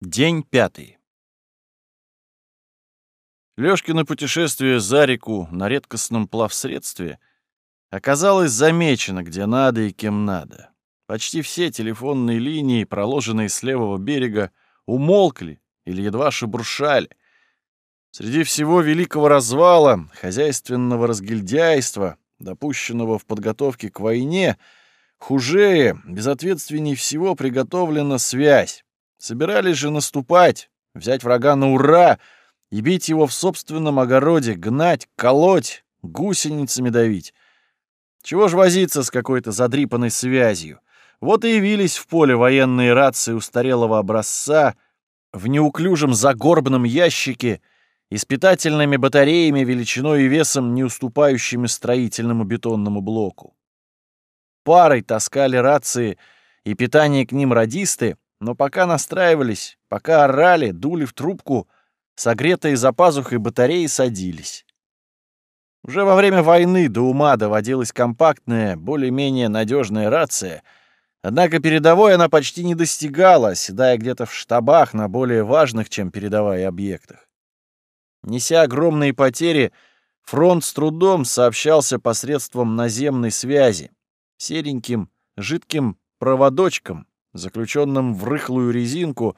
День пятый. Лёшкино путешествие за реку на редкостном плавсредстве оказалось замечено где надо и кем надо. Почти все телефонные линии, проложенные с левого берега, умолкли или едва шебуршали. Среди всего великого развала, хозяйственного разгильдяйства, допущенного в подготовке к войне, хужее, безответственней всего приготовлена связь. Собирались же наступать, взять врага на ура и бить его в собственном огороде, гнать, колоть, гусеницами давить. Чего ж возиться с какой-то задрипанной связью? Вот и явились в поле военные рации устарелого образца в неуклюжем загорбном ящике и с питательными батареями величиной и весом, не уступающими строительному бетонному блоку. Парой таскали рации и питание к ним радисты, но пока настраивались, пока орали, дули в трубку, согретые за пазухой батареи садились. Уже во время войны до ума доводилась компактная, более-менее надежная рация, однако передовой она почти не достигала, седая где-то в штабах на более важных, чем передовая объектах. Неся огромные потери, фронт с трудом сообщался посредством наземной связи, сереньким, жидким проводочком, заключенным в рыхлую резинку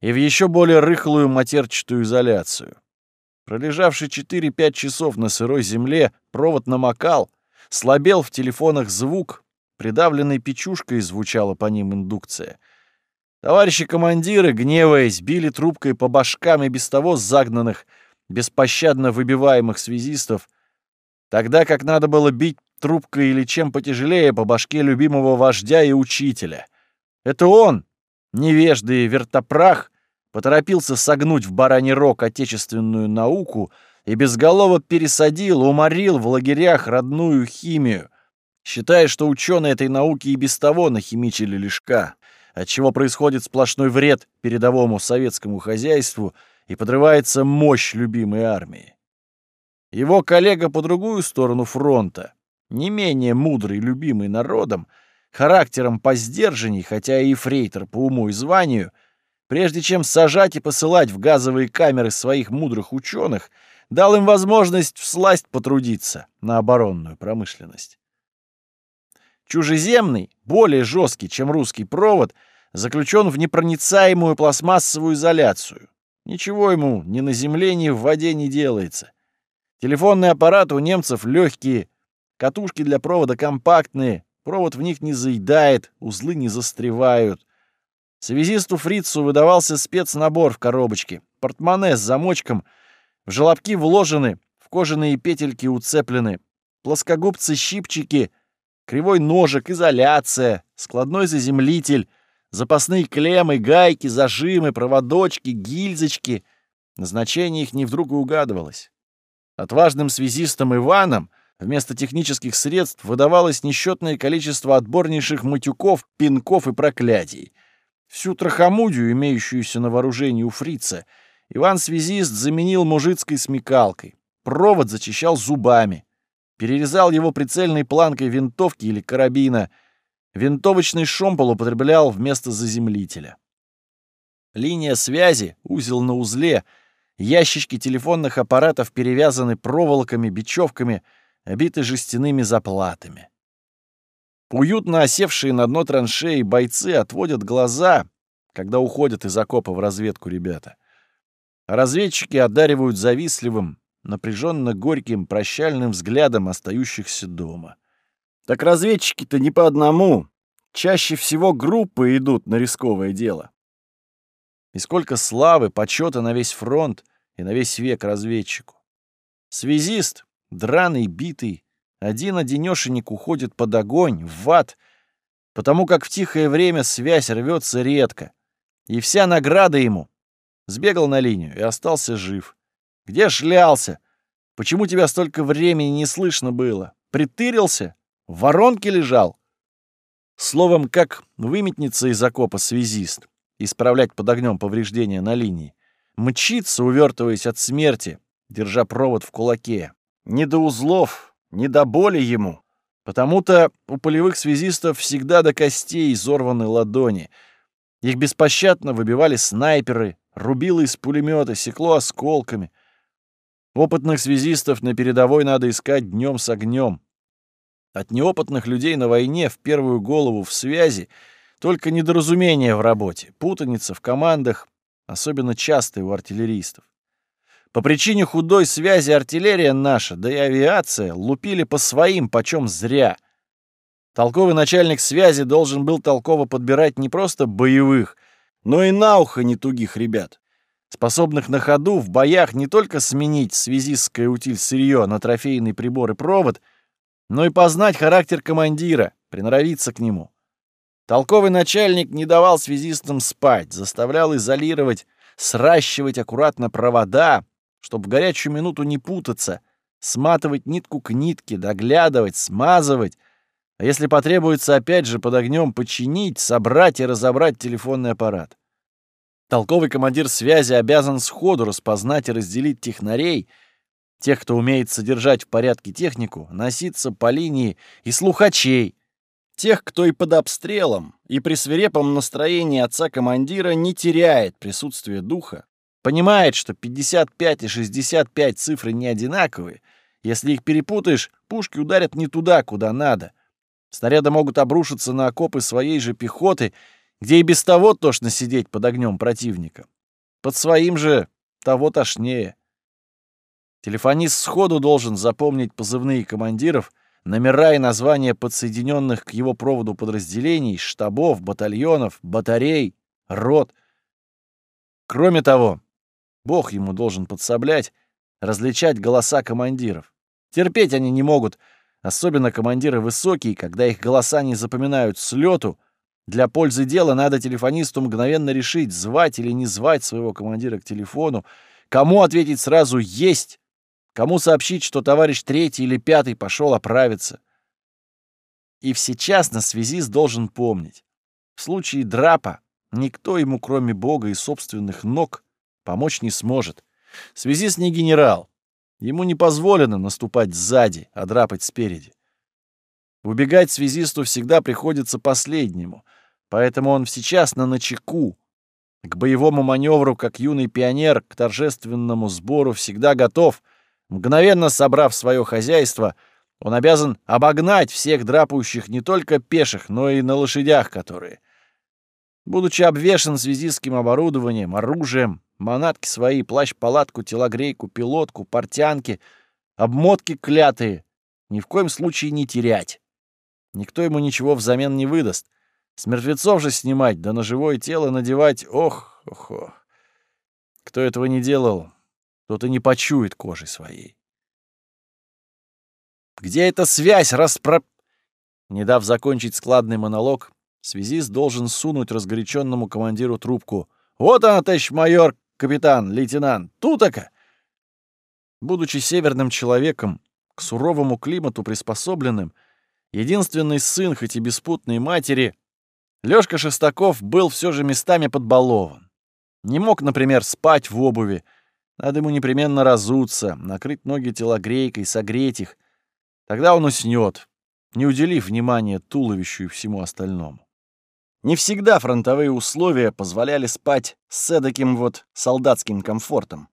и в еще более рыхлую матерчатую изоляцию. Пролежавший 4-5 часов на сырой земле, провод намокал, слабел в телефонах звук, придавленной печушкой звучала по ним индукция. Товарищи командиры, гневаясь, били трубкой по башкам и без того загнанных, беспощадно выбиваемых связистов, тогда как надо было бить трубкой или чем потяжелее по башке любимого вождя и учителя — это он, невежда вертопрах, поторопился согнуть в бараний рог отечественную науку и безголово пересадил, уморил в лагерях родную химию, считая, что ученые этой науки и без того нахимичили лишка, отчего происходит сплошной вред передовому советскому хозяйству и подрывается мощь любимой армии. Его коллега по другую сторону фронта, не менее мудрый, любимый народом, характером поздержанней, хотя и фрейтор по уму и званию, прежде чем сажать и посылать в газовые камеры своих мудрых ученых, дал им возможность всласть потрудиться на оборонную промышленность. Чужеземный, более жесткий, чем русский провод, заключен в непроницаемую пластмассовую изоляцию. Ничего ему ни на земле, ни в воде не делается. Телефонные аппараты у немцев легкие, катушки для провода компактные, Провод в них не заедает, узлы не застревают. Связисту Фрицу выдавался спецнабор в коробочке. Портмоне с замочком, в желобки вложены, в кожаные петельки уцеплены. Плоскогубцы-щипчики, кривой ножик, изоляция, складной заземлитель, запасные клеммы, гайки, зажимы, проводочки, гильзочки. Назначение их не вдруг и угадывалось. Отважным связистам Иваном — Вместо технических средств выдавалось несчетное количество отборнейших матюков, пинков и проклятий. Всю трахомудию, имеющуюся на вооружении у фрица, Иван-связист заменил мужицкой смекалкой. Провод зачищал зубами. Перерезал его прицельной планкой винтовки или карабина. Винтовочный шомпол употреблял вместо заземлителя. Линия связи, узел на узле, ящички телефонных аппаратов перевязаны проволоками, бечевками — обиты жестяными заплатами. Уютно осевшие на дно траншеи бойцы отводят глаза, когда уходят из окопа в разведку ребята. Разведчики одаривают завистливым, напряженно горьким прощальным взглядом остающихся дома. Так разведчики-то не по одному. Чаще всего группы идут на рисковое дело. И сколько славы, почета на весь фронт и на весь век разведчику. Связист, драный, битый, один-одинешенек уходит под огонь, в ад, потому как в тихое время связь рвется редко, и вся награда ему. Сбегал на линию и остался жив. Где шлялся? Почему тебя столько времени не слышно было? Притырился? В воронке лежал? Словом, как выметнется из окопа связист, исправлять под огнем повреждения на линии, мчится, увертываясь от смерти, держа провод в кулаке, не до узлов, не до боли ему. Потому-то у полевых связистов всегда до костей изорваны ладони. Их беспощадно выбивали снайперы, рубило из пулемета, секло осколками. Опытных связистов на передовой надо искать днем с огнем. От неопытных людей на войне в первую голову в связи только недоразумение в работе, путаница в командах, особенно частые у артиллеристов. По причине худой связи артиллерия наша, да и авиация, лупили по своим, почем зря. Толковый начальник связи должен был толково подбирать не просто боевых, но и на ухо нетугих ребят, способных на ходу в боях не только сменить связистское утиль сырье на трофейный прибор и провод — но и познать характер командира, приноровиться к нему. Толковый начальник не давал связистам спать, заставлял изолировать, сращивать аккуратно провода, чтобы в горячую минуту не путаться, сматывать нитку к нитке, доглядывать, смазывать, а если потребуется опять же под огнем починить, собрать и разобрать телефонный аппарат. Толковый командир связи обязан сходу распознать и разделить технарей — тех, кто умеет содержать в порядке технику, носиться по линии и слухачей, тех, кто и под обстрелом, и при свирепом настроении отца-командира не теряет присутствие духа, понимает, что 55 и 65 цифры не одинаковые, если их перепутаешь, пушки ударят не туда, куда надо. Снаряды могут обрушиться на окопы своей же пехоты, где и без того тошно сидеть под огнем противника. Под своим же того тошнее. Телефонист сходу должен запомнить позывные командиров, номера и названия подсоединенных к его проводу подразделений, штабов, батальонов, батарей, рот. Кроме того, Бог ему должен подсоблять, различать голоса командиров. Терпеть они не могут, особенно командиры высокие, когда их голоса не запоминают с лету. Для пользы дела надо телефонисту мгновенно решить, звать или не звать своего командира к телефону, кому ответить сразу «есть», Кому сообщить, что товарищ третий или пятый пошел оправиться? И всечасно связист должен помнить. В случае драпа никто ему, кроме Бога и собственных ног, помочь не сможет. Связист не генерал. Ему не позволено наступать сзади, а драпать спереди. Убегать связисту всегда приходится последнему, поэтому он сейчас на начеку. К боевому маневру, как юный пионер, к торжественному сбору всегда готов — Мгновенно собрав свое хозяйство, он обязан обогнать всех драпающих не только пеших, но и на лошадях которые. Будучи обвешан связистским оборудованием, оружием, манатки свои, плащ-палатку, телогрейку, пилотку, портянки, обмотки клятые, ни в коем случае не терять. Никто ему ничего взамен не выдаст. С мертвецов же снимать, да на живое тело надевать, ох, ох, ох. Кто этого не делал, тот и не почует кожи своей. Где эта связь распро... Не дав закончить складный монолог, связист должен сунуть разгоряченному командиру трубку. «Вот она, товарищ майор, капитан, лейтенант, тутака!» Будучи северным человеком, к суровому климату приспособленным, единственный сын, хоть и беспутной матери, Лёшка Шестаков был все же местами подбалован. Не мог, например, спать в обуви, надо ему непременно разуться, накрыть ноги телогрейкой, согреть их. Тогда он уснет, не уделив внимания туловищу и всему остальному. Не всегда фронтовые условия позволяли спать с эдаким вот солдатским комфортом.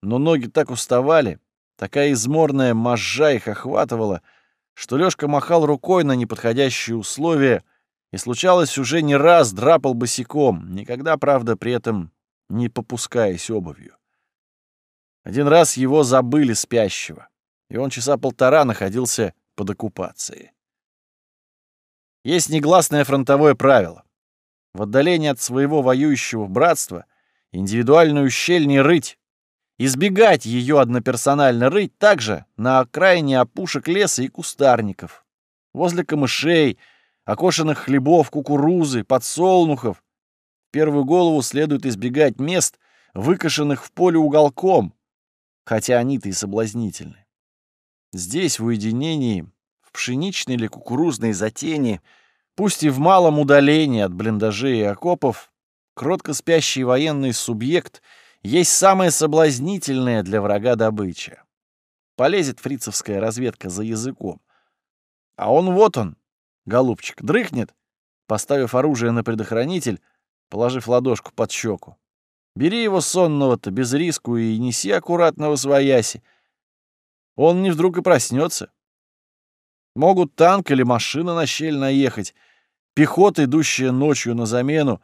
Но ноги так уставали, такая изморная мозжа их охватывала, что Лёшка махал рукой на неподходящие условия и, случалось, уже не раз драпал босиком, никогда, правда, при этом не попускаясь обувью. Один раз его забыли спящего, и он часа полтора находился под оккупацией. Есть негласное фронтовое правило. В отдалении от своего воюющего братства индивидуальную щель не рыть. Избегать ее одноперсонально рыть также на окраине опушек леса и кустарников. Возле камышей, окошенных хлебов, кукурузы, подсолнухов. В первую голову следует избегать мест, выкошенных в поле уголком, хотя они-то и соблазнительны. Здесь, в уединении, в пшеничной или кукурузной затени, пусть и в малом удалении от блиндажей и окопов, кротко спящий военный субъект есть самое соблазнительное для врага добыча. Полезет фрицевская разведка за языком. А он вот он, голубчик, дрыхнет, поставив оружие на предохранитель, положив ладошку под щеку. «Бери его сонного-то без риску и неси аккуратно в свояси. Он не вдруг и проснется. Могут танк или машина на щель наехать, пехота, идущая ночью на замену,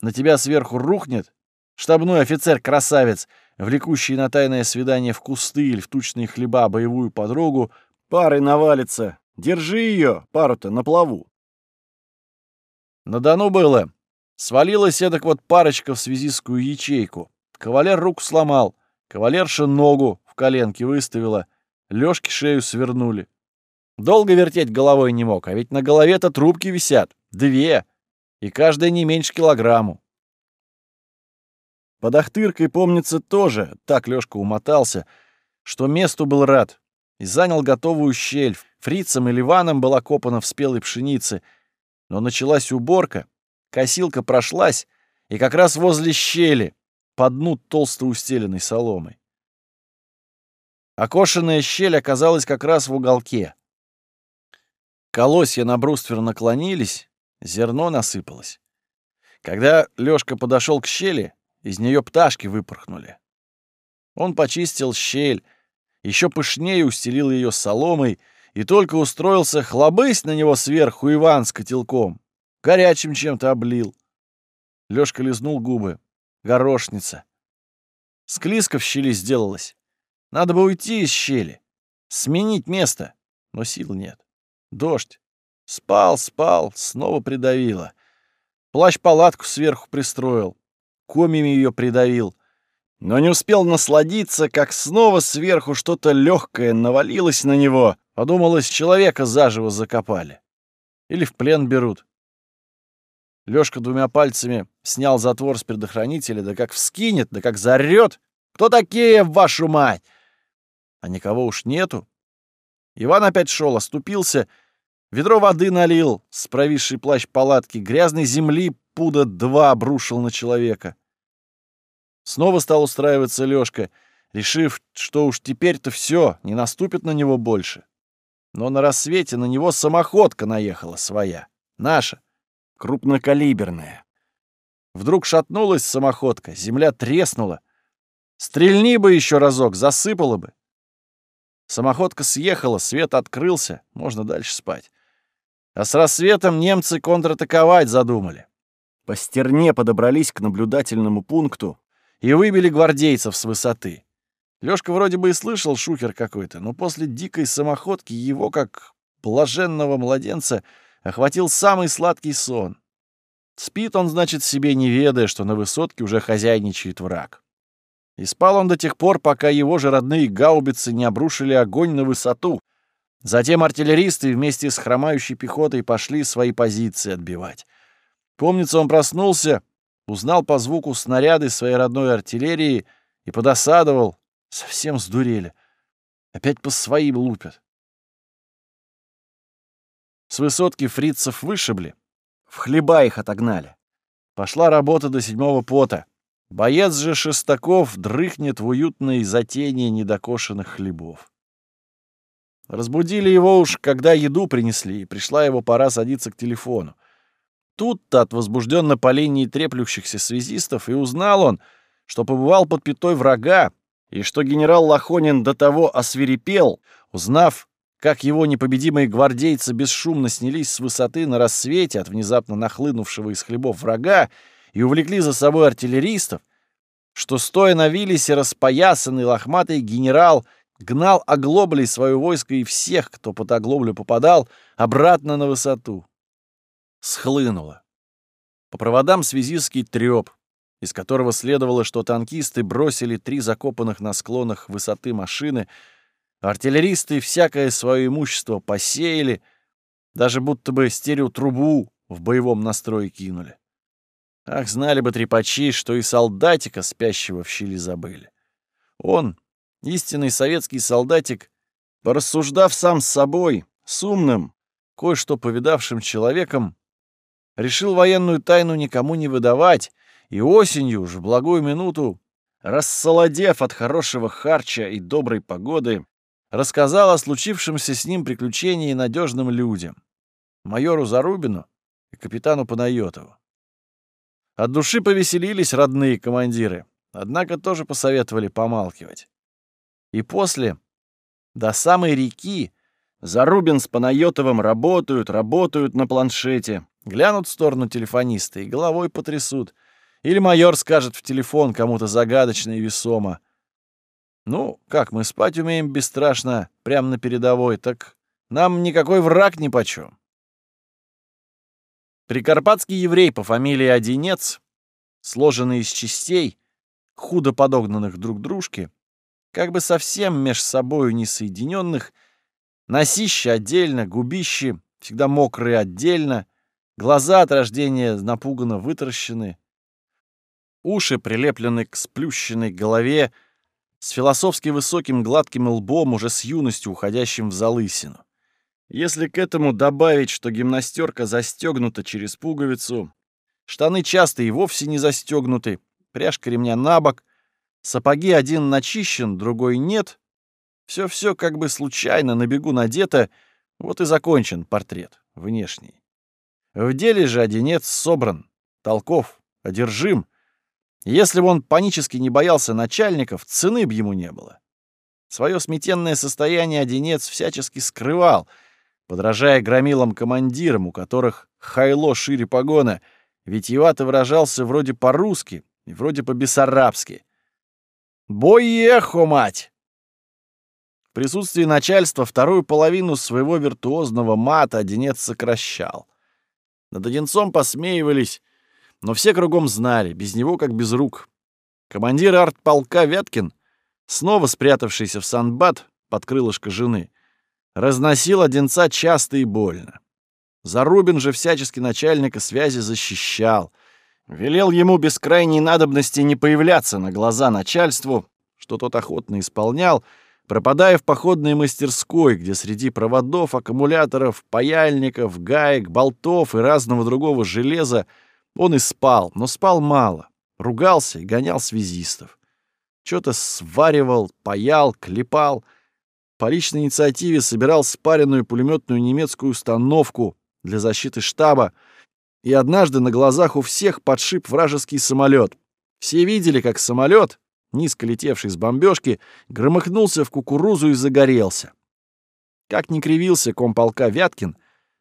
на тебя сверху рухнет, штабной офицер-красавец, влекущий на тайное свидание в кусты или в тучные хлеба боевую подругу, парой навалится. Держи ее, пару-то, на плаву. На Дону было. Свалилась эдак вот парочка в связистскую ячейку. Кавалер руку сломал, кавалерша ногу в коленке выставила, Лёшке шею свернули. Долго вертеть головой не мог, а ведь на голове-то трубки висят. Две. И каждая не меньше килограмму. Под Ахтыркой, помнится, тоже так Лёшка умотался, что месту был рад и занял готовую щель. Фрицем и Ливаном была копана в спелой пшенице. Но началась уборка, косилка прошлась, и как раз возле щели, по дну толсто устеленной соломой. Окошенная щель оказалась как раз в уголке. Колосья на бруствер наклонились, зерно насыпалось. Когда Лёшка подошел к щели, из нее пташки выпорхнули. Он почистил щель, еще пышнее устелил ее соломой и только устроился хлобысь на него сверху Иван с котелком. Горячим чем-то облил. Лёшка лизнул губы. Горошница. Склизко в щели сделалась. Надо бы уйти из щели, сменить место, но сил нет. Дождь. Спал, спал, снова придавило. Плащ-палатку сверху пристроил. Комьями ее придавил. Но не успел насладиться, как снова сверху что-то легкое навалилось на него. Подумалось, человека заживо закопали. Или в плен берут. Лёшка двумя пальцами снял затвор с предохранителя, да как вскинет, да как зарёт. «Кто такие, вашу мать?» А никого уж нету. Иван опять шел, оступился — Ведро воды налил, с провисший плащ палатки, грязной земли пуда два обрушил на человека. Снова стал устраиваться Лёшка, решив, что уж теперь-то все, не наступит на него больше. Но на рассвете на него самоходка наехала своя, наша, крупнокалиберная. Вдруг шатнулась самоходка, земля треснула. Стрельни бы еще разок, засыпала бы. Самоходка съехала, свет открылся, можно дальше спать. А с рассветом немцы контратаковать задумали. По стерне подобрались к наблюдательному пункту и выбили гвардейцев с высоты. Лёшка вроде бы и слышал шухер какой-то, но после дикой самоходки его, как блаженного младенца, охватил самый сладкий сон. Спит он, значит, себе не ведая, что на высотке уже хозяйничает враг. И спал он до тех пор, пока его же родные гаубицы не обрушили огонь на высоту, Затем артиллеристы вместе с хромающей пехотой пошли свои позиции отбивать. Помнится, он проснулся, узнал по звуку снаряды своей родной артиллерии и подосадовал. Совсем сдурели. Опять по своим лупят. С высотки фрицев вышибли, в хлеба их отогнали. Пошла работа до седьмого пота. Боец же Шестаков дрыхнет в уютной затении недокошенных хлебов. Разбудили его уж, когда еду принесли, и пришла его пора садиться к телефону. Тут-то от возбужденно по линии треплющихся связистов и узнал он, что побывал под пятой врага, и что генерал Лохонин до того освирепел, узнав, как его непобедимые гвардейцы бесшумно снялись с высоты на рассвете от внезапно нахлынувшего из хлебов врага и увлекли за собой артиллеристов, что, стоя на Виллисе, распоясанный лохматый генерал — гнал оглоблей свое войско и всех, кто под оглоблю попадал, обратно на высоту. Схлынуло. По проводам связистский трёп, из которого следовало, что танкисты бросили три закопанных на склонах высоты машины, артиллеристы всякое свое имущество посеяли, даже будто бы стереотрубу в боевом настрое кинули. Ах, знали бы трепачи, что и солдатика спящего в щели забыли. Он, Истинный советский солдатик, порассуждав сам с собой, с умным, кое-что повидавшим человеком, решил военную тайну никому не выдавать, и осенью, уж в благую минуту, рассолодев от хорошего харча и доброй погоды, рассказал о случившемся с ним приключении надежным людям, майору Зарубину и капитану Панайотову. От души повеселились родные командиры, однако тоже посоветовали помалкивать. И после, до самой реки, Зарубин с Панайотовым работают, работают на планшете, глянут в сторону телефониста и головой потрясут. Или майор скажет в телефон кому-то загадочно и весомо. Ну, как мы спать умеем бесстрашно, прямо на передовой, так нам никакой враг нипочем. Прикарпатский еврей по фамилии Одинец, сложенный из частей, худо подогнанных друг дружке, как бы совсем меж собою не соединенных, носище отдельно, губищи всегда мокрые отдельно, глаза от рождения напуганно вытаращены, уши прилеплены к сплющенной голове, с философски высоким гладким лбом, уже с юностью уходящим в залысину. Если к этому добавить, что гимнастерка застегнута через пуговицу, штаны часто и вовсе не застегнуты, пряжка ремня на бок, сапоги один начищен, другой нет, все-все как бы случайно на бегу надето, вот и закончен портрет внешний. В деле же одинец собран, толков, одержим. Если бы он панически не боялся начальников, цены б ему не было. Свое сметенное состояние одинец всячески скрывал — подражая громилам-командирам, у которых хайло шире погона, витиевато выражался вроде по-русски и вроде по-бессарабски. «Бой-ехо, мать!» В присутствии начальства вторую половину своего виртуозного мата Одинец сокращал. Над Одинцом посмеивались, но все кругом знали, без него как без рук. Командир артполка Вяткин, снова спрятавшийся в санбат под крылышко жены, разносил Одинца часто и больно. Зарубин же всячески начальника связи защищал. Велел ему без крайней надобности не появляться на глаза начальству, что тот охотно исполнял, пропадая в походной мастерской, где среди проводов, аккумуляторов, паяльников, гаек, болтов и разного другого железа он и спал, но спал мало, ругался и гонял связистов. Что-то сваривал, паял, клепал — по личной инициативе собирал спаренную пулеметную немецкую установку для защиты штаба и однажды на глазах у всех подшип вражеский самолет. Все видели, как самолет, низко летевший с бомбежки, громыхнулся в кукурузу и загорелся. Как ни кривился комполка Вяткин,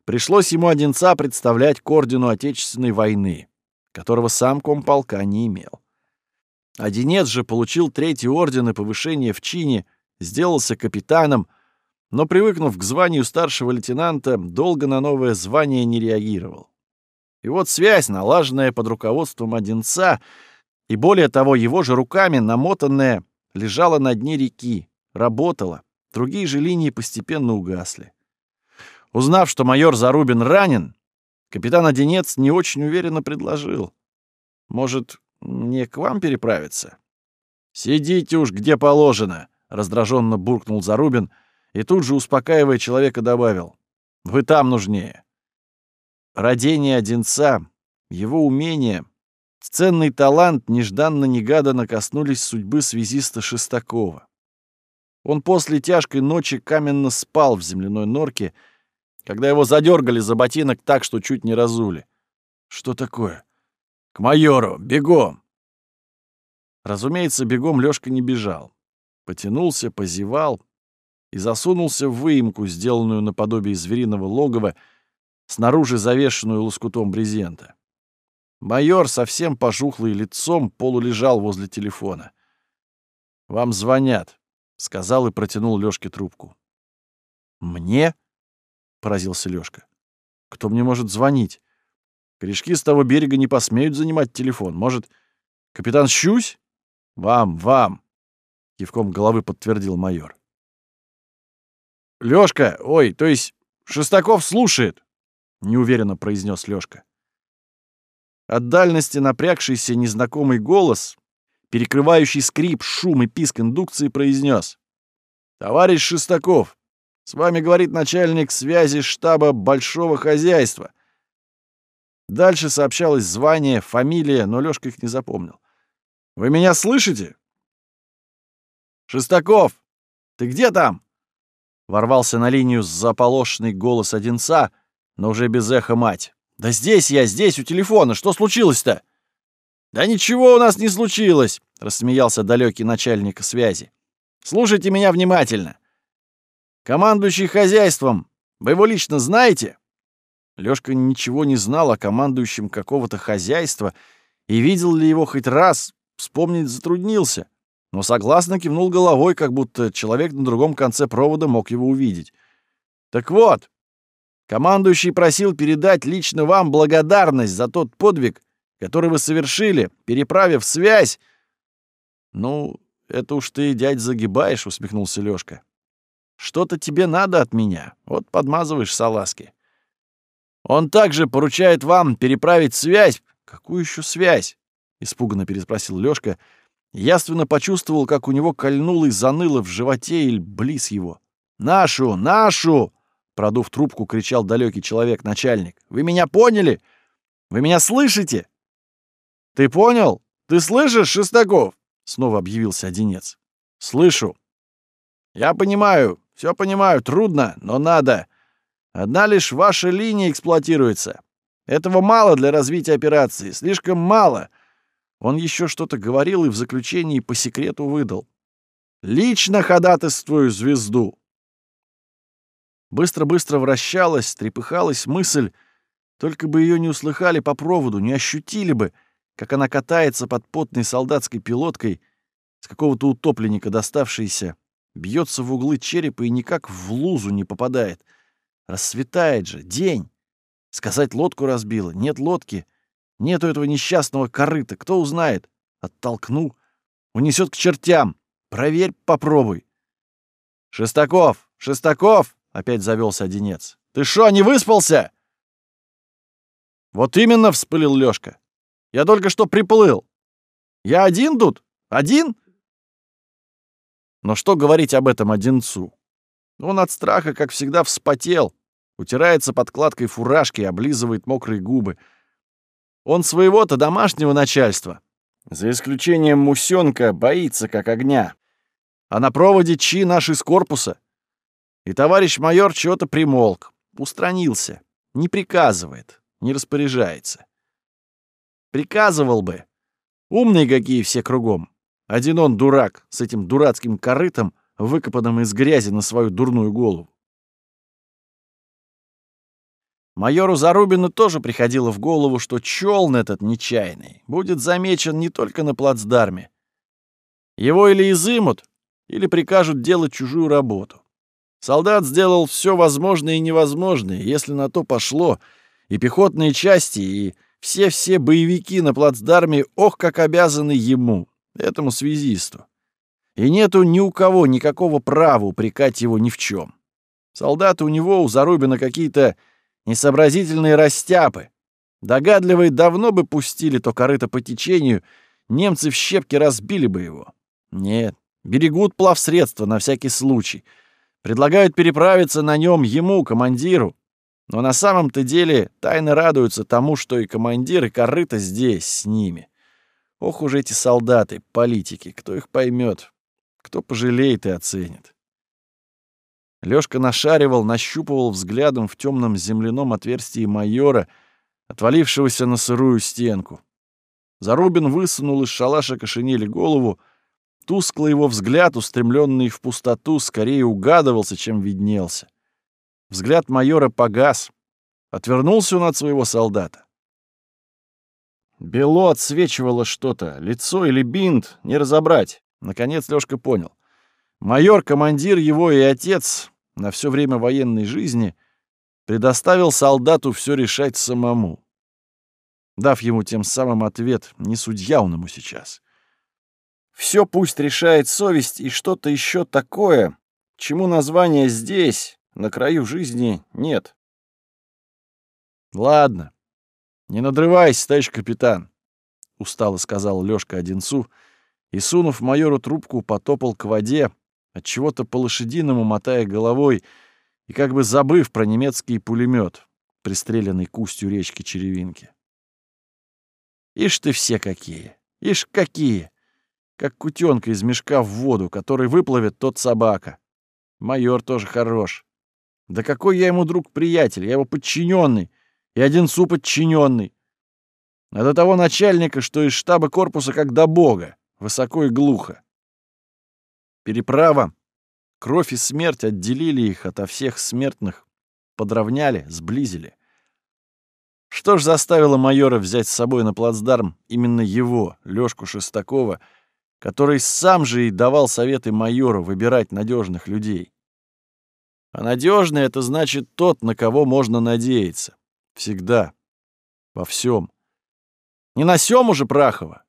пришлось ему Одинца представлять к ордену Отечественной войны, которого сам комполка не имел. Одинец же получил третий орден и повышение в чине — сделался капитаном, но, привыкнув к званию старшего лейтенанта, долго на новое звание не реагировал. И вот связь, налаженная под руководством Одинца, и более того, его же руками намотанная, лежала на дне реки, работала, другие же линии постепенно угасли. Узнав, что майор Зарубин ранен, капитан Одинец не очень уверенно предложил. «Может, мне к вам переправиться?» «Сидите уж где положено», раздраженно буркнул Зарубин и тут же, успокаивая человека, добавил. «Вы там нужнее». Родение Одинца, его умение, ценный талант нежданно-негаданно коснулись судьбы связиста Шестакова. Он после тяжкой ночи каменно спал в земляной норке, когда его задергали за ботинок так, что чуть не разули. «Что такое?» «К майору! Бегом!» Разумеется, бегом Лёшка не бежал потянулся, позевал и засунулся в выемку, сделанную наподобие звериного логова, снаружи завешенную лоскутом брезента. Майор, совсем пожухлый лицом, полулежал возле телефона. «Вам звонят», — сказал и протянул Лёшке трубку. «Мне?» — поразился Лёшка. «Кто мне может звонить? Корешки с того берега не посмеют занимать телефон. Может, капитан Щусь? Вам, вам!» кивком головы подтвердил майор. Лёшка, ой, то есть Шестаков слушает, неуверенно произнес Лёшка. От дальности напрягшийся незнакомый голос, перекрывающий скрип, шум и писк индукции, произнес: «Товарищ Шестаков, с вами говорит начальник связи штаба большого хозяйства». Дальше сообщалось звание, фамилия, но Лёшка их не запомнил. «Вы меня слышите?» «Шестаков! Ты где там?» Ворвался на линию заполошенный голос Одинца, но уже без эха мать. «Да здесь я, здесь, у телефона. Что случилось-то?» «Да ничего у нас не случилось!» — рассмеялся далекий начальник связи. «Слушайте меня внимательно. Командующий хозяйством, вы его лично знаете?» Лёшка ничего не знал о командующем какого-то хозяйства и видел ли его хоть раз, вспомнить затруднился, но согласно кивнул головой, как будто человек на другом конце провода мог его увидеть. «Так вот, командующий просил передать лично вам благодарность за тот подвиг, который вы совершили, переправив связь. Ну, это уж ты, дядь, загибаешь, усмехнулся Лёшка. Что-то тебе надо от меня. Вот подмазываешь салазки. Он также поручает вам переправить связь. Какую еще связь? испуганно переспросил Лёшка. Яственно почувствовал, как у него кольнуло и заныло в животе или близ его. «Нашу! Нашу!» Продув трубку, кричал далекий человек-начальник. «Вы меня поняли? Вы меня слышите?» «Ты понял? Ты слышишь, Шестаков?» — снова объявился Одинец. «Слышу». «Я понимаю, все понимаю, трудно, но надо. Одна лишь ваша линия эксплуатируется. Этого мало для развития операции, слишком мало». Он еще что-то говорил и в заключении по секрету выдал. «Лично ходатайствую звезду». Быстро-быстро вращалась, трепыхалась мысль, только бы ее не услыхали по проводу, не ощутили бы — как она катается под потной солдатской пилоткой, с какого-то утопленника доставшейся, бьется в углы черепа и никак в лузу не попадает. Рассветает же, день. Сказать, лодку разбила. Нет лодки. Нету этого несчастного корыта. Кто узнает? Оттолкну. Унесет к чертям. Проверь, попробуй. «Шестаков! Шестаков!» — опять завелся Одинец. «Ты шо, не выспался?» «Вот именно!» — вспылил Лёшка. Я только что приплыл. Я один тут? Один? Но что говорить об этом Одинцу? Он от страха, как всегда, вспотел, утирается подкладкой фуражки и облизывает мокрые губы. Он своего-то домашнего начальства, за исключением Мусенка, боится как огня. А на проводе чи наш из корпуса. И товарищ майор чего-то примолк, устранился, не приказывает, не распоряжается. Приказывал бы. Умные какие все кругом. Один он дурак с этим дурацким корытом, выкопанным из грязи на свою дурную голову. Майору Зарубину тоже приходило в голову, что челн этот нечаянный будет замечен не только на плацдарме. Его или изымут, или прикажут делать чужую работу. Солдат сделал все возможное и невозможное, если на то пошло, и пехотные части, и все-все боевики на плацдарме ох как обязаны ему, этому связисту. И нету ни у кого никакого права упрекать его ни в чем. Солдаты у него, у Зарубина, какие-то несообразительные растяпы. Догадливые давно бы пустили то корыто по течению, немцы в щепки разбили бы его. Нет, берегут плавсредства на всякий случай. Предлагают переправиться на нем ему, командиру. Но на самом-то деле тайно радуются тому, что и командир, и корыто здесь, с ними. Ох уж эти солдаты, политики, кто их поймет, кто пожалеет и оценит. Лёшка нашаривал, нащупывал взглядом в темном земляном отверстии майора, отвалившегося на сырую стенку. Зарубин высунул из шалаша кошенели голову, тускло его взгляд, устремленный в пустоту, скорее угадывался, чем виднелся. Взгляд майора погас. Отвернулся он от своего солдата. Бело отсвечивало что-то, лицо или бинт, не разобрать. Наконец Лёшка понял. Майор, командир его и отец на все время военной жизни предоставил солдату все решать самому, дав ему тем самым ответ «не судья он ему сейчас». Все пусть решает совесть и что-то еще такое, чему название здесь, на краю жизни нет. Ладно, не надрывайся, товарищ капитан, устало сказал Лёшка Одинцу и, сунув майору трубку, потопал к воде, от чего-то по-лошадиному мотая головой и как бы забыв про немецкий пулемет, пристреленный к устью речки Черевинки. Ишь ты все какие! Ишь какие! Как кутенка из мешка в воду, который выплывет тот собака. Майор тоже хорош. Да какой я ему друг-приятель, я его подчиненный, и Одинцу подчиненный. а до того начальника, что из штаба корпуса как до бога, высоко и глухо. Переправа, кровь и смерть отделили их ото всех смертных, подровняли, сблизили. Что ж заставило майора взять с собой на плацдарм именно его, Лёшку Шестакова, который сам же и давал советы майору выбирать надежных людей? А надежный это значит тот, на кого можно надеяться. Всегда. Во всем. Не на Сему же Прахова.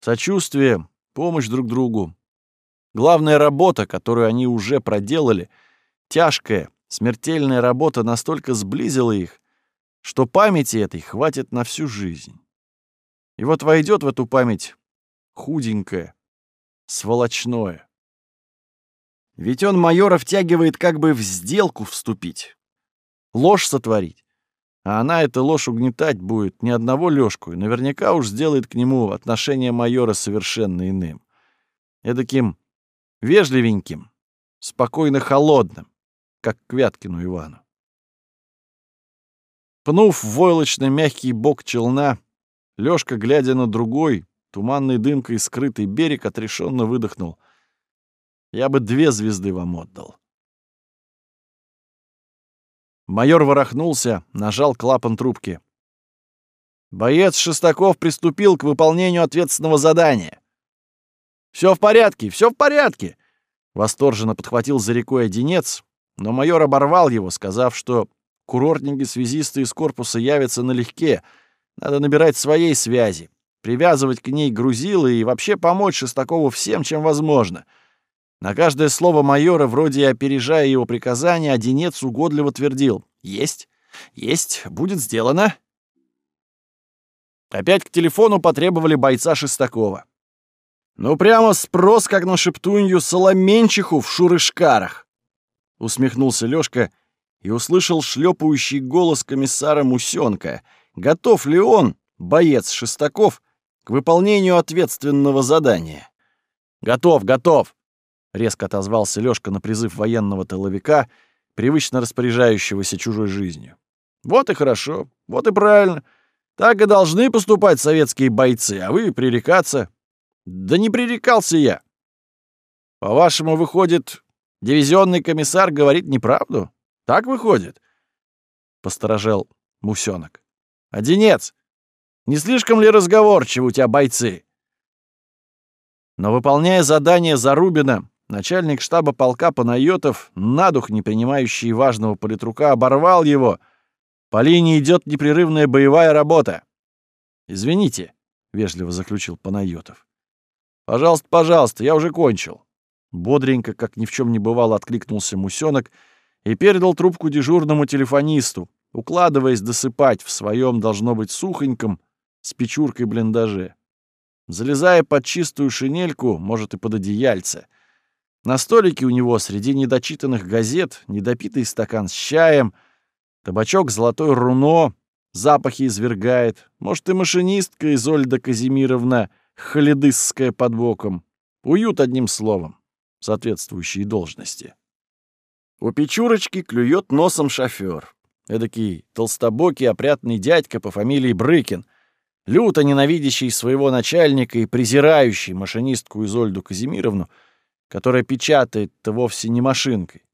Сочувствие, помощь друг другу. Главная работа, которую они уже проделали, тяжкая, смертельная работа настолько сблизила их, что памяти этой хватит на всю жизнь. И вот войдет в эту память худенькое, сволочное. Ведь он майора втягивает как бы в сделку вступить, ложь сотворить. А она эту ложь угнетать будет ни одного Лёшку, и наверняка уж сделает к нему отношение майора совершенно иным. Эдаким вежливеньким, спокойно холодным, как к Вяткину Ивану. Пнув в войлочный мягкий бок челна, Лёшка, глядя на другой, туманной дымкой скрытый берег, отрешенно выдохнул. «Я бы две звезды вам отдал». Майор ворохнулся, нажал клапан трубки. Боец Шестаков приступил к выполнению ответственного задания. Все в порядке, все в порядке!» Восторженно подхватил за рекой одинец, но майор оборвал его, сказав, что курортники-связисты из корпуса явятся налегке, надо набирать своей связи, привязывать к ней грузилы и вообще помочь Шестакову всем, чем возможно — на каждое слово майора, вроде опережая его приказание, Одинец угодливо твердил «Есть, есть, будет сделано». Опять к телефону потребовали бойца Шестакова. «Ну прямо спрос, как на шептунью Соломенчиху в шурышкарах!» Усмехнулся Лёшка и услышал шлепающий голос комиссара Мусёнка. Готов ли он, боец Шестаков, к выполнению ответственного задания? «Готов, готов!» Резко отозвался Лёшка на призыв военного тыловика, привычно распоряжающегося чужой жизнью. «Вот и хорошо, вот и правильно. Так и должны поступать советские бойцы, а вы пререкаться. Да не пререкался я. По-вашему, выходит, дивизионный комиссар говорит неправду? Так выходит?» Посторожел Мусёнок. «Одинец, не слишком ли разговорчивы у тебя бойцы?» Но, выполняя задание Зарубина, Начальник штаба полка Панайотов, надух не принимающий важного политрука, оборвал его. По линии идет непрерывная боевая работа. «Извините», — вежливо заключил Панайотов. «Пожалуйста, пожалуйста, я уже кончил». Бодренько, как ни в чем не бывало, откликнулся Мусенок и передал трубку дежурному телефонисту, укладываясь досыпать в своем, должно быть, сухоньком, с печуркой блиндаже. Залезая под чистую шинельку, может, и под одеяльце — на столике у него среди недочитанных газет недопитый стакан с чаем, табачок «Золотое руно», запахи извергает, может, и машинистка Изольда Казимировна Халидысская под боком. Уют одним словом, соответствующие должности. У Печурочки клюет носом шофер. Эдакий толстобокий опрятный дядька по фамилии Брыкин, люто ненавидящий своего начальника и презирающий машинистку Изольду Казимировну, которая печатает-то вовсе не машинкой.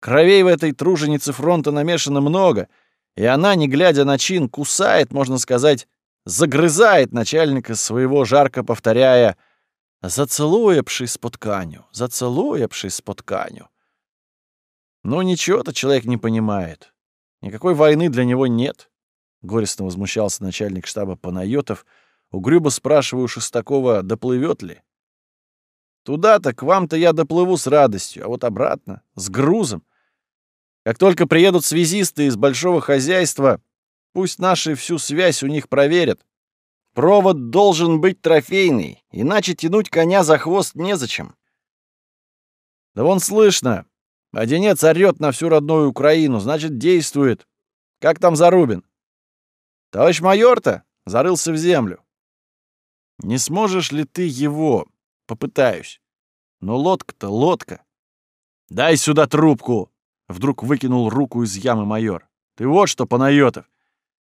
Кровей в этой труженице фронта намешано много, и она, не глядя на чин, кусает, можно сказать, загрызает начальника своего, жарко повторяя «Зацелуепший по тканю, зацелуепший по тканю». Ну, ничего-то человек не понимает. Никакой войны для него нет. Горестно возмущался начальник штаба Панайотов, угрюбо спрашивая у Шестакова, доплывет ли. Туда-то, к вам-то я доплыву с радостью, а вот обратно, с грузом. Как только приедут связисты из большого хозяйства, пусть наши всю связь у них проверят. Провод должен быть трофейный, иначе тянуть коня за хвост незачем. Да вон слышно. Одинец орёт на всю родную Украину, значит, действует. Как там Зарубин? Товарищ майор-то зарылся в землю. Не сможешь ли ты его, Попытаюсь. Но лодка-то лодка. Дай сюда трубку! Вдруг выкинул руку из ямы майор. Ты вот что, Панайотов.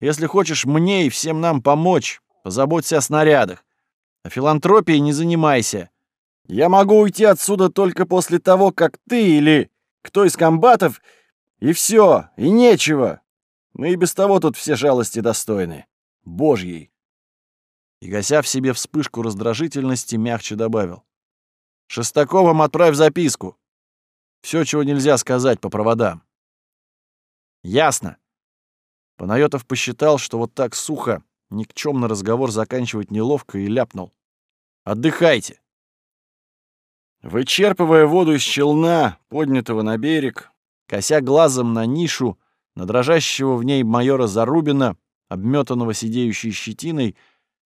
Если хочешь мне и всем нам помочь, позаботься о снарядах. А филантропией не занимайся. Я могу уйти отсюда только после того, как ты или кто из комбатов, и все, и нечего. Мы и без того тут все жалости достойны. Божьей. И, гася в себе вспышку раздражительности, мягче добавил. «Шестаковым отправь записку. Все, чего нельзя сказать по проводам». «Ясно». Панайотов посчитал, что вот так сухо, никчемно разговор заканчивать неловко, и ляпнул. «Отдыхайте». Вычерпывая воду из челна, поднятого на берег, кося глазом на нишу, на дрожащего в ней майора Зарубина, обметанного сидеющей щетиной,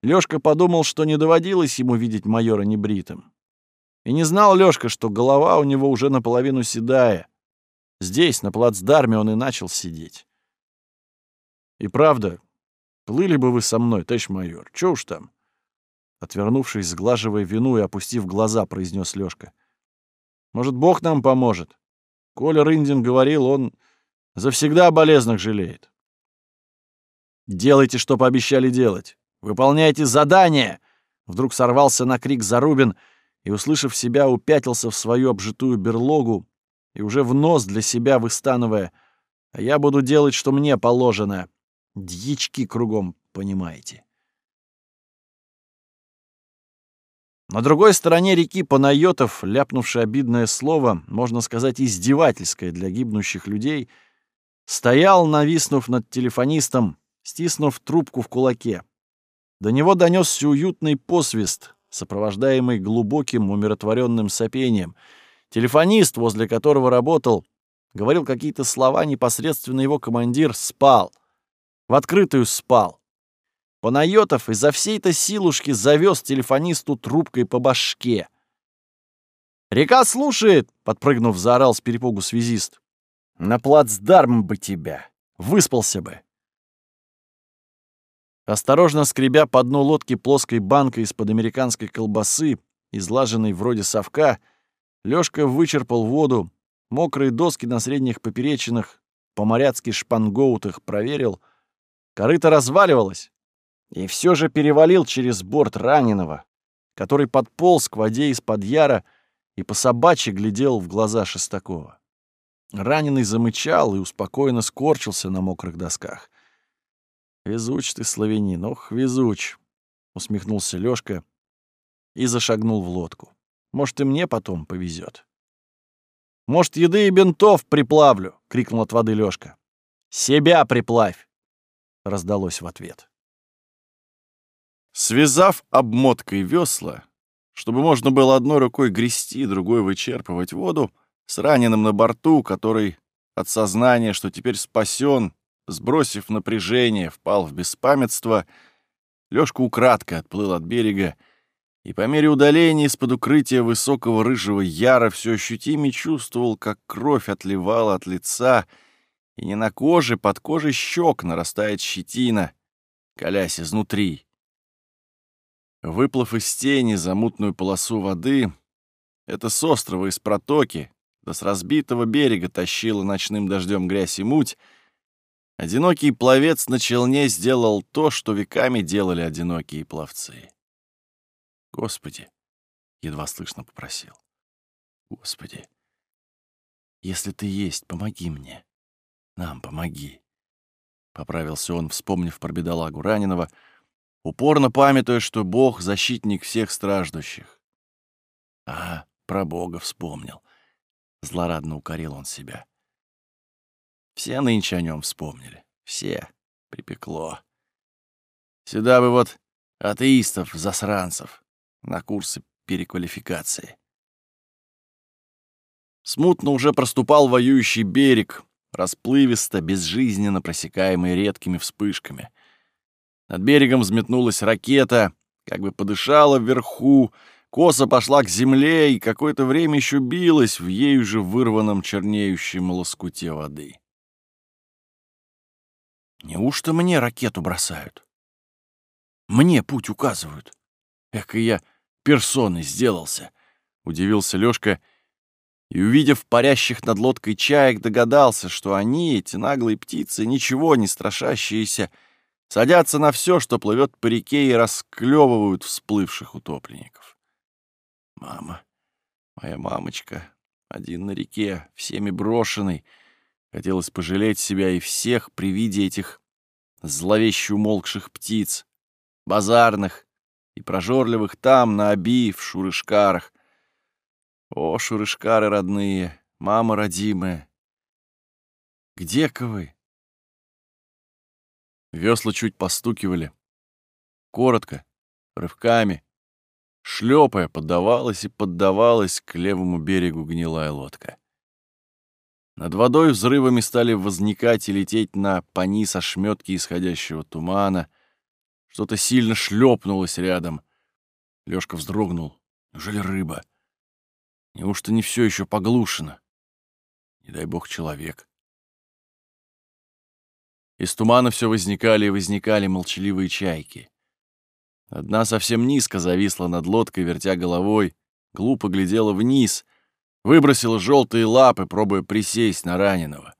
Лёшка подумал, что не доводилось ему видеть майора небритым. И не знал Лёшка, что голова у него уже наполовину седая. Здесь, на плацдарме, он и начал сидеть. И правда, плыли бы вы со мной, товарищ майор, чё уж там. Отвернувшись, сглаживая вину и опустив глаза, произнес Лёшка. Может, Бог нам поможет? Коля Рындин говорил, он завсегда о болезных жалеет. Делайте, что пообещали делать. Выполняйте задание!» Вдруг сорвался на крик Зарубин и, услышав себя, упятился в свою обжитую берлогу и уже в нос для себя выстанывая «А я буду делать, что мне положено. Дьячки кругом, понимаете». На другой стороне реки Панайотов, ляпнувший обидное слово, можно сказать, издевательское для гибнущих людей, стоял, нависнув над телефонистом, стиснув трубку в кулаке. До него донесся уютный посвист, сопровождаемый глубоким умиротворенным сопением. Телефонист, возле которого работал, говорил какие-то слова, непосредственно его командир спал. В открытую спал. Панайотов изо всей-то силушки завез телефонисту трубкой по башке. «Река слушает!» — подпрыгнув, заорал с перепугу связист. «На плацдарм бы тебя! Выспался бы!» Осторожно скребя по дну лодки плоской банкой из-под американской колбасы, излаженной вроде совка, Лёшка вычерпал воду, мокрые доски на средних поперечинах, по-моряцки шпангоутых проверил. Корыто разваливалось, и все же перевалил через борт раненого, который подполз к воде из-под яра и по собачьи глядел в глаза Шестакова. Раненый замычал и успокоенно скорчился на мокрых досках. «Везуч ты, славянин, ох, везуч!» — усмехнулся Лёшка и зашагнул в лодку. «Может, и мне потом повезет. «Может, еды и бинтов приплавлю!» — крикнул от воды Лёшка. «Себя приплавь!» — раздалось в ответ. Связав обмоткой весла, чтобы можно было одной рукой грести, другой вычерпывать воду, с раненым на борту, который от сознания, что теперь спасен, сбросив напряжение, впал в беспамятство, Лёшка украдко отплыл от берега и по мере удаления из-под укрытия высокого рыжего яра все ощутимее чувствовал, как кровь отливала от лица, и не на коже, под кожей щек нарастает щетина, колясь изнутри. Выплыв из тени за мутную полосу воды, это с острова из протоки, да с разбитого берега тащила ночным дождем грязь и муть, Одинокий пловец на челне сделал то, что веками делали одинокие пловцы. «Господи!» — едва слышно попросил. «Господи, если ты есть, помоги мне. Нам помоги!» Поправился он, вспомнив про бедолагу раненого, упорно памятуя, что Бог — защитник всех страждущих. А, про Бога вспомнил. Злорадно укорил он себя. Все нынче о нем вспомнили. Все. Припекло. Сюда бы вот атеистов, засранцев, на курсы переквалификации. Смутно уже проступал воюющий берег, расплывисто, безжизненно просекаемый редкими вспышками. Над берегом взметнулась ракета, как бы подышала вверху, косо пошла к земле и какое-то время еще билась в ею же вырванном чернеющем лоскуте воды. Неужто мне ракету бросают? Мне путь указывают. Эх, и я персоной сделался, — удивился Лёшка, и, увидев парящих над лодкой чаек, догадался, что они, эти наглые птицы, ничего не страшащиеся, Садятся на все, что плывет по реке, и расклевывают всплывших утопленников. Мама, моя мамочка, один на реке, всеми брошенный. Хотелось пожалеть себя и всех при виде этих зловеще умолкших птиц, базарных и прожорливых там, на Оби, в Шурышкарах. О, Шурышкары родные, мама родимая, где-ка вы? Весла чуть постукивали. Коротко, рывками. Шлепая, поддавалась и поддавалась к левому берегу гнилая лодка. Над водой взрывами стали возникать и лететь на пониз ошметки исходящего тумана. Что-то сильно шлепнулось рядом. Лёшка вздрогнул. Неужели рыба? Неужто не все еще поглушено? Не дай бог человек. Из тумана все возникали и возникали молчаливые чайки. Одна совсем низко зависла над лодкой, вертя головой, глупо глядела вниз, выбросила желтые лапы, пробуя присесть на раненого.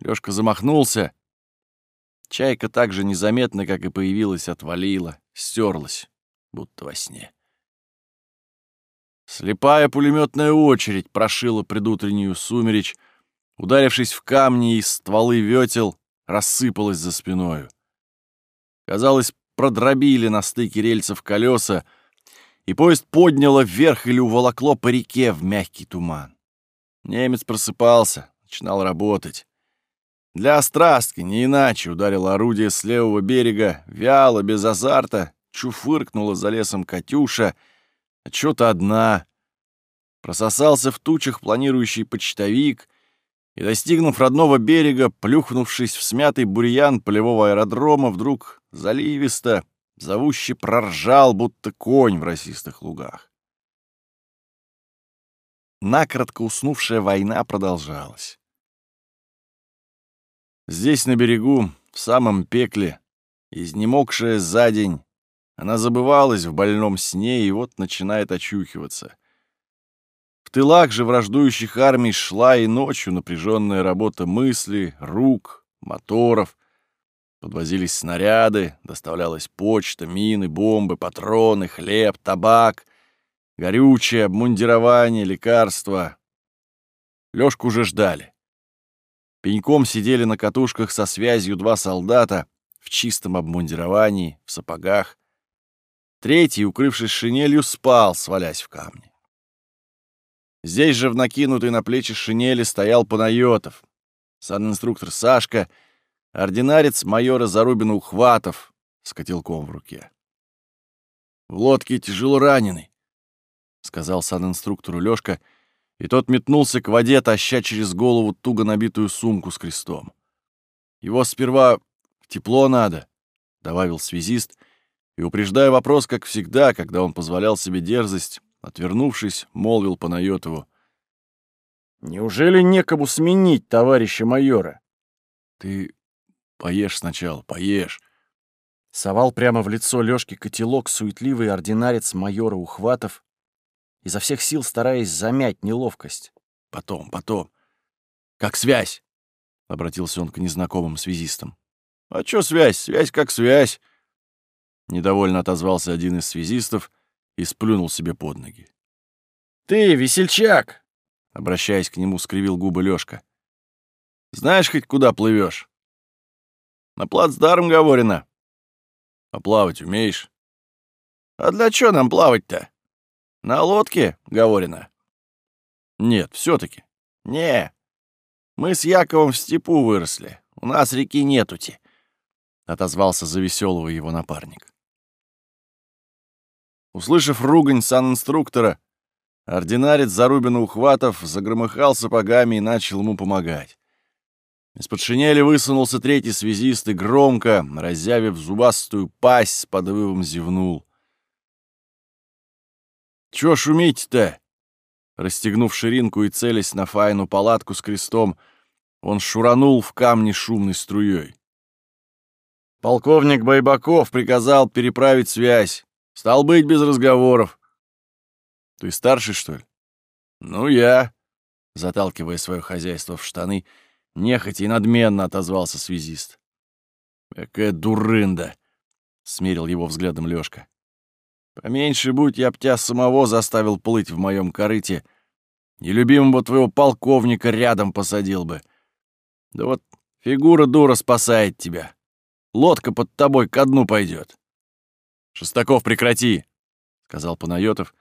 Лёшка замахнулся. Чайка так же незаметно, как и появилась, отвалила, стерлась, будто во сне. Слепая пулеметная очередь прошила предутреннюю сумеречь, ударившись в камни и стволы ветел, рассыпалась за спиною. Казалось, продробили на стыке рельсов колеса, и поезд подняло вверх или уволокло по реке в мягкий туман. Немец просыпался, начинал работать. Для острастки, не иначе, ударило орудие с левого берега, вяло, без азарта, чуфыркнула за лесом Катюша, а чё-то одна. Прососался в тучах планирующий почтовик, и, достигнув родного берега, плюхнувшись в смятый бурьян полевого аэродрома, вдруг заливисто, зовуще проржал, будто конь в росистых лугах. Накратко уснувшая война продолжалась. Здесь, на берегу, в самом пекле, изнемогшая за день, она забывалась в больном сне и вот начинает очухиваться тылах же враждующих армий шла и ночью напряженная работа мысли, рук, моторов. Подвозились снаряды, доставлялась почта, мины, бомбы, патроны, хлеб, табак, горючее, обмундирование, лекарства. Лёшку уже ждали. Пеньком сидели на катушках со связью два солдата в чистом обмундировании, в сапогах. Третий, укрывшись шинелью, спал, свалясь в камни. Здесь же в накинутой на плечи шинели стоял Панайотов, санинструктор Сашка, ординарец майора Зарубина Ухватов с котелком в руке. «В лодке тяжело раненый», — сказал санинструктору Лёшка, и тот метнулся к воде, таща через голову туго набитую сумку с крестом. «Его сперва тепло надо», — добавил связист, и, упреждая вопрос, как всегда, когда он позволял себе дерзость, Отвернувшись, молвил Панайотову. «Неужели некому сменить товарища майора?» «Ты поешь сначала, поешь». Совал прямо в лицо Лёшки котелок суетливый ординарец майора Ухватов, изо всех сил стараясь замять неловкость. «Потом, потом. Как связь?» — обратился он к незнакомым связистам. «А чё связь? Связь как связь!» Недовольно отозвался один из связистов — и сплюнул себе под ноги. «Ты, весельчак!» — обращаясь к нему, скривил губы Лёшка. «Знаешь хоть куда плывешь? «На плацдарм, говорено». «А плавать умеешь?» «А для чё нам плавать-то? На лодке, говорено». «Нет, все таки «Не. Мы с Яковом в степу выросли. У нас реки нетути», — отозвался за веселого его напарник. Услышав ругань санинструктора, ординарец Зарубина Ухватов загромыхал сапогами и начал ему помогать. Из-под шинели высунулся третий связист и громко, разъявив зубастую пасть, с подвывом зевнул. «Чё шуметь-то?» Расстегнув ширинку и целясь на файну палатку с крестом, он шуранул в камни шумной струей. Полковник Байбаков приказал переправить связь. Стал быть, без разговоров. Ты старший, что ли? Ну, я, заталкивая свое хозяйство в штаны, нехотя и надменно отозвался связист. Какая дурында! Смерил его взглядом Лёшка. Поменьше будь, я б тебя самого заставил плыть в моем корыте, и любимого твоего полковника рядом посадил бы. Да вот фигура дура спасает тебя. Лодка под тобой ко дну пойдет. Шестаков, прекрати, сказал Панайотов.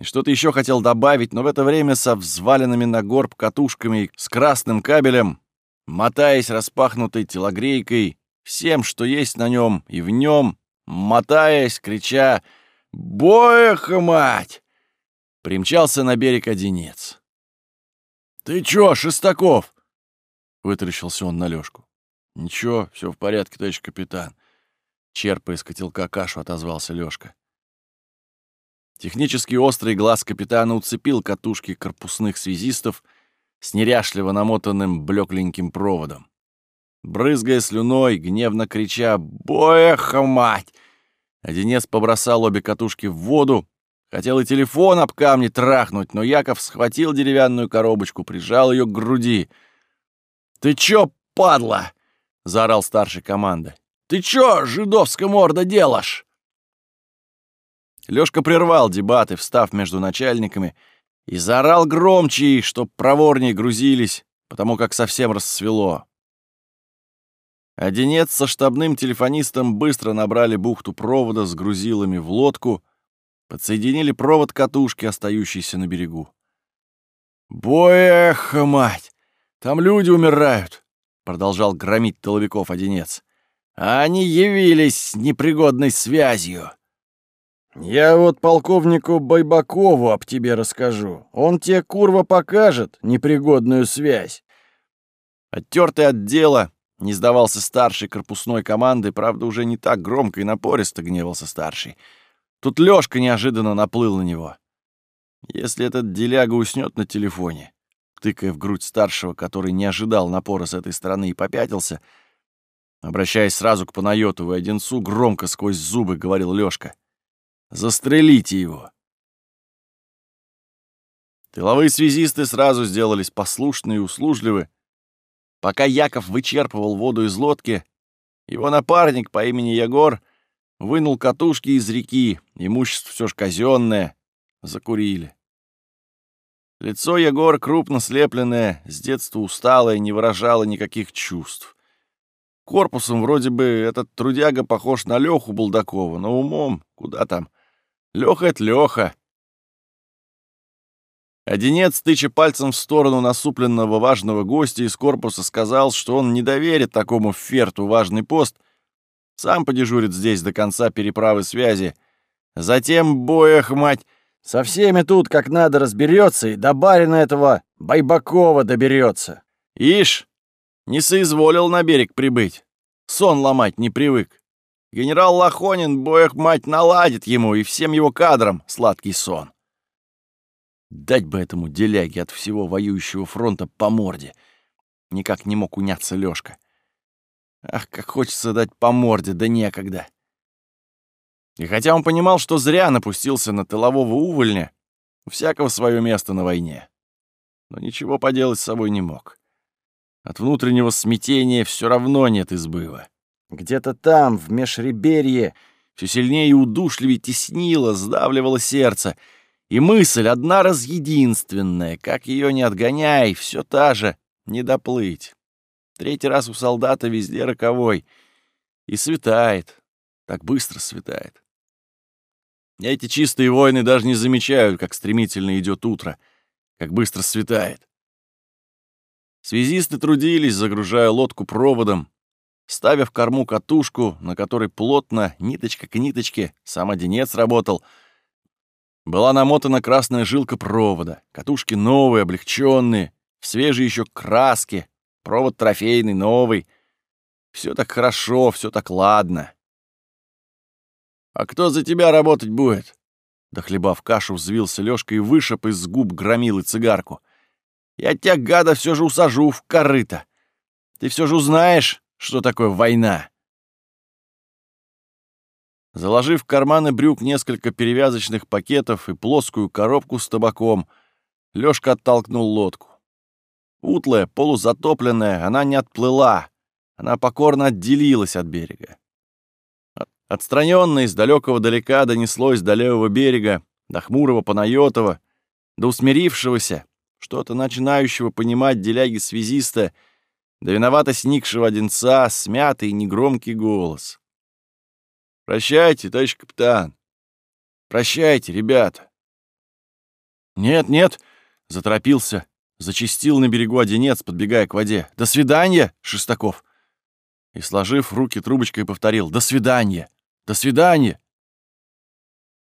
И что-то еще хотел добавить, но в это время со взваленными на горб катушками с красным кабелем, мотаясь распахнутой телогрейкой, всем, что есть на нем и в нем, мотаясь, крича «Боеха, мать!» примчался на берег Одинец. «Ты чё, Шестаков?» — вытаращился он на Лёшку. «Ничего, все в порядке, товарищ капитан», — черпая из котелка кашу, отозвался Лёшка. Технически острый глаз капитана уцепил катушки корпусных связистов с неряшливо намотанным блекленьким проводом. Брызгая слюной, гневно крича «Боеха, мать!», Одинец побросал обе катушки в воду, хотел и телефон об камни трахнуть, но Яков схватил деревянную коробочку, прижал ее к груди. «Ты чё, падла?» — заорал старший команды. «Ты чё, жидовская морда, делаешь?» Лёшка прервал дебаты, встав между начальниками, и заорал громче, чтоб проворнее грузились, потому как совсем рассвело. Одинец со штабным телефонистом быстро набрали бухту провода с грузилами в лодку, подсоединили провод катушки, остающейся на берегу. «Боеха, мать! Там люди умирают!» — продолжал громить Толовиков Одинец. «А они явились с непригодной связью!» «Я вот полковнику Байбакову об тебе расскажу. Он тебе, курва, покажет непригодную связь». Оттертый от дела, не сдавался старший корпусной команды, правда, уже не так громко и напористо гневался старший. Тут Лёшка неожиданно наплыл на него. Если этот деляга уснёт на телефоне, тыкая в грудь старшего, который не ожидал напора с этой стороны и попятился, обращаясь сразу к Панайотову и Одинцу, громко сквозь зубы говорил Лёшка. «Застрелите его!» Тыловые связисты сразу сделались послушны и услужливы, Пока Яков вычерпывал воду из лодки, его напарник по имени Егор вынул катушки из реки, имущество все ж казенное, закурили. Лицо Егора крупно слепленное, с детства усталое, не выражало никаких чувств. Корпусом вроде бы этот трудяга похож на Леху Булдакова, но умом куда там. Леха — это Леха. Одинец, тыча пальцем в сторону насупленного важного гостя из корпуса, сказал, что он не доверит такому ферту важный пост, сам подежурит здесь до конца переправы связи. Затем, боях, мать, со всеми тут как надо разберется и до барина этого Байбакова доберется. Ишь, не соизволил на берег прибыть. Сон ломать не привык. Генерал Лохонин, боях, мать, наладит ему и всем его кадрам сладкий сон. Дать бы этому деляге от всего воюющего фронта по морде. Никак не мог уняться Лёшка. Ах, как хочется дать по морде, да некогда. И хотя он понимал, что зря напустился на тылового увольня, у всякого свое место на войне. Но ничего поделать с собой не мог. От внутреннего смятения все равно нет избыва. Где-то там, в межреберье, все сильнее и удушливее теснило, сдавливало сердце — и мысль одна раз единственная, как ее не отгоняй, все та же, не доплыть. Третий раз у солдата везде роковой. И светает, так быстро светает. Эти чистые воины даже не замечают, как стремительно идет утро, как быстро светает. Связисты трудились, загружая лодку проводом, ставя в корму катушку, на которой плотно, ниточка к ниточке, сам одинец работал — была намотана красная жилка провода, катушки новые, облегченные, в свежей еще краске, провод трофейный, новый. Все так хорошо, все так ладно. «А кто за тебя работать будет?» Дохлебав кашу, взвился Лёшка и вышиб из губ громилы цигарку. «Я тебя, гада, все же усажу в корыто. Ты все же узнаешь, что такое война». Заложив в карманы брюк несколько перевязочных пакетов и плоскую коробку с табаком, Лёшка оттолкнул лодку. Утлая, полузатопленная, она не отплыла, она покорно отделилась от берега. Отстраненно из далекого далека донеслось до левого берега, до хмурого Панайотова, до усмирившегося, что-то начинающего понимать деляги-связиста, до виновато сникшего одинца, смятый негромкий голос. «Прощайте, товарищ капитан! Прощайте, ребята!» «Нет, нет!» — заторопился, зачистил на берегу одинец, подбегая к воде. «До свидания, Шестаков!» И, сложив руки трубочкой, повторил «До свидания! До свидания!»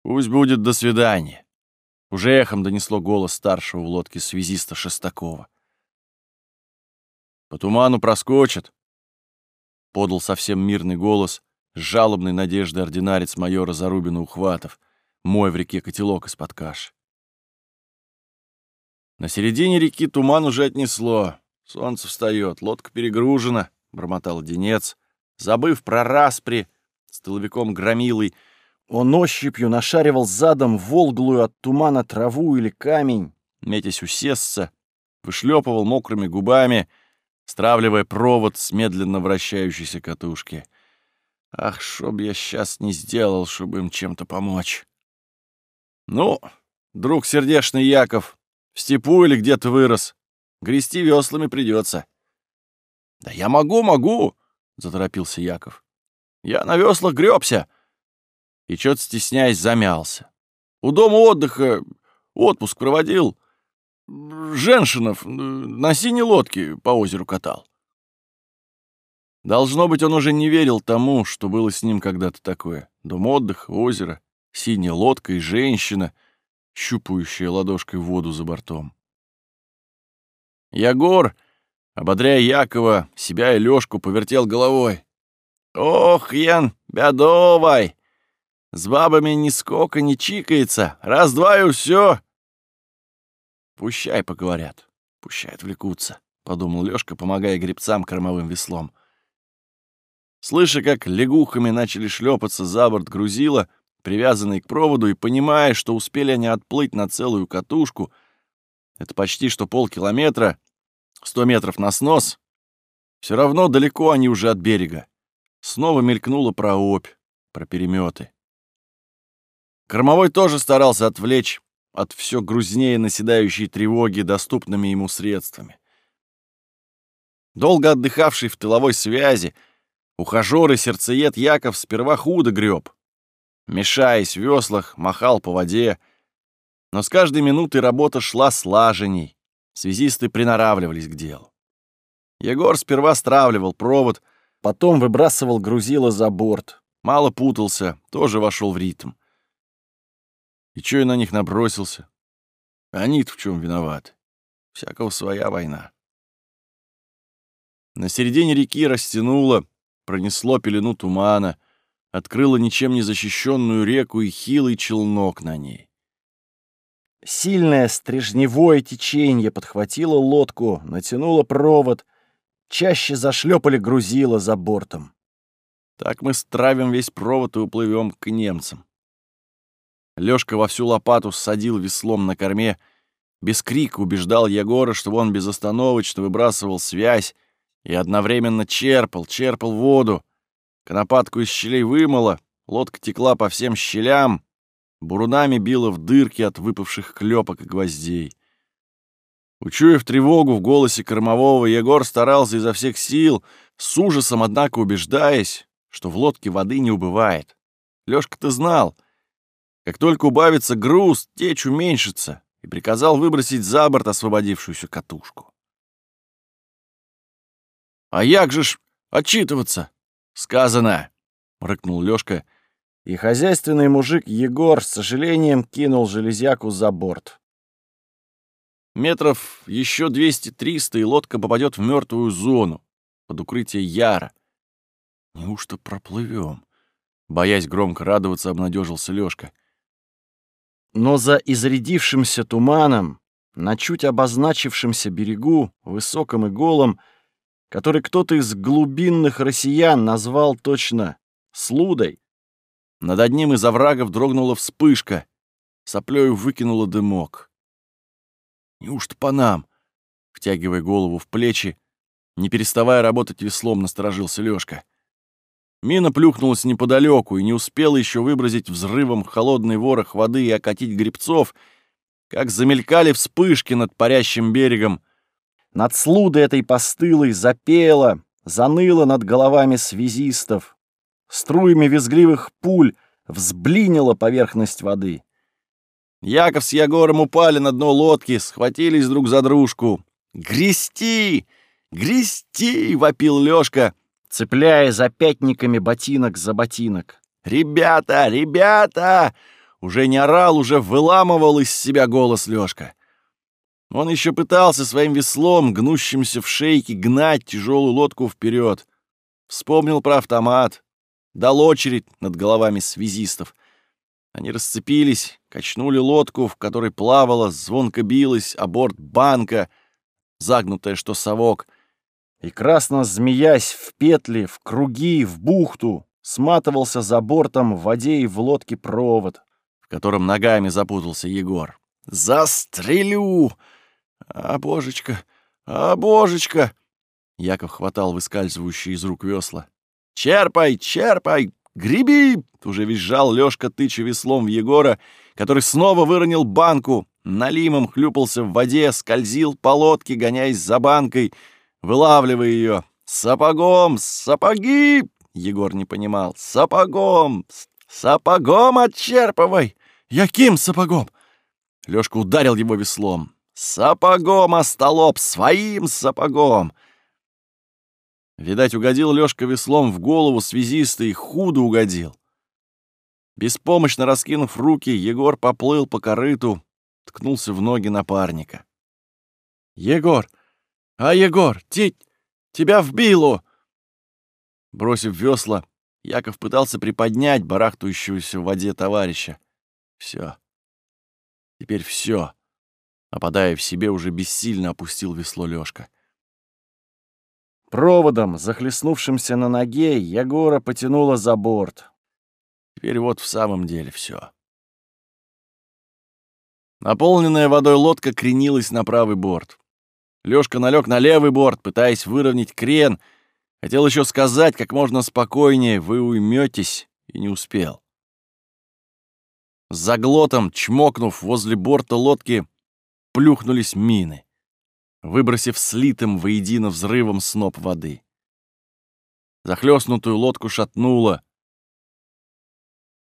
«Пусть будет до свидания!» Уже эхом донесло голос старшего в лодке связиста Шестакова. «По туману проскочит!» Подал совсем мирный голос, жалобной надеждой ординарец майора Зарубина Ухватов, мой в реке котелок из-под каши. На середине реки туман уже отнесло. Солнце встает, лодка перегружена, — бормотал Денец, забыв про распри с тыловиком громилой, он ощупью нашаривал задом волглую от тумана траву или камень, метясь усесться, вышлепывал мокрыми губами, стравливая провод с медленно вращающейся катушки. Ах, что б я сейчас не сделал, чтобы им чем-то помочь. Ну, друг сердечный Яков, в степу или где-то вырос. Грести веслами придется. Да я могу, могу, заторопился Яков. Я на веслах гребся и, чё-то стесняясь, замялся. У дома отдыха отпуск проводил. Женшинов на синей лодке по озеру катал. Должно быть, он уже не верил тому, что было с ним когда-то такое. Дом отдыха, озеро, синяя лодка и женщина, щупающая ладошкой воду за бортом. Ягор, ободряя Якова, себя и Лёшку, повертел головой. «Ох, Ян, бядовай! С бабами ни сколько не чикается. Раз-два и все. Пущай поговорят, пущай отвлекутся, — подумал Лёшка, помогая гребцам кормовым веслом. Слыша, как лягухами начали шлепаться за борт грузила, привязанные к проводу, и понимая, что успели они отплыть на целую катушку, это почти что полкилометра, сто метров на снос, все равно далеко они уже от берега. Снова мелькнула про опь, про переметы. Кормовой тоже старался отвлечь от все грузнее наседающей тревоги доступными ему средствами. Долго отдыхавший в тыловой связи, ухажёр и сердцеед Яков сперва худо греб. Мешаясь в веслах, махал по воде, но с каждой минутой работа шла слаженней, связисты приноравливались к делу. Егор сперва стравливал провод, потом выбрасывал грузило за борт, мало путался, тоже вошел в ритм. И чё я на них набросился? Они-то в чем виноваты? Всякого своя война. На середине реки растянуло, пронесло пелену тумана, открыло ничем не защищенную реку и хилый челнок на ней. Сильное стрижневое течение подхватило лодку, натянуло провод, чаще зашлепали грузило за бортом. Так мы стравим весь провод и уплывем к немцам. Лёшка во всю лопату садил веслом на корме, без крика убеждал Егора, чтобы он безостановочно выбрасывал связь и одновременно черпал, черпал воду. Конопатку из щелей вымыло, лодка текла по всем щелям, бурунами била в дырки от выпавших клёпок и гвоздей. Учуяв тревогу в голосе кормового, Егор старался изо всех сил, с ужасом, однако, убеждаясь, что в лодке воды не убывает. Лёшка-то знал — как только убавится груз, течь уменьшится, и приказал выбросить за борт освободившуюся катушку. «А як же ж отчитываться?» «Сказано!» — рыкнул Лёшка, и хозяйственный мужик Егор с сожалением кинул железяку за борт. Метров еще 200-300, и лодка попадет в мертвую зону, под укрытие Яра. Неужто проплывем? Боясь громко радоваться, обнадежился Лёшка. Но за изрядившимся туманом, на чуть обозначившемся берегу, высоком и голом, который кто-то из глубинных россиян назвал точно «слудой», над одним из оврагов дрогнула вспышка, соплёю выкинула дымок. «Неужто по нам?» — втягивая голову в плечи, Не переставая работать веслом, насторожился Лёшка. Мина плюхнулась неподалеку и не успела еще выбросить взрывом холодный ворох воды и окатить грибцов, как замелькали вспышки над парящим берегом. Над слудой этой постылой запела, заныла над головами связистов. Струями визгливых пуль взблинила поверхность воды. Яков с Егором упали на дно лодки, схватились друг за дружку. «Грести! Грести!» — вопил Лёшка, цепляя запятниками ботинок за ботинок. «Ребята! Ребята!» Уже не орал, уже выламывал из себя голос Лёшка. Он еще пытался своим веслом, гнущимся в шейке, гнать тяжелую лодку вперед. Вспомнил про автомат. Дал очередь над головами связистов. Они расцепились, качнули лодку, в которой плавала, звонко билась, а борт банка, загнутая, что совок. И красно змеясь в петли, в круги, в бухту, сматывался за бортом в воде и в лодке провод, в котором ногами запутался Егор. «Застрелю! А, божечка! А, божечка!» Яков хватал выскальзывающие из рук весла. «Черпай, черпай! Греби!» — уже визжал Лёшка, тыча веслом в Егора, который снова выронил банку, налимом хлюпался в воде, скользил по лодке, гоняясь за банкой, вылавливая ее. «Сапогом! Сапоги!» — Егор не понимал. «Сапогом! Сапогом отчерпывай!» «Яким сапогом?» Лёшка ударил его веслом. «Сапогом, остолоп, своим сапогом!» Видать, угодил Лёшка веслом в голову связиста и худо угодил. Беспомощно раскинув руки, Егор поплыл по корыту, ткнулся в ноги напарника. «Егор! А, Егор, ти... тебя вбило!» Бросив весла, Яков пытался приподнять барахтающегося в воде товарища. Все. Теперь все. Опадая в себе, уже бессильно опустил весло Лёшка. Проводом, захлестнувшимся на ноге, Егора потянуло за борт. Теперь вот в самом деле все. Наполненная водой лодка кренилась на правый борт. Лёшка налег на левый борт, пытаясь выровнять крен. Хотел еще сказать как можно спокойнее «Вы уйметесь» и не успел. С заглотом, чмокнув возле борта лодки, плюхнулись мины выбросив слитым воедино взрывом сноп воды. Захлёстнутую лодку шатнуло.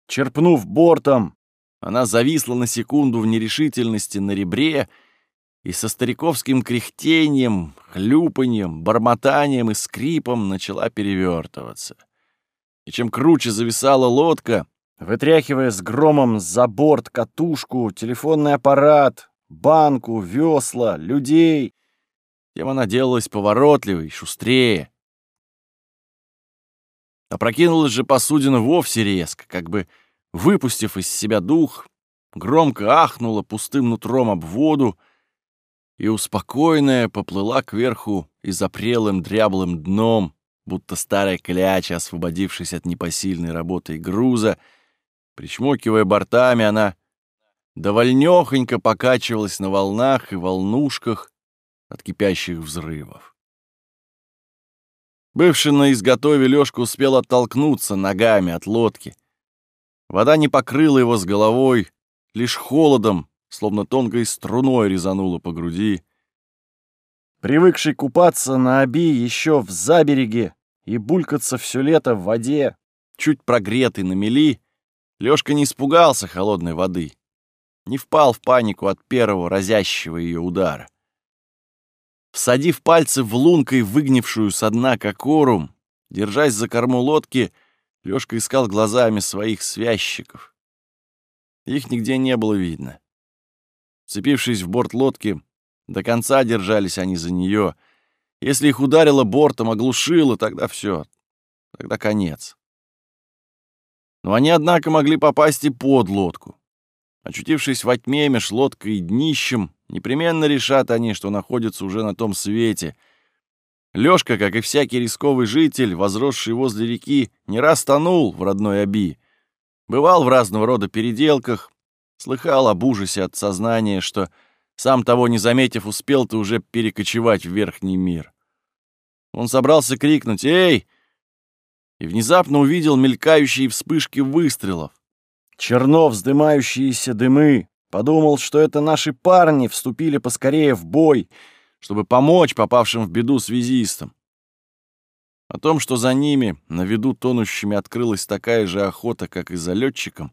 Черпнув бортом, она зависла на секунду в нерешительности на ребре и со стариковским кряхтением, хлюпаньем, бормотанием и скрипом начала перевертываться. И чем круче зависала лодка, вытряхивая с громом за борт катушку, телефонный аппарат, банку, весла, людей, тем она делалась поворотливой, шустрее. Опрокинулась же посудина вовсе резко, как бы выпустив из себя дух, громко ахнула пустым нутром об воду и, успокоенная, поплыла кверху и запрелым дряблым дном, будто старая кляча, освободившись от непосильной работы и груза, причмокивая бортами, она довольнёхонько покачивалась на волнах и волнушках, от кипящих взрывов. Бывший на изготове Лёшка успел оттолкнуться ногами от лодки. Вода не покрыла его с головой, лишь холодом, словно тонкой струной резанула по груди. Привыкший купаться на оби еще в забереге и булькаться все лето в воде, чуть прогретый на мели, Лёшка не испугался холодной воды, не впал в панику от первого разящего ее удара. Всадив пальцы в лункой, выгнившую со дна кокорум, держась за корму лодки, Лёшка искал глазами своих связчиков. Их нигде не было видно. Цепившись в борт лодки, до конца держались они за нее. Если их ударило бортом, оглушило, тогда все, тогда конец. Но они, однако, могли попасть и под лодку. Очутившись во тьме меж лодкой и днищем, непременно решат они, что находятся уже на том свете. Лёшка, как и всякий рисковый житель, возросший возле реки, не раз тонул в родной Оби. Бывал в разного рода переделках, слыхал об ужасе от сознания, что, сам того не заметив, успел ты уже перекочевать в верхний мир. Он собрался крикнуть «Эй!» и внезапно увидел мелькающие вспышки выстрелов. Черно вздымающиеся дымы. Подумал, что это наши парни вступили поскорее в бой, чтобы помочь попавшим в беду связистам. О том, что за ними, на виду тонущими, открылась такая же охота, как и за летчиком,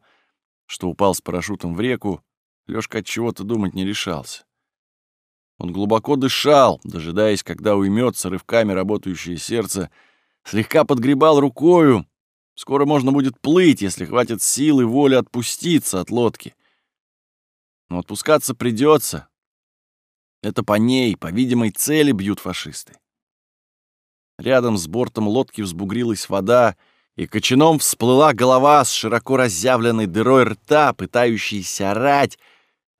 что упал с парашютом в реку, Лёшка от чего-то думать не решался. Он глубоко дышал, дожидаясь, когда уймется рывками работающее сердце, слегка подгребал рукою. Скоро можно будет плыть, если хватит сил и воли отпуститься от лодки. Но отпускаться придется. Это по ней, по видимой цели бьют фашисты. Рядом с бортом лодки взбугрилась вода, и кочаном всплыла голова с широко разъявленной дырой рта, пытающейся орать,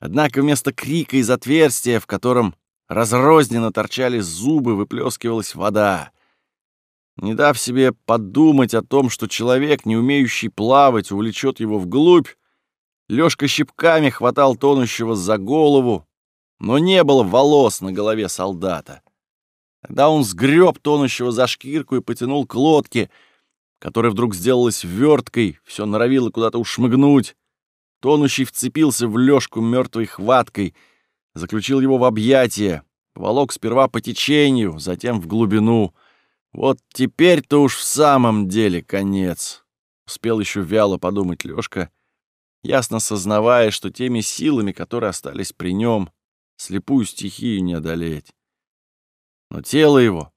однако вместо крика из отверстия, в котором разрозненно торчали зубы, выплескивалась вода. Не дав себе подумать о том, что человек, не умеющий плавать, увлечет его вглубь, Лёшка щипками хватал тонущего за голову, но не было волос на голове солдата. Тогда он сгреб тонущего за шкирку и потянул к лодке, которая вдруг сделалась верткой, все норовило куда-то ушмыгнуть. Тонущий вцепился в Лёшку мертвой хваткой, заключил его в объятия, волок сперва по течению, затем в глубину. Вот теперь-то уж в самом деле конец. Успел еще вяло подумать Лёшка, ясно сознавая, что теми силами, которые остались при нем, слепую стихию не одолеть. Но тело его,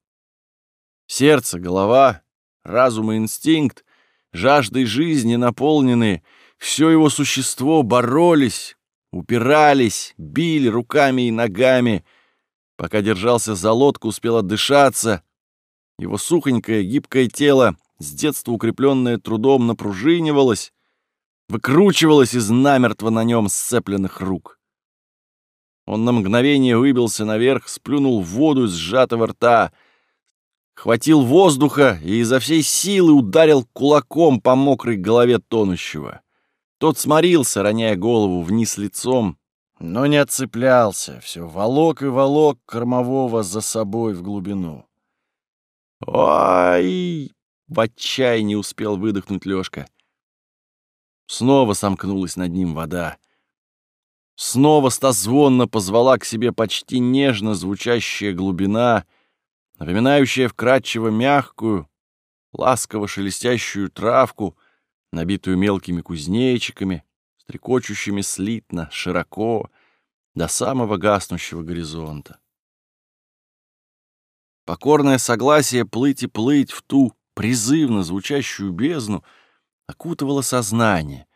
сердце, голова, разум и инстинкт, жаждой жизни наполненные, все его существо боролись, упирались, били руками и ногами. Пока держался за лодку, успел отдышаться. Его сухонькое, гибкое тело, с детства укрепленное трудом, напружинивалось, выкручивалось из намертво на нем сцепленных рук. Он на мгновение выбился наверх, сплюнул в воду из сжатого рта, хватил воздуха и изо всей силы ударил кулаком по мокрой голове тонущего. Тот сморился, роняя голову вниз лицом, но не отцеплялся, все волок и волок кормового за собой в глубину. «Ой!» — в отчаянии успел выдохнуть Лёшка. Снова сомкнулась над ним вода. Снова стозвонно позвала к себе почти нежно звучащая глубина, напоминающая вкрадчиво мягкую, ласково шелестящую травку, набитую мелкими кузнечиками, стрекочущими слитно, широко, до самого гаснущего горизонта. Покорное согласие плыть и плыть в ту призывно звучащую бездну окутывало сознание.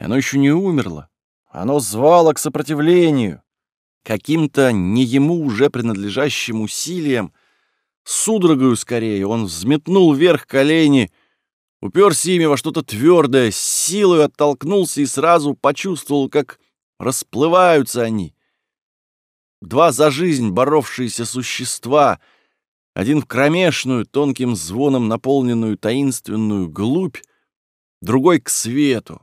И оно еще не умерло, оно звало к сопротивлению, каким-то не ему уже принадлежащим усилием. Судорогою скорее он взметнул вверх колени, уперся ими во что-то твердое, с силой оттолкнулся и сразу почувствовал, как расплываются они. Два за жизнь боровшиеся существа, один в кромешную, тонким звоном наполненную таинственную глубь, другой к свету,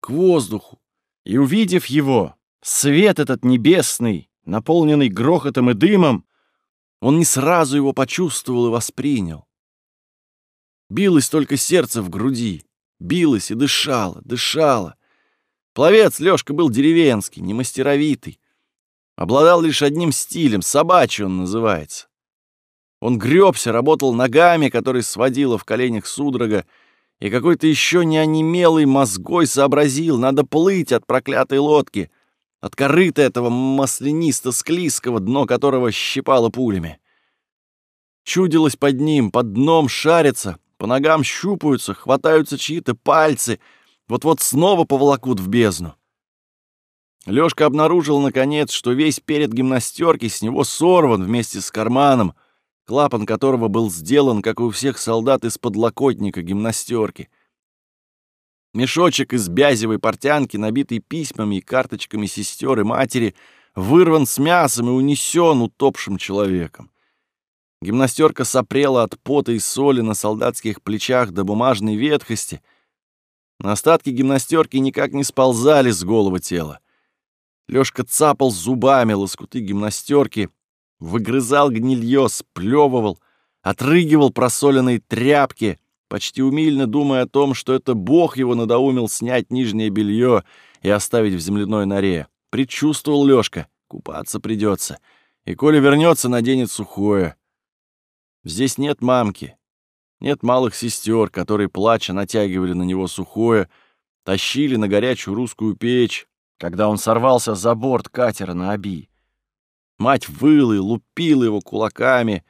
к воздуху, и, увидев его, свет этот небесный, наполненный грохотом и дымом, он не сразу его почувствовал и воспринял. Билось только сердце в груди, билось и дышало, дышало. Пловец Лёшка был деревенский, не мастеровитый. Обладал лишь одним стилем, собачий он называется. Он гребся, работал ногами, которые сводило в коленях судорога, и какой-то еще не онемелый мозгой сообразил, надо плыть от проклятой лодки, от корыта этого маслянисто-склизкого, дно которого щипало пулями. Чудилось под ним, под дном шарится, по ногам щупаются, хватаются чьи-то пальцы, вот-вот снова поволокут в бездну. Лёшка обнаружил, наконец, что весь перед гимнастерки с него сорван вместе с карманом — клапан которого был сделан, как у всех солдат, из подлокотника гимнастерки. Мешочек из бязевой портянки, набитый письмами и карточками сестер и матери, вырван с мясом и унесен утопшим человеком. Гимнастерка сопрела от пота и соли на солдатских плечах до бумажной ветхости. На остатки гимнастерки никак не сползали с голого тела. Лёшка цапал зубами лоскуты гимнастерки, выгрызал гнилье, сплевывал, отрыгивал просоленные тряпки, почти умильно думая о том, что это Бог его надоумил снять нижнее белье и оставить в земляной норе. Предчувствовал Лёшка, купаться придется, и коли вернется, наденет сухое. Здесь нет мамки, нет малых сестер, которые, плача, натягивали на него сухое, тащили на горячую русскую печь, когда он сорвался за борт катера на Оби. Мать выла и лупила его кулаками,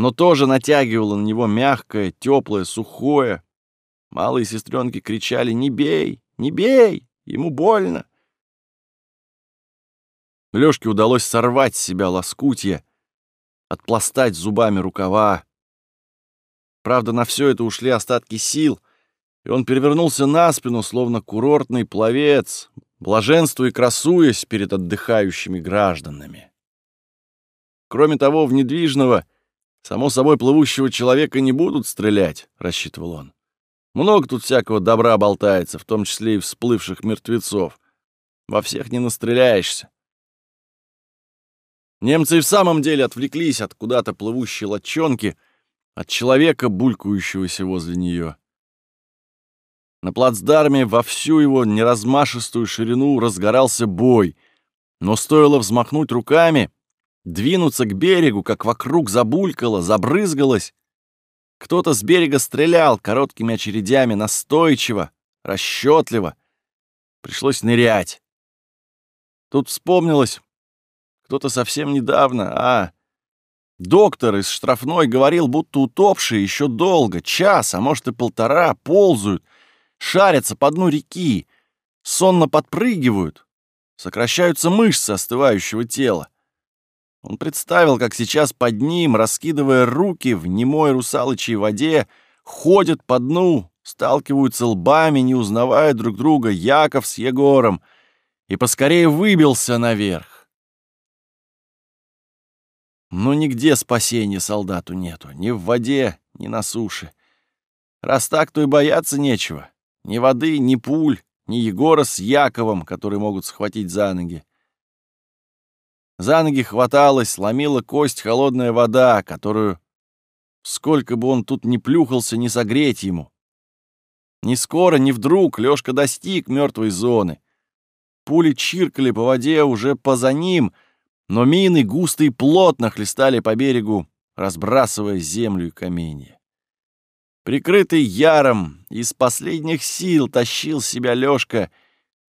но тоже натягивала на него мягкое, теплое, сухое. Малые сестренки кричали «Не бей! Не бей! Ему больно!» Лёшке удалось сорвать с себя лоскутья, отпластать зубами рукава. Правда, на все это ушли остатки сил, и он перевернулся на спину, словно курортный пловец, блаженствуя и красуясь перед отдыхающими гражданами. Кроме того, в недвижного, само собой плывущего человека не будут стрелять, рассчитывал он. Много тут всякого добра болтается, в том числе и всплывших мертвецов. Во всех не настреляешься. Немцы и в самом деле отвлеклись от куда-то плывущей лодчонки, от человека, булькающегося возле нее. На плацдарме во всю его неразмашистую ширину разгорался бой, но стоило взмахнуть руками, двинуться к берегу, как вокруг забулькало, забрызгалось. Кто-то с берега стрелял короткими очередями, настойчиво, расчетливо. Пришлось нырять. Тут вспомнилось, кто-то совсем недавно, а... Доктор из штрафной говорил, будто утопшие еще долго, час, а может и полтора, ползают, шарятся по дну реки, сонно подпрыгивают, сокращаются мышцы остывающего тела. Он представил, как сейчас под ним, раскидывая руки в немой русалочьей воде, ходят по дну, сталкиваются лбами, не узнавая друг друга, Яков с Егором, и поскорее выбился наверх. Но нигде спасения солдату нету, ни в воде, ни на суше. Раз так, то и бояться нечего. Ни воды, ни пуль, ни Егора с Яковом, которые могут схватить за ноги. За ноги хваталась, ломила кость холодная вода, которую, сколько бы он тут ни плюхался, не согреть ему. Ни скоро, ни вдруг Лёшка достиг мертвой зоны. Пули чиркали по воде уже поза ним — но мины густо и плотно хлестали по берегу, разбрасывая землю и каменья. Прикрытый яром, из последних сил тащил себя Лёшка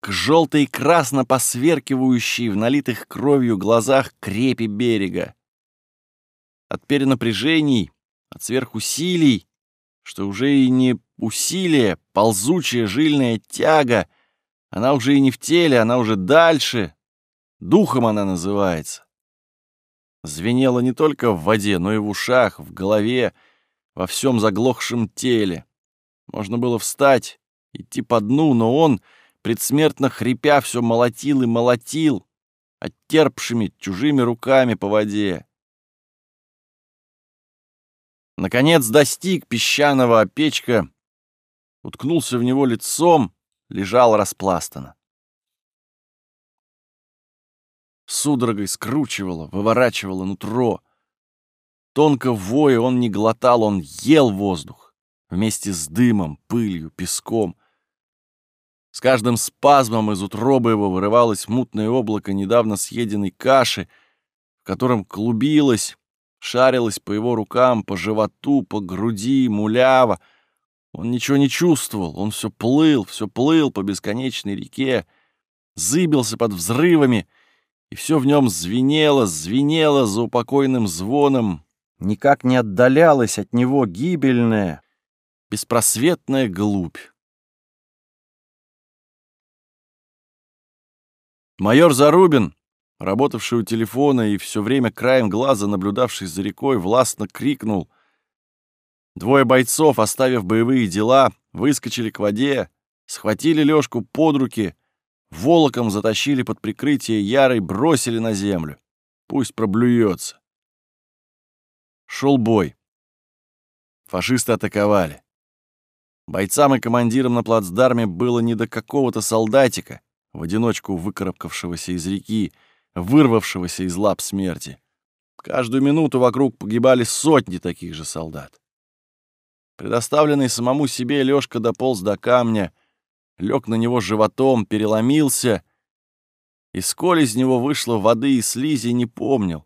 к желтой красно посверкивающей в налитых кровью глазах крепи берега. От перенапряжений, от сверхусилий, что уже и не усилие, ползучая жильная тяга, она уже и не в теле, она уже дальше, Духом она называется. Звенело не только в воде, но и в ушах, в голове, во всем заглохшем теле. Можно было встать, идти по дну, но он, предсмертно хрипя, все молотил и молотил, оттерпшими чужими руками по воде. Наконец достиг песчаного опечка, уткнулся в него лицом, лежал распластано. судорогой скручивало, выворачивало нутро. Тонко воя он не глотал, он ел воздух вместе с дымом, пылью, песком. С каждым спазмом из утробы его вырывалось мутное облако недавно съеденной каши, в котором клубилось, шарилось по его рукам, по животу, по груди, мулява. Он ничего не чувствовал, он все плыл, все плыл по бесконечной реке, зыбился под взрывами — и все в нем звенело, звенело за упокойным звоном, никак не отдалялась от него гибельная, беспросветная глубь. Майор Зарубин, работавший у телефона и все время краем глаза наблюдавший за рекой, властно крикнул. Двое бойцов, оставив боевые дела, выскочили к воде, схватили Лёшку под руки — волоком затащили под прикрытие ярой, бросили на землю. Пусть проблюется. Шел бой. Фашисты атаковали. Бойцам и командирам на плацдарме было не до какого-то солдатика, в одиночку выкарабкавшегося из реки, вырвавшегося из лап смерти. Каждую минуту вокруг погибали сотни таких же солдат. Предоставленный самому себе, Лёшка дополз до камня, лег на него животом, переломился, и сколь из него вышло воды и слизи, не помнил.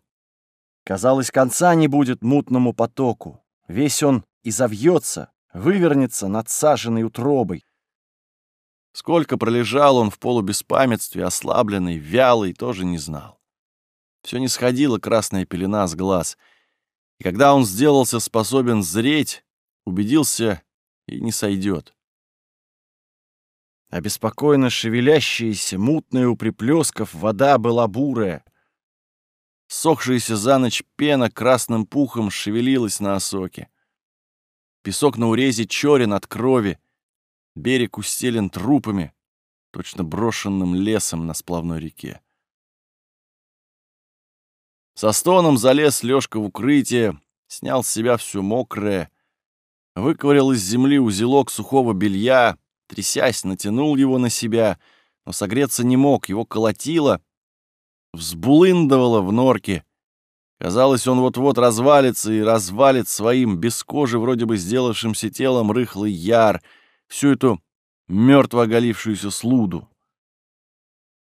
Казалось, конца не будет мутному потоку. Весь он и завьется, вывернется над саженной утробой. Сколько пролежал он в полубеспамятстве, ослабленный, вялый, тоже не знал. Все не сходила красная пелена с глаз, и когда он сделался способен зреть, убедился и не сойдет. Обеспокоенно шевелящаяся, мутная у приплесков, вода была бурая. Сохшаяся за ночь пена красным пухом шевелилась на осоке. Песок на урезе черен от крови, берег устелен трупами, точно брошенным лесом на сплавной реке. Со стоном залез Лёшка в укрытие, снял с себя все мокрое, выковырял из земли узелок сухого белья, трясясь, натянул его на себя, но согреться не мог, его колотило, взбулындывало в норке. Казалось, он вот-вот развалится и развалит своим без кожи вроде бы сделавшимся телом рыхлый яр, всю эту мертво оголившуюся слуду.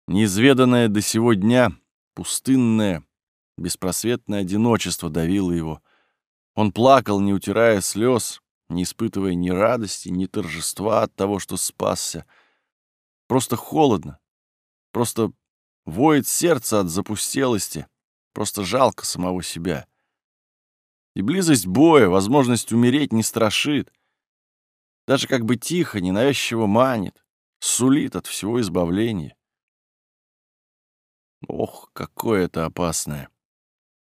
Неизведанное до сего дня, пустынное, беспросветное одиночество давило его. Он плакал, не утирая слез, не испытывая ни радости, ни торжества от того, что спасся. Просто холодно, просто воет сердце от запустелости, просто жалко самого себя. И близость боя, возможность умереть не страшит. Даже как бы тихо, ненавязчиво манит, сулит от всего избавления. Ох, какое это опасное!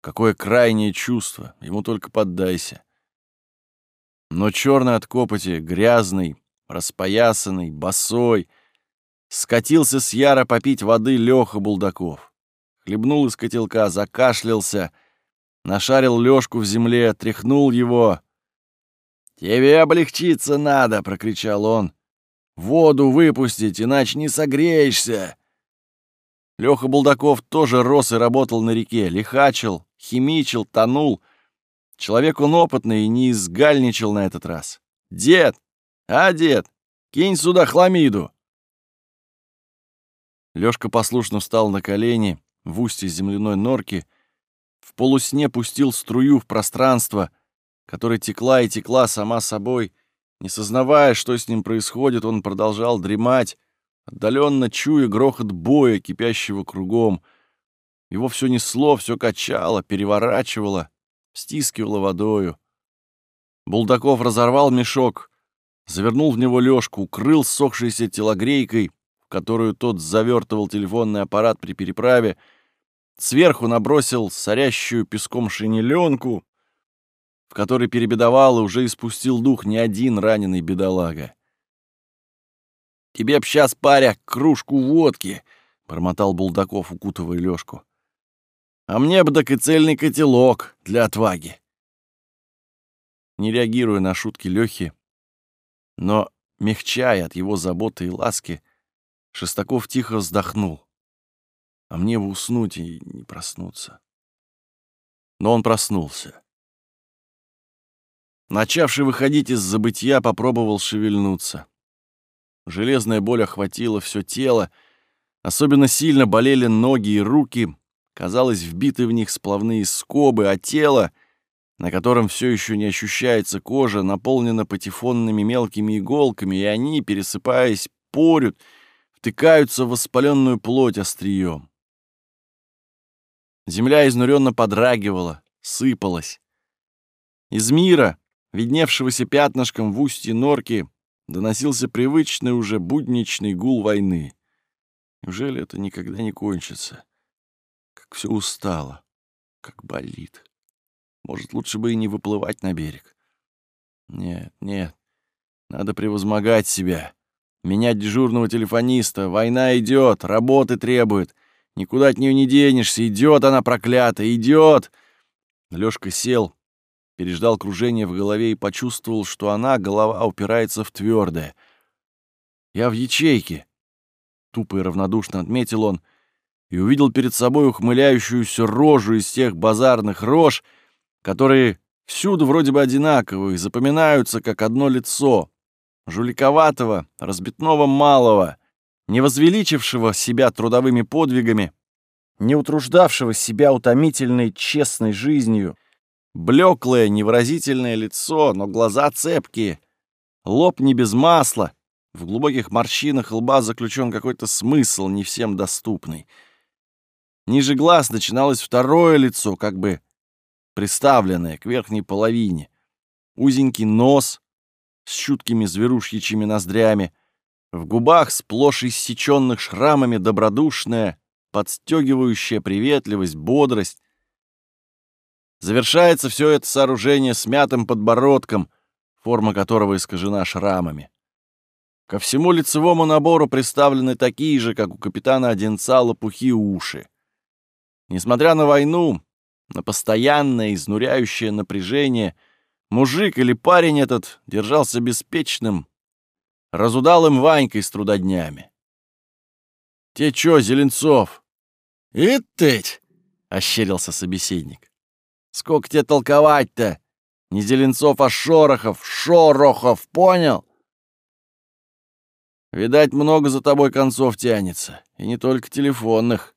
Какое крайнее чувство! Ему только поддайся. Но черный от копоти, грязный, распоясанный, босой, скатился с яра попить воды Лёха Булдаков. Хлебнул из котелка, закашлялся, нашарил Лёшку в земле, тряхнул его. «Тебе облегчиться надо!» — прокричал он. «Воду выпустить, иначе не согреешься!» Лёха Булдаков тоже рос и работал на реке, лихачил, химичил, тонул — Человек он опытный и не изгальничал на этот раз. «Дед! А, дед! Кинь сюда хламиду!» Лёшка послушно встал на колени в устье земляной норки, в полусне пустил струю в пространство, которая текла и текла сама собой. Не сознавая, что с ним происходит, он продолжал дремать, отдаленно чуя грохот боя, кипящего кругом. Его все несло, все качало, переворачивало стискивало водою. Булдаков разорвал мешок, завернул в него лёжку, укрыл сохшейся телогрейкой, в которую тот завертывал телефонный аппарат при переправе, сверху набросил сорящую песком шинеленку, в которой перебедовал и уже испустил дух не один раненый бедолага. «Тебе б сейчас, паря, кружку водки!» — бормотал Булдаков, укутывая Лёшку. А мне бы так и цельный котелок для отваги. Не реагируя на шутки Лёхи, но мягчая от его заботы и ласки, Шестаков тихо вздохнул. А мне бы уснуть и не проснуться. Но он проснулся. Начавший выходить из забытья, попробовал шевельнуться. Железная боль охватила все тело, особенно сильно болели ноги и руки, казалось, вбиты в них сплавные скобы, а тело, на котором все еще не ощущается кожа, наполнено патефонными мелкими иголками, и они, пересыпаясь, порют, втыкаются в воспаленную плоть острием. Земля изнуренно подрагивала, сыпалась. Из мира, видневшегося пятнышком в устье норки, доносился привычный уже будничный гул войны. Неужели это никогда не кончится? Как все устало, как болит. Может, лучше бы и не выплывать на берег. Нет, нет, надо превозмогать себя. Менять дежурного телефониста. Война идет, работы требует. Никуда от нее не денешься. Идет она, проклятая, идет. Лёшка сел, переждал кружение в голове и почувствовал, что она, голова, упирается в твердое. «Я в ячейке», — тупо и равнодушно отметил он, — и увидел перед собой ухмыляющуюся рожу из тех базарных рож, которые всюду вроде бы одинаковые, запоминаются как одно лицо, жуликоватого, разбитного малого, не возвеличившего себя трудовыми подвигами, не утруждавшего себя утомительной честной жизнью, блеклое невыразительное лицо, но глаза цепкие, лоб не без масла, в глубоких морщинах лба заключен какой-то смысл, не всем доступный. Ниже глаз начиналось второе лицо, как бы приставленное к верхней половине. Узенький нос с чуткими зверушьичьими ноздрями, в губах сплошь иссеченных шрамами добродушная, подстегивающая приветливость, бодрость. Завершается все это сооружение смятым подбородком, форма которого искажена шрамами. Ко всему лицевому набору представлены такие же, как у капитана Одинца, лопухи уши. Несмотря на войну, на постоянное изнуряющее напряжение, мужик или парень этот держался беспечным, разудалым Ванькой с трудоднями. «Те чё, Зеленцов?» «И тыть!» — ощерился собеседник. «Сколько тебе толковать-то? Не Зеленцов, а Шорохов, Шорохов, понял?» Видать, много за тобой концов тянется, и не только телефонных.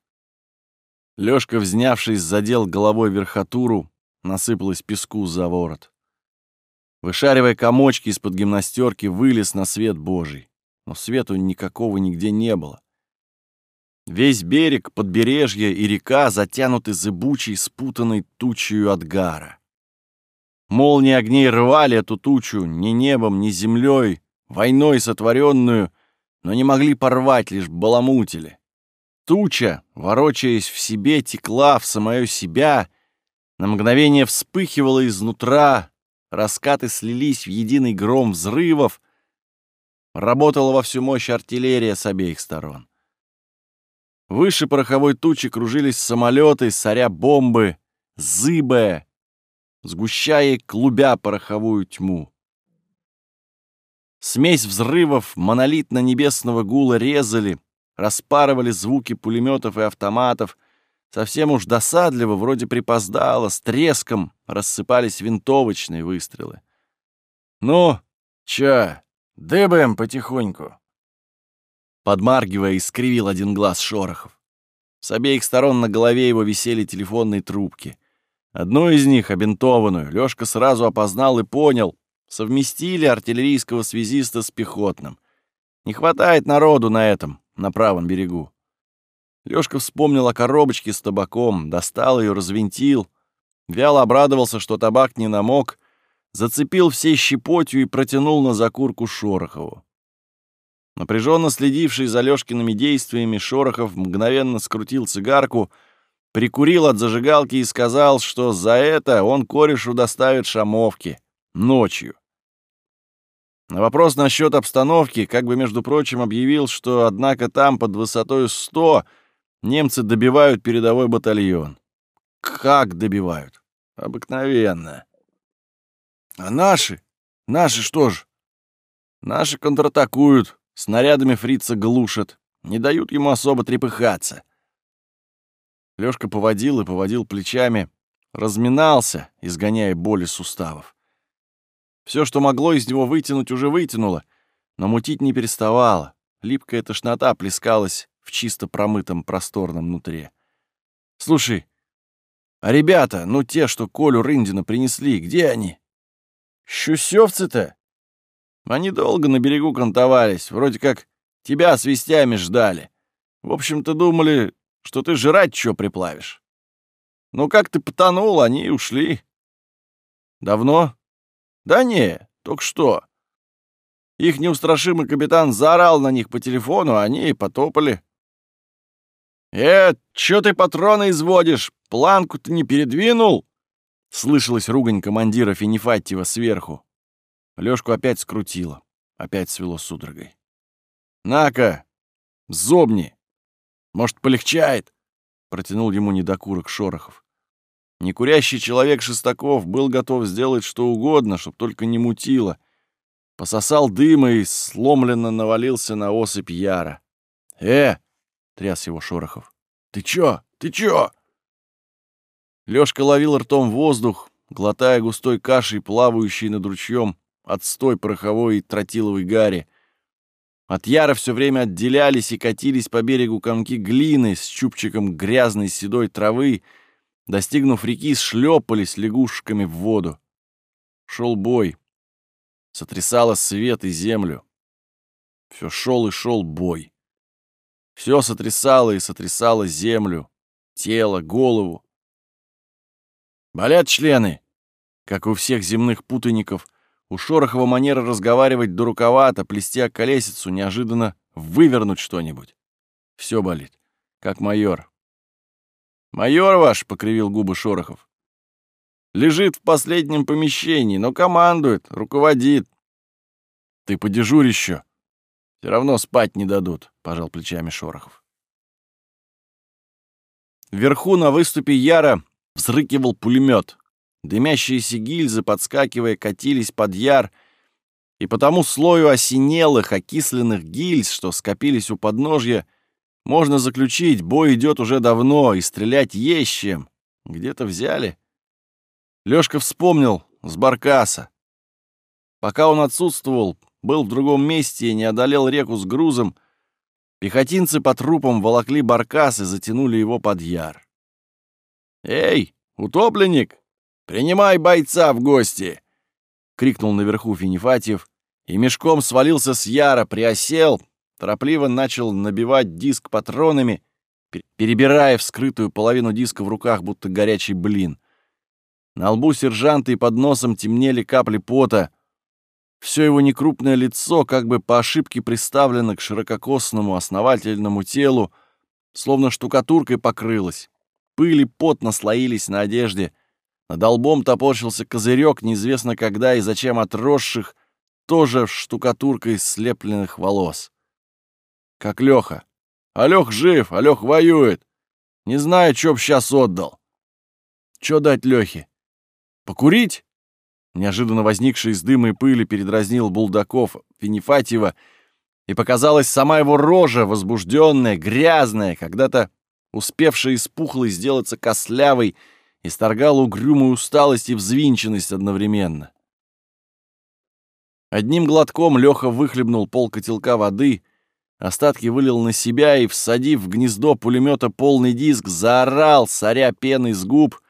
Лёшка, взнявшись, задел головой верхотуру, насыпалась песку за ворот. Вышаривая комочки из-под гимнастерки, вылез на свет Божий. Но свету никакого нигде не было. Весь берег, подбережье и река затянуты зыбучей, спутанной тучей отгара. Молнии огней рвали эту тучу ни небом, ни землей, войной сотворенную, но не могли порвать, лишь баламутили. Туча, ворочаясь в себе, текла в самое себя, на мгновение вспыхивала изнутра, раскаты слились в единый гром взрывов, работала во всю мощь артиллерия с обеих сторон. Выше пороховой тучи кружились самолеты, соря бомбы, зыбая, сгущая и клубя пороховую тьму. Смесь взрывов монолитно-небесного гула резали, распарывали звуки пулеметов и автоматов, совсем уж досадливо, вроде припоздало, с треском рассыпались винтовочные выстрелы. «Ну, чё, дыбаем потихоньку?» Подмаргивая, искривил один глаз Шорохов. С обеих сторон на голове его висели телефонные трубки. Одну из них, обинтованную, Лёшка сразу опознал и понял, Совместили артиллерийского связиста с пехотным. Не хватает народу на этом, на правом берегу. Лёшка вспомнил о коробочке с табаком, достал её, развинтил. Вяло обрадовался, что табак не намок, зацепил всей щепотью и протянул на закурку Шорохову. Напряженно следивший за Лёшкиными действиями, Шорохов мгновенно скрутил цигарку, прикурил от зажигалки и сказал, что за это он корешу доставит шамовки. Ночью. На вопрос насчет обстановки, как бы, между прочим, объявил, что, однако, там, под высотой 100, немцы добивают передовой батальон. Как добивают? Обыкновенно. А наши? Наши что ж? Наши контратакуют, снарядами фрица глушат, не дают ему особо трепыхаться. Лёшка поводил и поводил плечами, разминался, изгоняя боли суставов. Все, что могло из него вытянуть, уже вытянуло, но мутить не переставало. Липкая тошнота плескалась в чисто промытом просторном нутре. «Слушай, а ребята, ну те, что Колю Рындина принесли, где они?» «Щусёвцы-то?» Они долго на берегу кантовались, вроде как тебя с вестями ждали. В общем-то, думали, что ты жрать чё приплавишь. Ну, как ты потонул, они и ушли. Давно? Да не, только что. Их неустрашимый капитан заорал на них по телефону, а они и потопали. «Э, чё ты патроны изводишь? Планку ты не передвинул?» Слышалась ругань командира Финифаттьева сверху. Лёшку опять скрутило, опять свело судорогой. «На-ка, зобни! Может, полегчает?» Протянул ему недокурок Шорохов. Некурящий человек Шестаков был готов сделать что угодно, чтоб только не мутило. Пососал дыма и сломленно навалился на осыпь яра. «Э!» — тряс его Шорохов. Ты чё? Ты чё?» Лёшка ловил ртом воздух, глотая густой кашей, плавающей над ручьем, отстой пороховой и тротиловой гари. От Яра все время отделялись и катились по берегу комки глины с чубчиком грязной седой травы, достигнув реки, шлепались лягушками в воду. Шел бой. Сотрясало свет и землю. Все шел и шел бой. Все сотрясало и сотрясало землю, тело, голову. Болят члены, как у всех земных путаников. У Шорохова манера разговаривать дураковато, плести колесицу, неожиданно вывернуть что-нибудь. Все болит, как майор. «Майор ваш», — покривил губы Шорохов, — «лежит в последнем помещении, но командует, руководит. Ты подежурь еще. Все равно спать не дадут», — пожал плечами Шорохов. Вверху на выступе Яра взрыкивал пулемет. Дымящиеся гильзы, подскакивая, катились под яр, и по тому слою осинелых, окисленных гильз, что скопились у подножья, можно заключить, бой идет уже давно, и стрелять есть чем. Где-то взяли. Лёшка вспомнил с баркаса. Пока он отсутствовал, был в другом месте и не одолел реку с грузом, пехотинцы по трупам волокли баркас и затянули его под яр. «Эй, утопленник, принимай бойца в гости!» — крикнул наверху Финифатьев, и мешком свалился с яра, приосел, торопливо начал набивать диск патронами, перебирая вскрытую половину диска в руках, будто горячий блин. На лбу сержанта и под носом темнели капли пота. Все его некрупное лицо как бы по ошибке приставлено к ширококосному основательному телу, словно штукатуркой покрылось. Пыль и пот наслоились на одежде. Над лбом топорщился козырек, неизвестно когда и зачем отросших, тоже штукатуркой слепленных волос. Как Леха. А Лех жив, а Лех воюет. Не знаю, чё б сейчас отдал. Чё дать Лехе? Покурить? Неожиданно возникший из дыма и пыли передразнил Булдаков Финифатьева, и показалась сама его рожа, возбужденная, грязная, когда-то успевшая из пухлой сделаться кослявой, исторгал угрюмую усталость и взвинченность одновременно. Одним глотком Леха выхлебнул пол котелка воды, остатки вылил на себя и, всадив в гнездо пулемета полный диск, заорал, соря пеной с губ.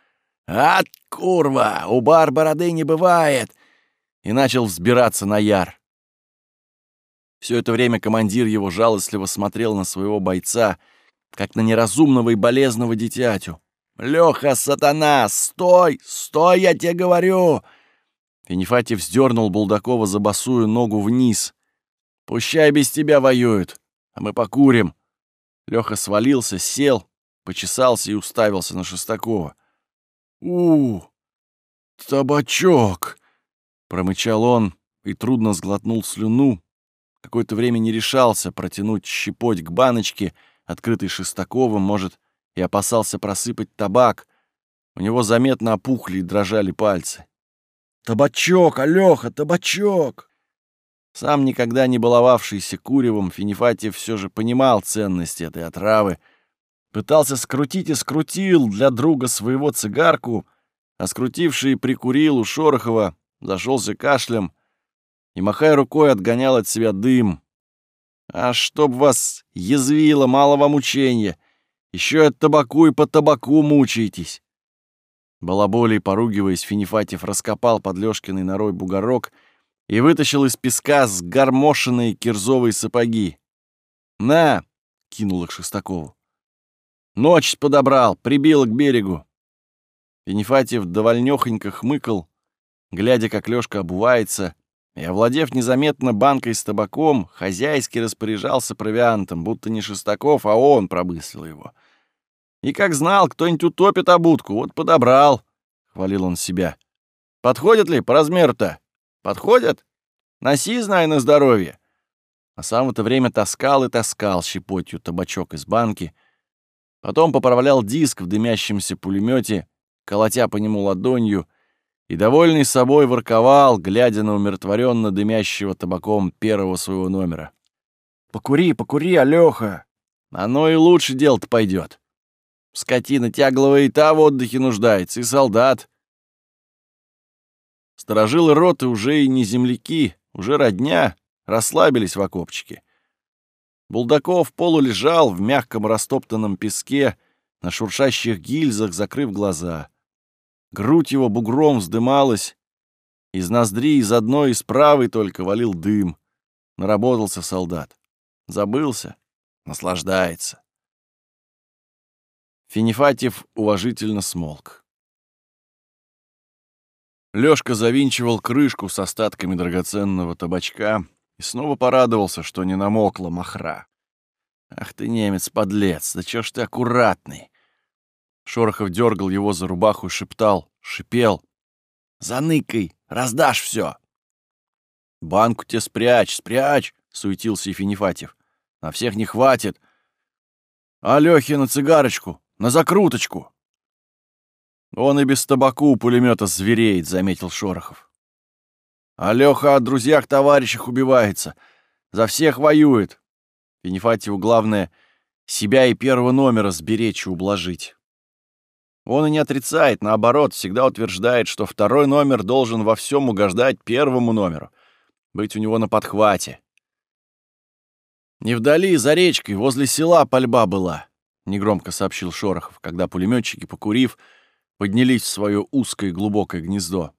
«От, курва! У бар бороды не бывает!» и начал взбираться на яр. Все это время командир его жалостливо смотрел на своего бойца — как на неразумного и болезного дитятю. «Лёха, сатана, стой! Стой, я тебе говорю!» Финифатьев вздернул Булдакова за босую ногу вниз. «Пущай без тебя воюют, а мы покурим». Лёха свалился, сел, почесался и уставился на Шестакова. у табачок!» — промычал он и трудно сглотнул слюну. Какое-то время не решался протянуть щепоть к баночке — открытый Шестаковым, может, и опасался просыпать табак. У него заметно опухли и дрожали пальцы. «Табачок, Алёха, табачок!» Сам никогда не баловавшийся куревом, Финифатьев все же понимал ценность этой отравы. Пытался скрутить и скрутил для друга своего цигарку, а скрутивший прикурил у Шорохова, зашелся кашлем и, махая рукой, отгонял от себя дым. А чтоб вас язвило, мало вам учения. Еще от табаку и по табаку мучаетесь. Балаболей, поругиваясь, Финифатьев раскопал под Лёшкиной норой бугорок и вытащил из песка сгармошенные кирзовые сапоги. «На!» — кинул их Шестакову. «Ночь подобрал, прибил к берегу». Финифатьев довольнёхонько хмыкал, глядя, как Лёшка обувается, и, овладев незаметно банкой с табаком, хозяйски распоряжался провиантом, будто не Шестаков, а он промыслил его. И как знал, кто-нибудь утопит обудку, вот подобрал, — хвалил он себя. Подходят ли по размеру-то? Подходят? Носи, знай, на здоровье. А сам в это время таскал и таскал щепотью табачок из банки, потом поправлял диск в дымящемся пулемете, колотя по нему ладонью — и, довольный собой, ворковал, глядя на умиротворенно дымящего табаком первого своего номера. «Покури, покури, Алёха! Оно и лучше дело-то пойдет. Скотина тягловая и та в отдыхе нуждается, и солдат. Сторожилы роты уже и не земляки, уже родня, расслабились в окопчике. Булдаков полулежал в мягком растоптанном песке, на шуршащих гильзах, закрыв глаза. Грудь его бугром вздымалась, из ноздри из одной, из правой только валил дым. Наработался солдат. Забылся, наслаждается. Финифатьев уважительно смолк. Лёшка завинчивал крышку с остатками драгоценного табачка и снова порадовался, что не намокла махра. «Ах ты, немец, подлец, да чё ж ты аккуратный!» Шорохов дергал его за рубаху и шептал, шипел. «Заныкай, раздашь все. «Банку тебе спрячь, спрячь!» — суетился Ефинифатьев. «На всех не хватит. А на цигарочку, на закруточку!» «Он и без табаку у пулемета звереет», — заметил Шорохов. «А Лёха о друзьях-товарищах убивается. За всех воюет. Финифатьеву главное — себя и первого номера сберечь и ублажить. Он и не отрицает, наоборот, всегда утверждает, что второй номер должен во всем угождать первому номеру, быть у него на подхвате. «Не вдали, за речкой, возле села пальба была», — негромко сообщил Шорохов, когда пулеметчики, покурив, поднялись в свое узкое глубокое гнездо.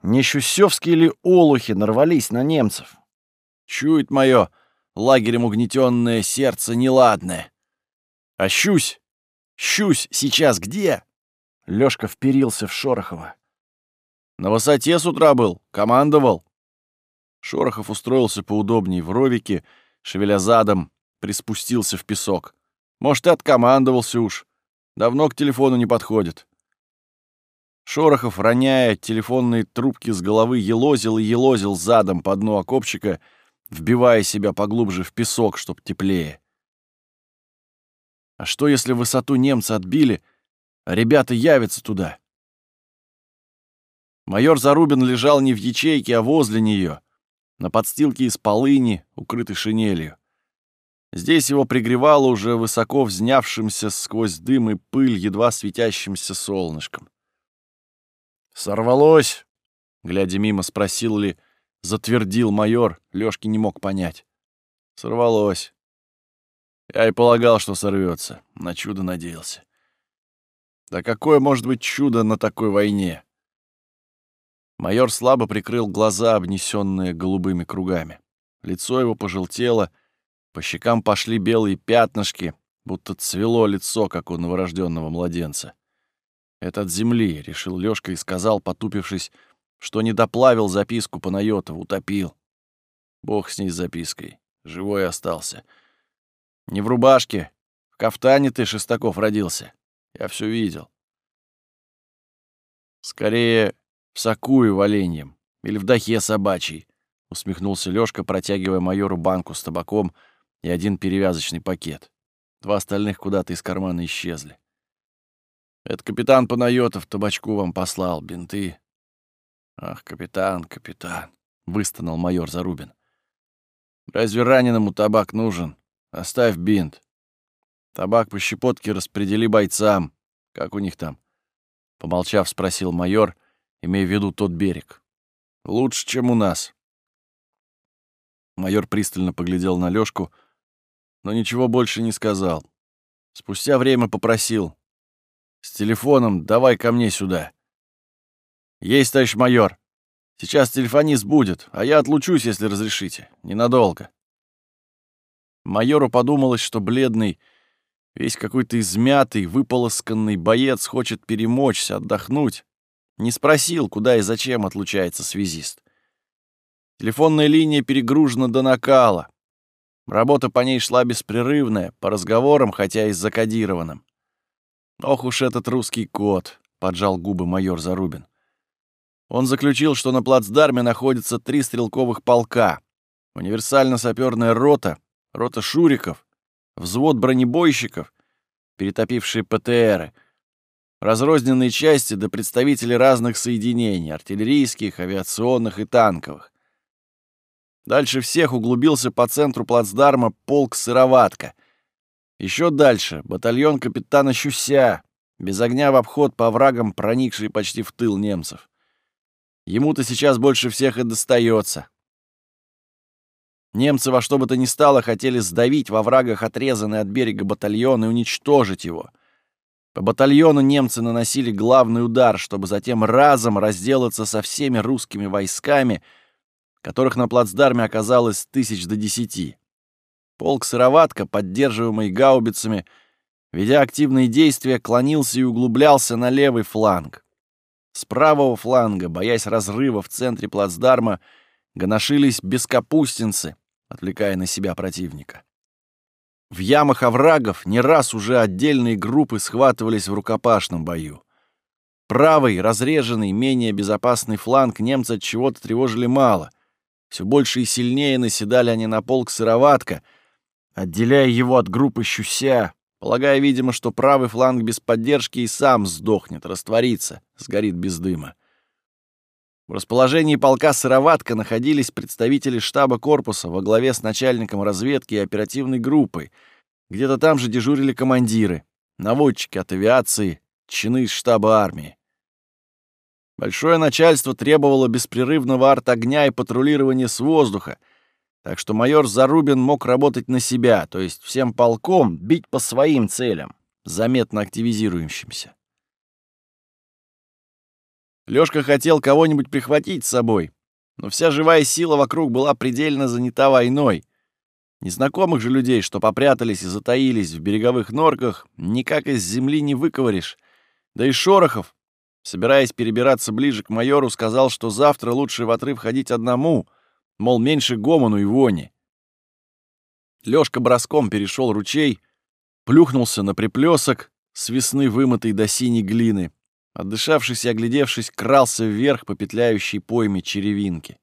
«Не Щусевские ли олухи нарвались на немцев?» «Чует мое лагерем угнетенное сердце неладное. А щусь, сейчас где?» Лёшка вперился в Шорохова. «На высоте с утра был, командовал». Шорохов устроился поудобнее в ровике, шевеля задом, приспустился в песок. Может, и откомандовался уж. Давно к телефону не подходит. Шорохов, роняя телефонные трубки с головы, елозил и елозил задом по дну окопчика, вбивая себя поглубже в песок, чтоб теплее. А что, если высоту немцы отбили, а ребята явятся туда? Майор Зарубин лежал не в ячейке, а возле нее, на подстилке из полыни, укрытой шинелью. Здесь его пригревало уже высоко взнявшимся сквозь дым и пыль едва светящимся солнышком. «Сорвалось?» — глядя мимо, спросил ли, затвердил майор, Лёшки не мог понять. «Сорвалось. Я и полагал, что сорвется, на чудо надеялся. Да какое может быть чудо на такой войне?» Майор слабо прикрыл глаза, обнесенные голубыми кругами. Лицо его пожелтело, по щекам пошли белые пятнышки, будто цвело лицо, как у новорожденного младенца. «Это от земли», — решил Лёшка и сказал, потупившись, что не доплавил записку по Найотову, утопил. Бог с ней с запиской. Живой остался. Не в рубашке, в кафтане ты, Шестаков, родился. Я все видел. Скорее, в сакую валеньем или в дахе собачьей, усмехнулся Лёшка, протягивая майору банку с табаком и один перевязочный пакет. Два остальных куда-то из кармана исчезли. Это капитан Панайотов табачку вам послал, бинты. Ах, капитан, капитан, выстонал майор Зарубин. Разве раненому табак нужен? Оставь бинт. Табак по щепотке распредели бойцам. Как у них там? Помолчав, спросил майор, имея в виду тот берег. Лучше, чем у нас. Майор пристально поглядел на Лёшку, но ничего больше не сказал. Спустя время попросил. «С телефоном давай ко мне сюда». «Есть, товарищ майор. Сейчас телефонист будет, а я отлучусь, если разрешите. Ненадолго». Майору подумалось, что бледный, весь какой-то измятый, выполосканный боец хочет перемочься, отдохнуть. Не спросил, куда и зачем отлучается связист. Телефонная линия перегружена до накала. Работа по ней шла беспрерывная, по разговорам, хотя и закодированным. «Ох уж этот русский кот», — поджал губы майор Зарубин. Он заключил, что на плацдарме находятся три стрелковых полка, универсально-саперная рота, рота шуриков, взвод бронебойщиков, перетопившие ПТРы — разрозненные части до представителей разных соединений, артиллерийских, авиационных и танковых. Дальше всех углубился по центру плацдарма полк «Сыроватка», Еще дальше — батальон капитана Щуся, без огня в обход по врагам, проникший почти в тыл немцев. Ему-то сейчас больше всех и достается. Немцы во что бы то ни стало хотели сдавить во врагах отрезанный от берега батальон и уничтожить его. По батальону немцы наносили главный удар, чтобы затем разом разделаться со всеми русскими войсками, которых на плацдарме оказалось тысяч до десяти. Полк «Сыроватка», поддерживаемый гаубицами, ведя активные действия, клонился и углублялся на левый фланг. С правого фланга, боясь разрыва в центре плацдарма, гоношились бескапустинцы, отвлекая на себя противника. В ямах оврагов не раз уже отдельные группы схватывались в рукопашном бою. Правый, разреженный, менее безопасный фланг немцы от чего-то тревожили мало. Все больше и сильнее наседали они на полк сыроватка, отделяя его от группы щуся, полагая, видимо, что правый фланг без поддержки и сам сдохнет, растворится, сгорит без дыма. В расположении полка «Сыроватка» находились представители штаба корпуса во главе с начальником разведки и оперативной группой. Где-то там же дежурили командиры, наводчики от авиации, чины из штаба армии. Большое начальство требовало беспрерывного арт-огня и патрулирования с воздуха, так что майор Зарубин мог работать на себя, то есть всем полком бить по своим целям, заметно активизирующимся. Лёшка хотел кого-нибудь прихватить с собой, но вся живая сила вокруг была предельно занята войной. Незнакомых же людей, что попрятались и затаились в береговых норках, никак из земли не выковыришь. Да и Шорохов, собираясь перебираться ближе к майору, сказал, что завтра лучше в отрыв ходить одному, мол, меньше гомону и вони. Лёшка броском перешел ручей, плюхнулся на приплесок с весны вымытой до синей глины, Отдышавшись и оглядевшись, крался вверх по петляющей пойме черевинки.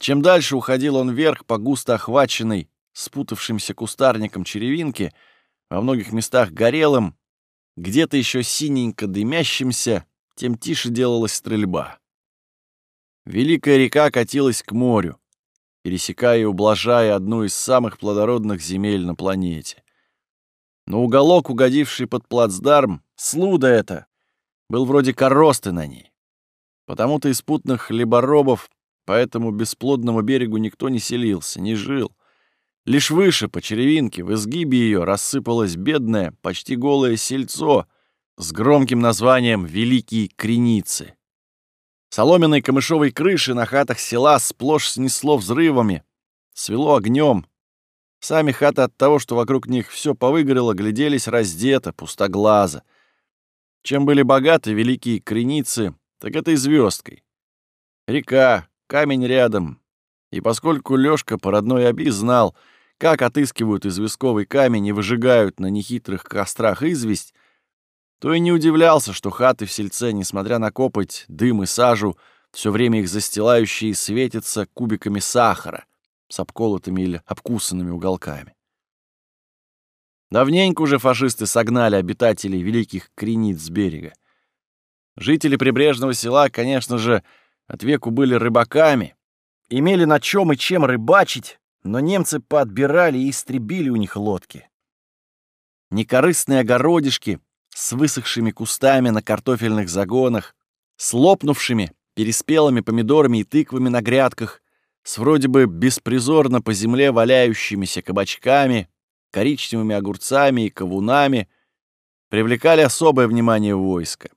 Чем дальше уходил он вверх по густо охваченной, спутавшимся кустарником черевинки, во многих местах горелым, где-то еще синенько дымящимся, тем тише делалась стрельба. Великая река катилась к морю, пересекая и ублажая одну из самых плодородных земель на планете. Но уголок, угодивший под плацдарм, Слуда это. Был вроде коросты на ней. Потому-то из путных хлеборобов по этому бесплодному берегу никто не селился, не жил. Лишь выше, по черевинке, в изгибе ее рассыпалось бедное, почти голое сельцо с громким названием «Великие Креницы». Соломенной камышовой крыши на хатах села сплошь снесло взрывами, свело огнем. Сами хаты от того, что вокруг них все повыгорело, гляделись раздето, пустоглазо. Чем были богаты великие креницы, так это и звездкой. Река, камень рядом. И поскольку Лёшка по родной оби знал, как отыскивают известковый камень и выжигают на нехитрых кострах известь, то и не удивлялся, что хаты в сельце, несмотря на копоть, дым и сажу, все время их застилающие светятся кубиками сахара с обколотыми или обкусанными уголками. Давненько уже фашисты согнали обитателей великих крениц с берега. Жители прибрежного села, конечно же, от веку были рыбаками, имели на чем и чем рыбачить, но немцы подбирали и истребили у них лодки. Некорыстные огородишки с высохшими кустами на картофельных загонах, с лопнувшими, переспелыми помидорами и тыквами на грядках, с вроде бы беспризорно по земле валяющимися кабачками, коричневыми огурцами и кавунами, привлекали особое внимание войска.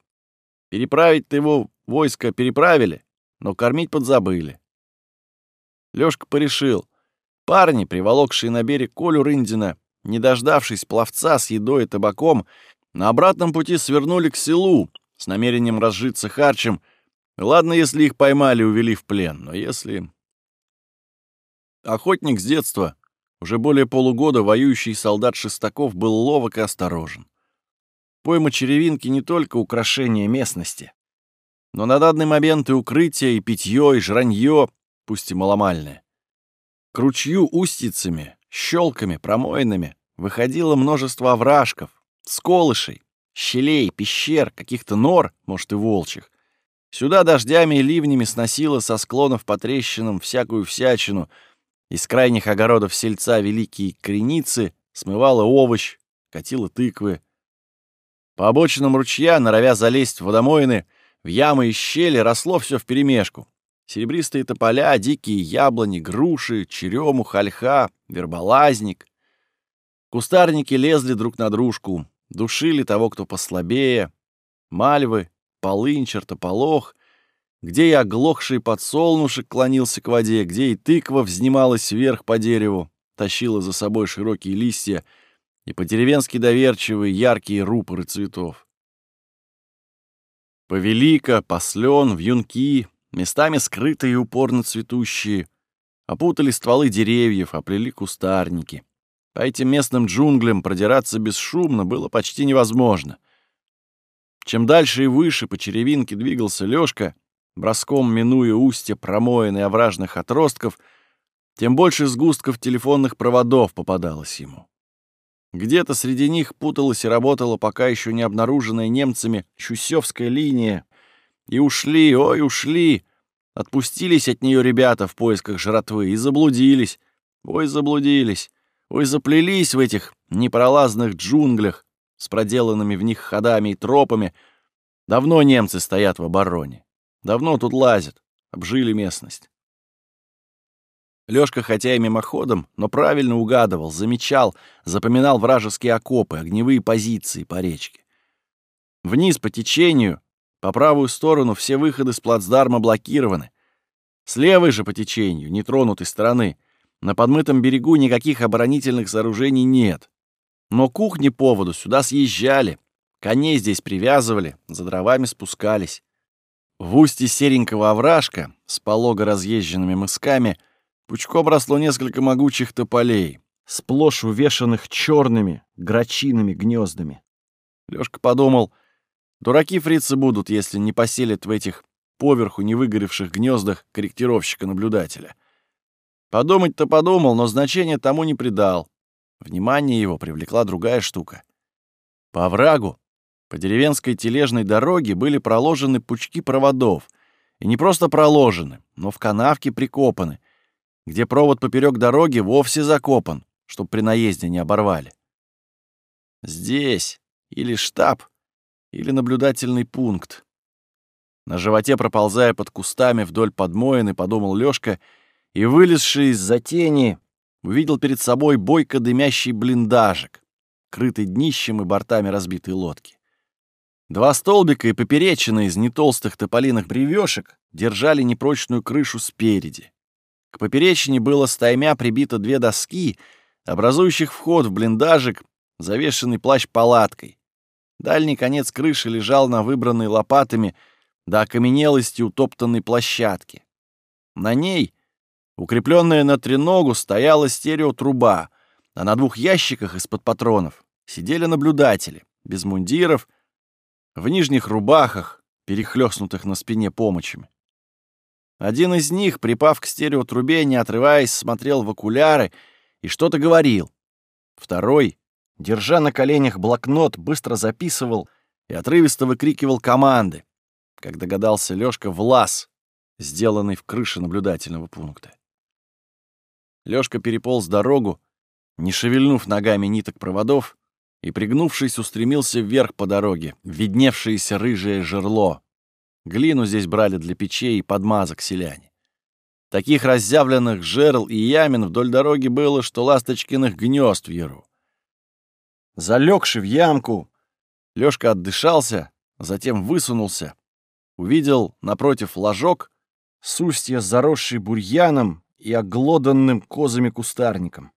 Переправить-то его войско переправили, но кормить подзабыли. Лёшка порешил. Парни, приволокшие на берег Колю Рындина, не дождавшись пловца с едой и табаком, на обратном пути свернули к селу с намерением разжиться харчем. Ладно, если их поймали и увели в плен, но если... Охотник с детства — уже более полугода воюющий солдат Шестаков был ловок и осторожен. Пойма черевинки не только украшение местности, но на данный момент и укрытие, и питье, и жранье, пусть и маломальное. К ручью устицами, щелками, промоинами выходило множество овражков, сколышей, щелей, пещер, каких-то нор, может, и волчьих. Сюда дождями и ливнями сносило со склонов по трещинам всякую всячину — из крайних огородов сельца Великие Креницы смывала овощ, катила тыквы. По обочинам ручья, норовя залезть в водомоины, в ямы и щели, росло все вперемешку. Серебристые тополя, дикие яблони, груши, черемух, ольха, верболазник. Кустарники лезли друг на дружку, душили того, кто послабее. Мальвы, полынь, чертополох, где и оглохший подсолнушек клонился к воде, где и тыква взнималась вверх по дереву, тащила за собой широкие листья и по-деревенски доверчивые яркие рупоры цветов. Повелика, послен, вьюнки, местами скрытые и упорно цветущие, опутали стволы деревьев, оплели кустарники. По этим местным джунглям продираться бесшумно было почти невозможно. Чем дальше и выше по черевинке двигался Лёшка, броском минуя устья промоин и овражных отростков, тем больше сгустков телефонных проводов попадалось ему. Где-то среди них путалась и работала пока еще не обнаруженная немцами Чусевская линия, и ушли, ой, ушли. Отпустились от нее ребята в поисках жратвы и заблудились. Ой, заблудились. Ой, заплелись в этих непролазных джунглях с проделанными в них ходами и тропами. Давно немцы стоят в обороне. Давно тут лазят, обжили местность. Лёшка, хотя и мимоходом, но правильно угадывал, замечал, запоминал вражеские окопы, огневые позиции по речке. Вниз по течению по правую сторону все выходы с плацдарма блокированы. С левой же по течению, нетронутой стороны, на подмытом берегу никаких оборонительных сооружений нет. Но кухни поводу сюда съезжали, коней здесь привязывали, за дровами спускались. В устье серенького овражка с полого разъезженными мысками пучком росло несколько могучих тополей, сплошь увешанных черными грачиными гнездами. Лёшка подумал, Дураки фрицы будут, если не поселят в этих поверху не выгоревших гнездах корректировщика-наблюдателя. Подумать-то подумал, но значения тому не придал. Внимание его привлекла другая штука. По врагу, по деревенской тележной дороге были проложены пучки проводов. И не просто проложены, но в канавке прикопаны, где провод поперек дороги вовсе закопан, чтоб при наезде не оборвали. Здесь или штаб, или наблюдательный пункт. На животе, проползая под кустами вдоль подмоины, подумал Лёшка, и, вылезший из-за тени, увидел перед собой бойко дымящий блиндажик, крытый днищем и бортами разбитой лодки. Два столбика и поперечины из нетолстых тополиных бревешек держали непрочную крышу спереди. К поперечине было стаймя прибито две доски, образующих вход в блиндажик, завешенный плащ-палаткой, Дальний конец крыши лежал на выбранной лопатами до окаменелости утоптанной площадке. На ней, укрепленная на треногу, стояла стереотруба, а на двух ящиках из-под патронов сидели наблюдатели, без мундиров, в нижних рубахах, перехлёстнутых на спине помощами. Один из них, припав к стереотрубе, не отрываясь, смотрел в окуляры и что-то говорил. Второй, держа на коленях блокнот, быстро записывал и отрывисто выкрикивал команды, как догадался Лёшка, влас, сделанный в крыше наблюдательного пункта. Лёшка переполз дорогу, не шевельнув ногами ниток проводов, и, пригнувшись, устремился вверх по дороге, видневшееся рыжее жерло. Глину здесь брали для печей и подмазок селяне. Таких разъявленных жерл и ямин вдоль дороги было, что ласточкиных гнезд в яру. Залегший в ямку, Лёшка отдышался, затем высунулся. Увидел напротив ложок с устья, заросший бурьяном и оглоданным козами кустарником.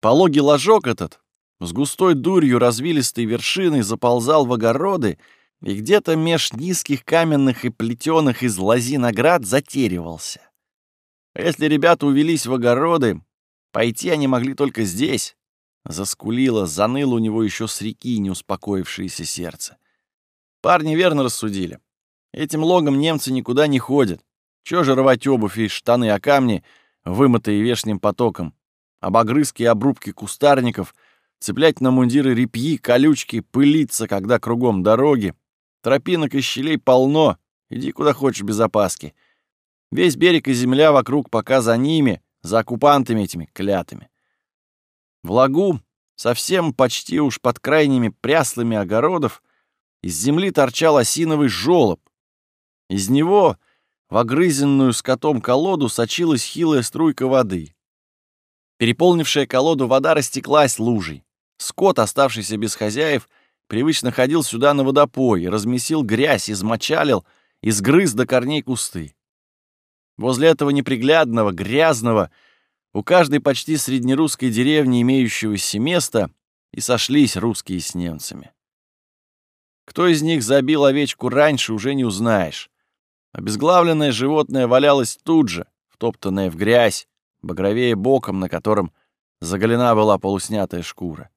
Пологий ложок этот с густой дурью развилистой вершиной заползал в огороды и где-то меж низких каменных и плетеных из лози наград затеривался. А если ребята увелись в огороды, пойти они могли только здесь, Заскулило, заныло у него еще с реки неуспокоившееся сердце. Парни верно рассудили. Этим логом немцы никуда не ходят. Чё же рвать обувь и штаны о камни, вымытые вешним потоком, об огрызки и обрубки кустарников, цеплять на мундиры репьи, колючки, пылиться, когда кругом дороги. Тропинок и щелей полно, иди куда хочешь без опаски. Весь берег и земля вокруг пока за ними, за оккупантами этими клятыми. В лагу, совсем почти уж под крайними пряслами огородов, из земли торчал осиновый жолоб. Из него в огрызенную скотом колоду сочилась хилая струйка воды. Переполнившая колоду вода растеклась лужей. Скот, оставшийся без хозяев, привычно ходил сюда на водопой, размесил грязь, измочалил, изгрыз до корней кусты. Возле этого неприглядного, грязного, у каждой почти среднерусской деревни имеющегося места и сошлись русские с немцами. Кто из них забил овечку раньше, уже не узнаешь. Обезглавленное животное валялось тут же, втоптанное в грязь, багровее боком, на котором заголена была полуснятая шкура.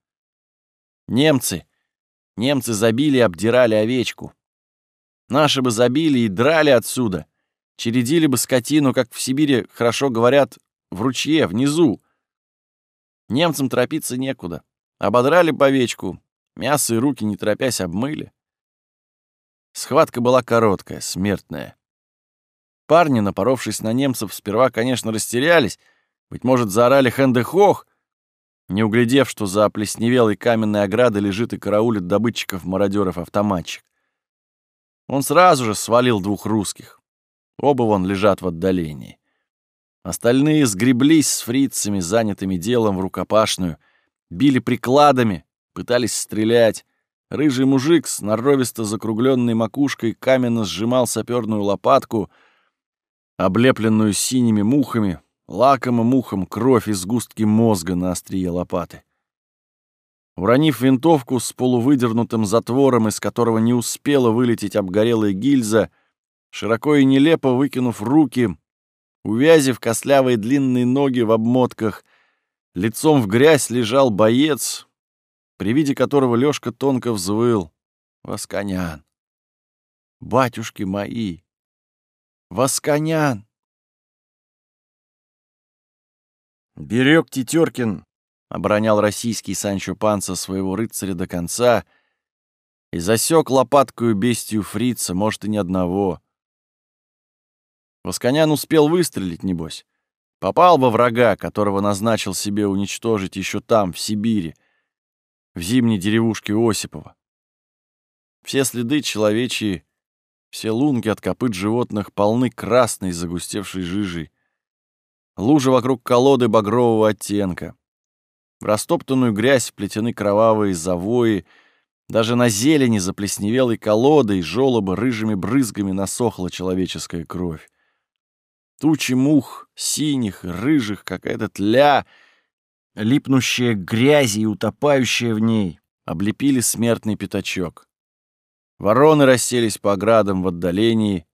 Немцы, немцы забили и обдирали овечку. Наши бы забили и драли отсюда, чередили бы скотину, как в Сибири хорошо говорят, в ручье, внизу. Немцам торопиться некуда. Ободрали бы овечку, мясо и руки, не торопясь, обмыли. Схватка была короткая, смертная. Парни, напоровшись на немцев, сперва, конечно, растерялись, быть может, заорали «Хэндехох», не углядев, что за оплесневелой каменной оградой лежит и караулит добытчиков-мародеров-автоматчик. Он сразу же свалил двух русских. Оба вон лежат в отдалении. Остальные сгреблись с фрицами, занятыми делом в рукопашную, били прикладами, пытались стрелять. Рыжий мужик с норовисто закругленной макушкой каменно сжимал саперную лопатку, облепленную синими мухами, лакомым ухом кровь из густки мозга на острие лопаты. Уронив винтовку с полувыдернутым затвором, из которого не успела вылететь обгорелая гильза, широко и нелепо выкинув руки, увязив костлявые длинные ноги в обмотках, лицом в грязь лежал боец, при виде которого Лёшка тонко взвыл. «Восконян! Батюшки мои! Восконян!» Берег Тетеркин оборонял российский Санчо Панса своего рыцаря до конца и засек лопаткою бестию фрица, может, и ни одного. Восконян успел выстрелить, небось. Попал во врага, которого назначил себе уничтожить еще там, в Сибири, в зимней деревушке Осипова. Все следы человечьи, все лунки от копыт животных полны красной загустевшей жижей. Лужи вокруг колоды багрового оттенка. В растоптанную грязь вплетены кровавые завои. Даже на зелени заплесневелой колоды и жёлоба рыжими брызгами насохла человеческая кровь. Тучи мух, синих, рыжих, какая-то тля, липнущая к грязи и утопающая в ней, облепили смертный пятачок. Вороны расселись по оградам в отдалении,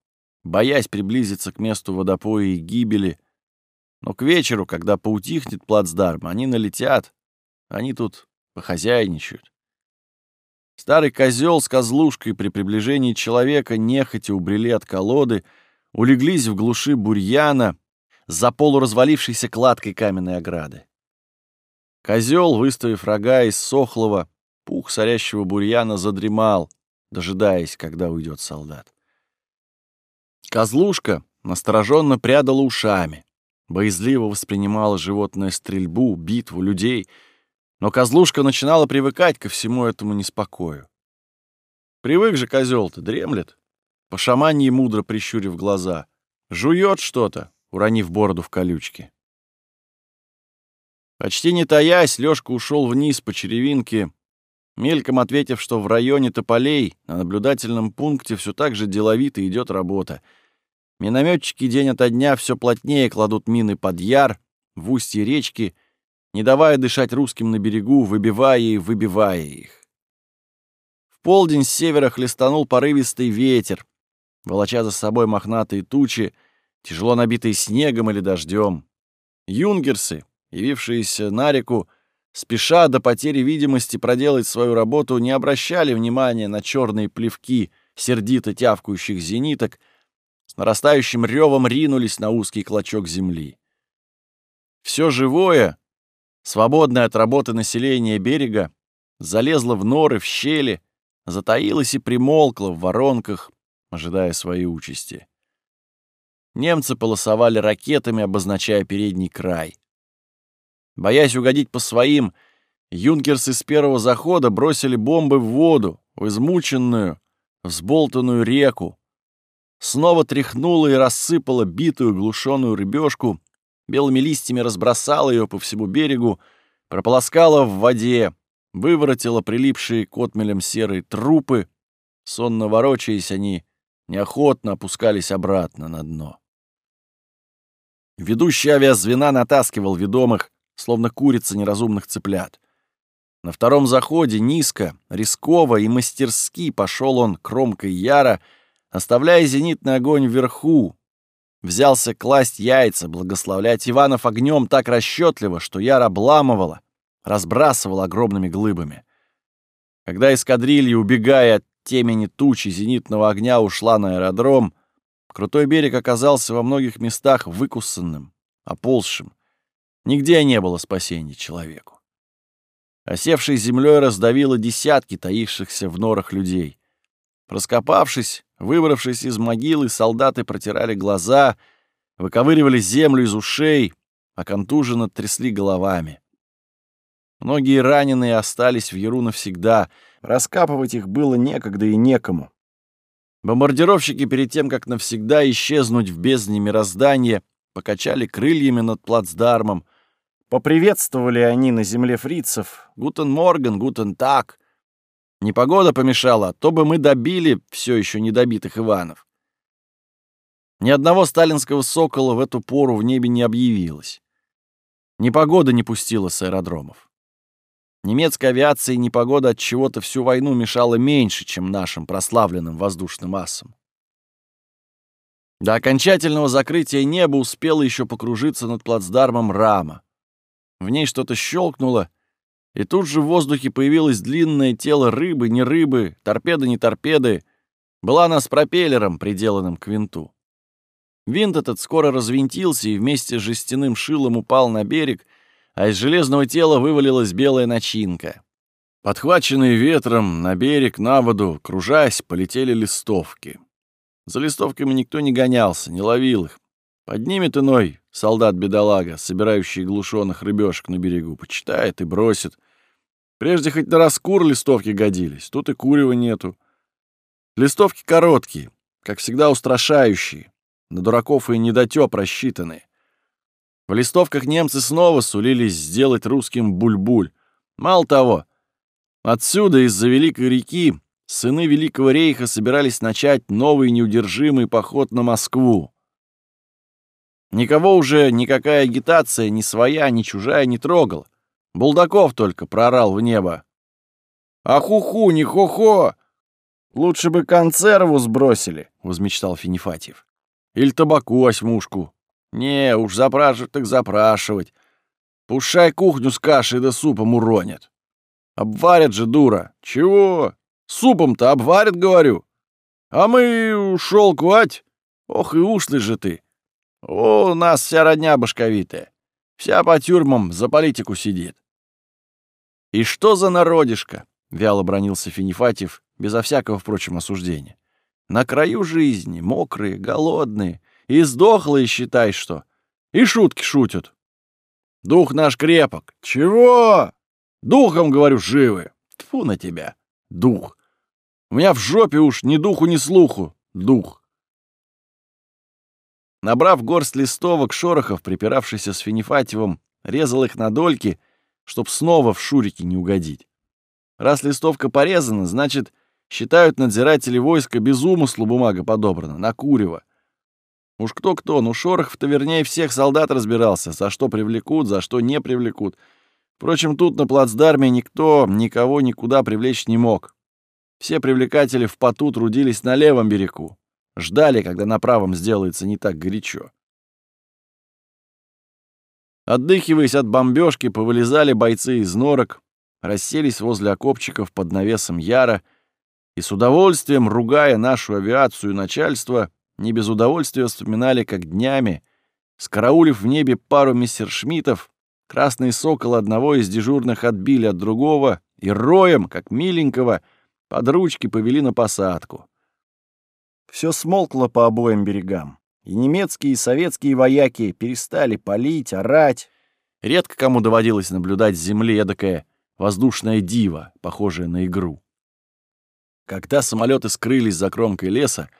боясь приблизиться к месту водопоя и гибели — но к вечеру, когда поутихнет плацдарм, они налетят. Они тут похозяйничают. Старый козел с козлушкой при приближении человека нехотя убрели от колоды, улеглись в глуши бурьяна за полуразвалившейся кладкой каменной ограды. Козел, выставив рога из сохлого, пух сорящего бурьяна, задремал, дожидаясь, когда уйдет солдат. Козлушка настороженно прядала ушами боязливо воспринимала животное стрельбу, битву, людей, но козлушка начинала привыкать ко всему этому неспокою. Привык же козел-то, дремлет, по шаманье мудро прищурив глаза, жует что-то, уронив бороду в колючки. Почти не таясь, Лёшка ушел вниз по черевинке, мельком ответив, что в районе тополей на наблюдательном пункте все так же деловито идет работа — Минометчики день ото дня все плотнее кладут мины под яр, в устье речки, не давая дышать русским на берегу, выбивая и выбивая их. В полдень с севера хлестанул порывистый ветер, волоча за собой мохнатые тучи, тяжело набитые снегом или дождем. Юнгерсы, явившиеся на реку, спеша до потери видимости проделать свою работу, не обращали внимания на черные плевки сердито тявкающих зениток, с нарастающим ревом ринулись на узкий клочок земли. Все живое, свободное от работы население берега, залезло в норы, в щели, затаилось и примолкло в воронках, ожидая своей участи. Немцы полосовали ракетами, обозначая передний край. Боясь угодить по своим, Юнкерсы с первого захода бросили бомбы в воду, в измученную, взболтанную реку. Снова тряхнула и рассыпала битую глушеную рыбешку, белыми листьями разбросала ее по всему берегу, прополоскала в воде, выворотила прилипшие к отмелям серые трупы. Сонно ворочаясь, они неохотно опускались обратно на дно. Ведущий авиазвена натаскивал ведомых, словно курица неразумных цыплят. На втором заходе низко, рисково и мастерски пошел он кромкой яра, оставляя зенитный огонь вверху. Взялся класть яйца, благословлять Иванов огнем так расчетливо, что яр обламывала, разбрасывала огромными глыбами. Когда эскадрилья, убегая от темени тучи зенитного огня, ушла на аэродром, Крутой берег оказался во многих местах выкусанным, оползшим. Нигде не было спасения человеку. Осевшей землей раздавило десятки таившихся в норах людей. Проскопавшись, выбравшись из могилы, солдаты протирали глаза, выковыривали землю из ушей, а контуженно трясли головами. Многие раненые остались в Яру навсегда, раскапывать их было некогда и некому. Бомбардировщики перед тем, как навсегда исчезнуть в бездне мироздания, покачали крыльями над плацдармом. Поприветствовали они на земле фрицев. «Guten Morgen, guten Tag». Непогода помешала, то бы мы добили все еще недобитых Иванов. Ни одного сталинского сокола в эту пору в небе не объявилось. Непогода не пустила с аэродромов. Немецкой авиации непогода от чего-то всю войну мешала меньше, чем нашим прославленным воздушным асам. До окончательного закрытия неба успело еще покружиться над плацдармом рама. В ней что-то щелкнуло, и тут же в воздухе появилось длинное тело рыбы, не рыбы, торпеды, не торпеды. Была она с пропеллером, приделанным к винту. Винт этот скоро развинтился и вместе с жестяным шилом упал на берег, а из железного тела вывалилась белая начинка. Подхваченные ветром на берег, на воду, кружась, полетели листовки. За листовками никто не гонялся, не ловил их. Поднимет иной солдат-бедолага, собирающий глушенных рыбешек на берегу, почитает и бросит. Прежде хоть на раскур листовки годились, тут и курева нету. Листовки короткие, как всегда устрашающие, на дураков и недотёп рассчитанные. В листовках немцы снова сулились сделать русским буль-буль. Мало того, отсюда, из-за Великой реки, сыны Великого рейха собирались начать новый неудержимый поход на Москву. Никого уже никакая агитация, ни своя, ни чужая, не трогала. Булдаков только прорал в небо. «А ху-ху, не хо-хо! Лучше бы консерву сбросили», — возмечтал Финифатьев. «Или табаку осьмушку». Не, уж запрашивать так запрашивать. Пушай кухню с кашей да супом уронят. Обварят же, дура. Чего? Супом-то обварят, говорю. А мы шелку ать. Ох и ушлый же ты. О, у нас вся родня башковитая. Вся по тюрьмам за политику сидит. И что за народишко? Вяло бронился Финифатьев, безо всякого, впрочем, осуждения. На краю жизни, мокрые, голодные, и сдохлые, считай, что. И шутки шутят. Дух наш крепок. Чего? Духом, говорю, живы. Тфу на тебя, дух. У меня в жопе уж ни духу, ни слуху. Дух. Набрав горсть листовок, Шорохов, припиравшийся с Финифатьевым, резал их на дольки, чтоб снова в шурики не угодить. Раз листовка порезана, значит, считают надзиратели войска без умыслу бумага подобрана, на курево. Уж кто-кто, ну Шорохов-то вернее всех солдат разбирался, за что привлекут, за что не привлекут. Впрочем, тут на плацдарме никто никого никуда привлечь не мог. Все привлекатели в поту трудились на левом берегу. Ждали, когда на правом сделается не так горячо. Отдыхиваясь от бомбежки, повылезали бойцы из норок, расселись возле окопчиков под навесом Яра и с удовольствием, ругая нашу авиацию и начальство, не без удовольствия вспоминали, как днями, скараулив в небе пару мессершмиттов, красный сокол одного из дежурных отбили от другого и роем, как миленького, под ручки повели на посадку. Все смолкло по обоим берегам, и немецкие и советские вояки перестали палить, орать. Редко кому доводилось наблюдать с земли эдакое воздушная дива, похожая на игру. Когда самолеты скрылись за кромкой леса,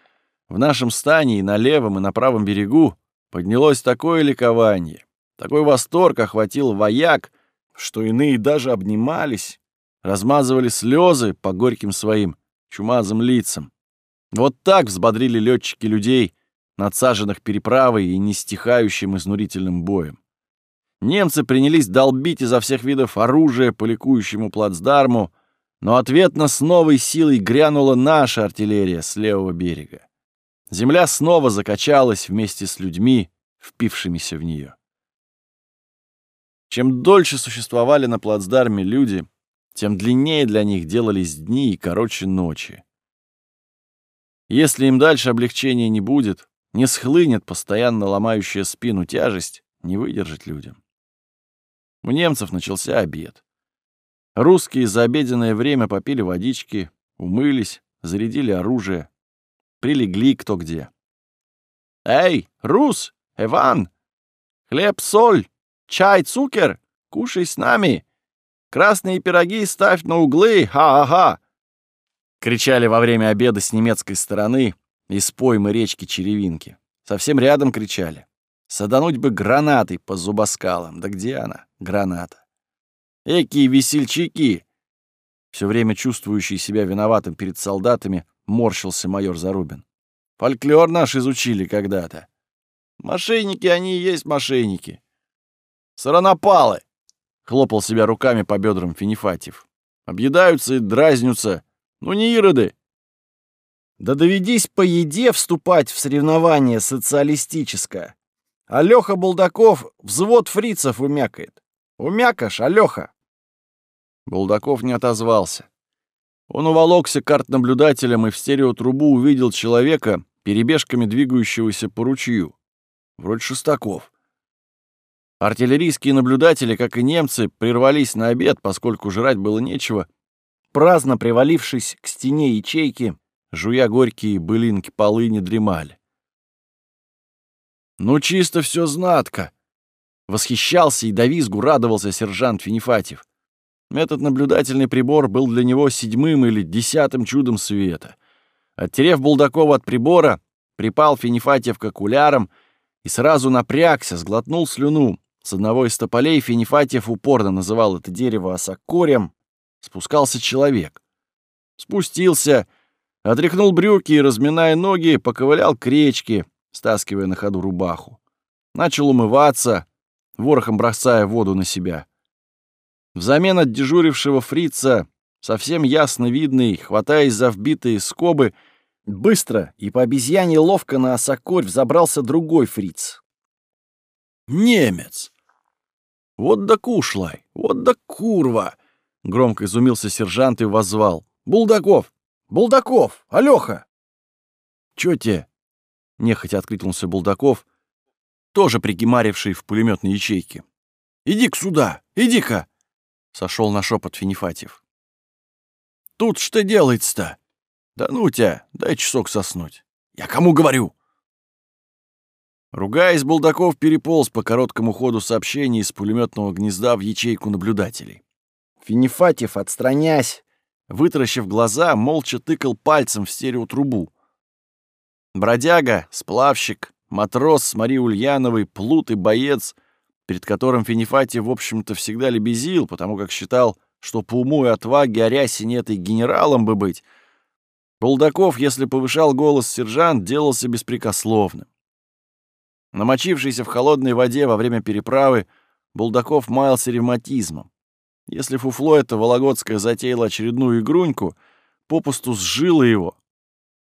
в нашем стане и на левом, и на правом берегу поднялось такое ликование, такой восторг охватил вояк, что иные даже обнимались, размазывали слезы по горьким своим чумазым лицам. Вот так взбодрили летчики людей, надсаженных переправой и нестихающим изнурительным боем. Немцы принялись долбить изо всех видов оружия по ликующему плацдарму, но ответно с новой силой грянула наша артиллерия с левого берега. Земля снова закачалась вместе с людьми, впившимися в нее. Чем дольше существовали на плацдарме люди, тем длиннее для них делались дни и короче ночи. Если им дальше облегчения не будет, не схлынет постоянно ломающая спину тяжесть, не выдержать людям. У немцев начался обед. Русские за обеденное время попили водички, умылись, зарядили оружие, прилегли кто где. «Эй, Рус! Иван! Хлеб, соль, чай, цукер! Кушай с нами! Красные пироги ставь на углы! Ха-ха-ха!» Кричали во время обеда с немецкой стороны из поймы речки Черевинки. Совсем рядом кричали. Садануть бы гранатой по зубоскалам. Да где она, граната? Экие весельчаки! Все время чувствующий себя виноватым перед солдатами, морщился майор Зарубин. Фольклор наш изучили когда-то. Мошенники они и есть мошенники. Саранопалы! Хлопал себя руками по бедрам Финифатьев. Объедаются и дразнятся. Ну не ироды. Да доведись по еде вступать в соревнование социалистическое. Алёха Булдаков взвод фрицев умякает. Умякаш, Алёха. Булдаков не отозвался. Он уволокся карт-наблюдателем и в стереотрубу увидел человека, перебежками двигающегося по ручью. Вроде Шестаков. Артиллерийские наблюдатели, как и немцы, прервались на обед, поскольку жрать было нечего, праздно привалившись к стене ячейки, жуя горькие былинки полыни, дремали. «Ну, чисто все знатко!» Восхищался и до визгу радовался сержант Финифатьев. Этот наблюдательный прибор был для него седьмым или десятым чудом света. Оттерев Булдакова от прибора, припал Финифатьев к окулярам и сразу напрягся, сглотнул слюну. С одного из тополей Финифатьев упорно называл это дерево осокорем. Спускался человек. Спустился, отряхнул брюки и, разминая ноги, поковылял к речке, стаскивая на ходу рубаху. Начал умываться, ворохом бросая воду на себя. Взамен от дежурившего фрица, совсем ясно видный, хватаясь за вбитые скобы, быстро и по обезьяне ловко на осокорь взобрался другой фриц. «Немец! Вот да кушлай! Вот да курва!» Громко изумился сержант и воззвал. «Булдаков! Булдаков! Алёха!» «Чё те?» — нехотя откликнулся Булдаков, тоже пригимаривший в пулеметной ячейке. «Иди-ка сюда! Иди-ка!» Сошел на шепот Финифатьев. «Тут что делается-то? Да ну тебя, дай часок соснуть. Я кому говорю?» Ругаясь, Булдаков переполз по короткому ходу сообщений из пулеметного гнезда в ячейку наблюдателей. Финифатьев, отстранясь, вытаращив глаза, молча тыкал пальцем в стереотрубу. Бродяга, сплавщик, матрос с Марией Ульяновой, плут и боец — перед которым Финифати, в общем-то, всегда лебезил, потому как считал, что по уму и отваге Аряси нет и генералом бы быть. Булдаков, если повышал голос сержант, делался беспрекословным. Намочившийся в холодной воде во время переправы, Булдаков маялся ревматизмом. Если фуфло это Вологодское затеяло очередную игруньку, попусту сжило его.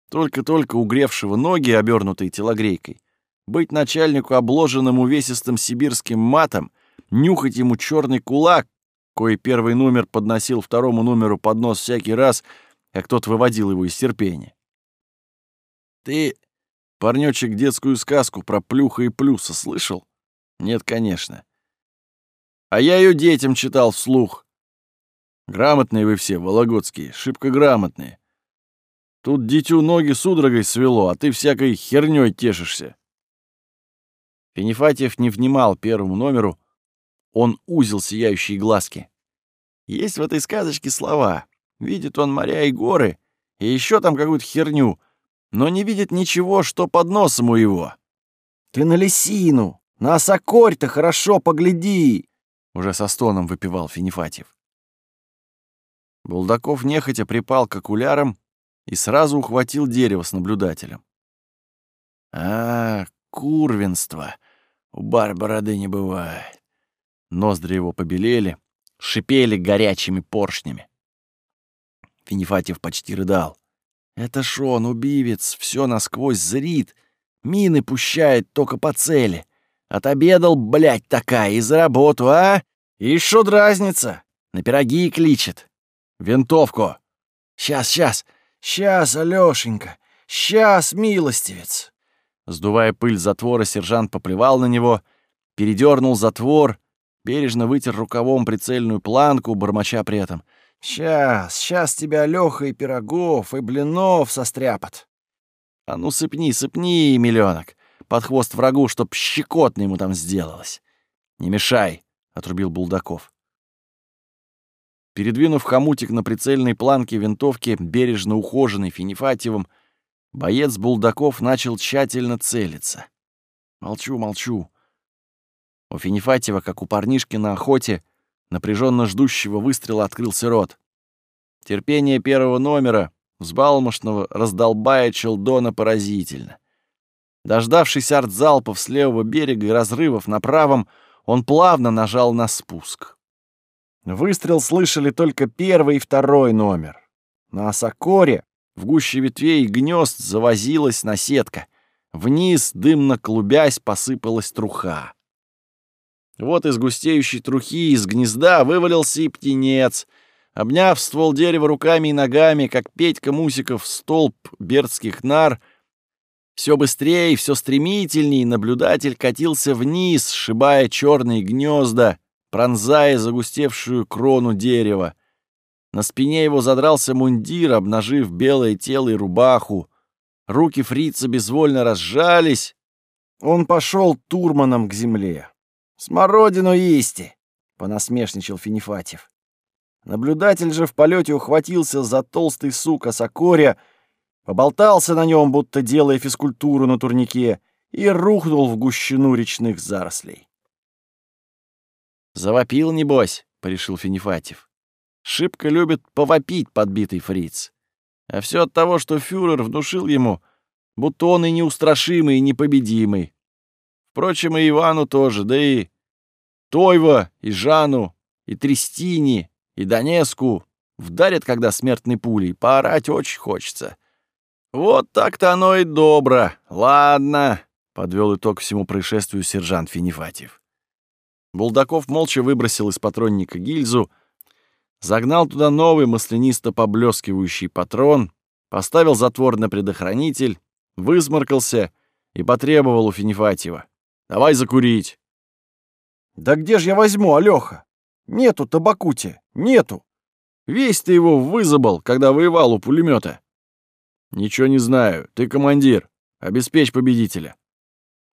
Только-только угревшего ноги, обернутые телогрейкой, быть начальнику, обложенным увесистым сибирским матом, нюхать ему черный кулак, кой первый номер подносил второму номеру под нос всякий раз, как тот выводил его из терпения. Ты, парнёчек, детскую сказку про плюха и плюса слышал? Нет, конечно. А я ее детям читал вслух. Грамотные вы все, вологодские, шибко грамотные. Тут дитю ноги судорогой свело, а ты всякой хернёй тешишься. Финифатьев не внимал первому номеру, он узел сияющие глазки. Есть в этой сказочке слова. Видит он моря и горы, и еще там какую-то херню, но не видит ничего, что под носом у его. «Ты на лисину! На осокорь-то хорошо погляди!» Уже со стоном выпивал Финифатьев. Булдаков нехотя припал к окулярам и сразу ухватил дерево с наблюдателем. «А, курвенство! У бар бороды не бывает!» Ноздри его побелели, шипели горячими поршнями. Финифатьев почти рыдал. «Это ж он, убивец, все насквозь зрит, мины пущает только по цели. Отобедал, блядь, такая, и за работу, а? И шо дразнится? На пироги кличет. Винтовку. Сейчас, сейчас, сейчас, Алёшенька, сейчас, милостивец!» Сдувая пыль затвора, сержант поплевал на него, передернул затвор, бережно вытер рукавом прицельную планку, бормоча при этом. «Сейчас, сейчас тебя Лёха и пирогов, и блинов состряпат. А ну сыпни, сыпни, миллионок, под хвост врагу, чтоб щекотно ему там сделалось. Не мешай!» — отрубил Булдаков. Передвинув хомутик на прицельной планке винтовки, бережно ухоженный Финифатьевым, боец Булдаков начал тщательно целиться. «Молчу, молчу. У Финифатьева, как у парнишки на охоте, напряженно ждущего выстрела открылся рот. Терпение первого номера, взбалмошного, раздолбая Челдона поразительно. Дождавшись артзалпов с левого берега и разрывов на правом, он плавно нажал на спуск. Выстрел слышали только первый и второй номер. На Осокоре в гуще ветвей гнезд завозилась наседка. Вниз, дымно клубясь, посыпалась труха. Вот из густеющей трухи из гнезда вывалился и птенец. Обняв ствол дерева руками и ногами, как Петька Мусиков столб бердских нар, все быстрее, все стремительней наблюдатель катился вниз, сшибая черные гнезда, пронзая загустевшую крону дерева. На спине его задрался мундир, обнажив белое тело и рубаху. Руки фрица безвольно разжались. Он пошел турманом к земле. «Смородину исти!» — понасмешничал Финифатьев. Наблюдатель же в полете ухватился за толстый сук осокоря, поболтался на нем, будто делая физкультуру на турнике, и рухнул в гущину речных зарослей. «Завопил, небось», — порешил Финифатьев. «Шибко любит повопить подбитый фриц. А все от того, что фюрер внушил ему, будто он и неустрашимый, и непобедимый. Впрочем, и Ивану тоже, да и Тойва, и Жану, и Трестини, и Донеску вдарят, когда смертной пулей, поорать очень хочется. Вот так-то оно и добро. Ладно, — подвел итог всему происшествию сержант Финифатьев. Булдаков молча выбросил из патронника гильзу, загнал туда новый маслянисто поблескивающий патрон, поставил затвор на предохранитель, высморкался и потребовал у Финифатьева. «Давай закурить!» «Да где ж я возьму, Алёха? Нету табакути, нету. Весь ты его вызабал, когда воевал у пулемета. «Ничего не знаю. Ты командир. Обеспечь победителя».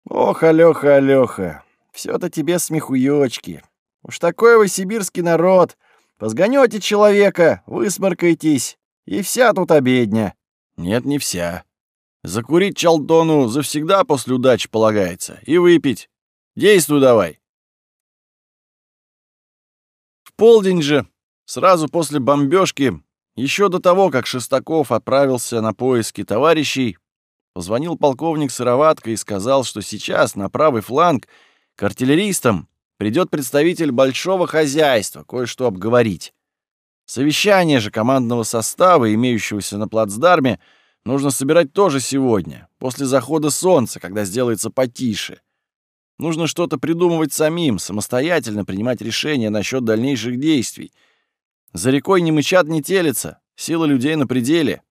«Ох, Алёха, Алёха, всё то тебе смехуёчки. Уж такой вы сибирский народ. Позгонёте человека, высморкаетесь, и вся тут обедня». «Нет, не вся. Закурить чалдону завсегда после удачи полагается. И выпить. Действуй давай» полдень же, сразу после бомбежки, еще до того, как Шестаков отправился на поиски товарищей, позвонил полковник Сыроватко и сказал, что сейчас на правый фланг к артиллеристам придет представитель большого хозяйства, кое-что обговорить. Совещание же командного состава, имеющегося на плацдарме, нужно собирать тоже сегодня, после захода солнца, когда сделается потише. Нужно что-то придумывать самим, самостоятельно принимать решения насчет дальнейших действий. За рекой ни мычат, ни телятся, сила людей на пределе.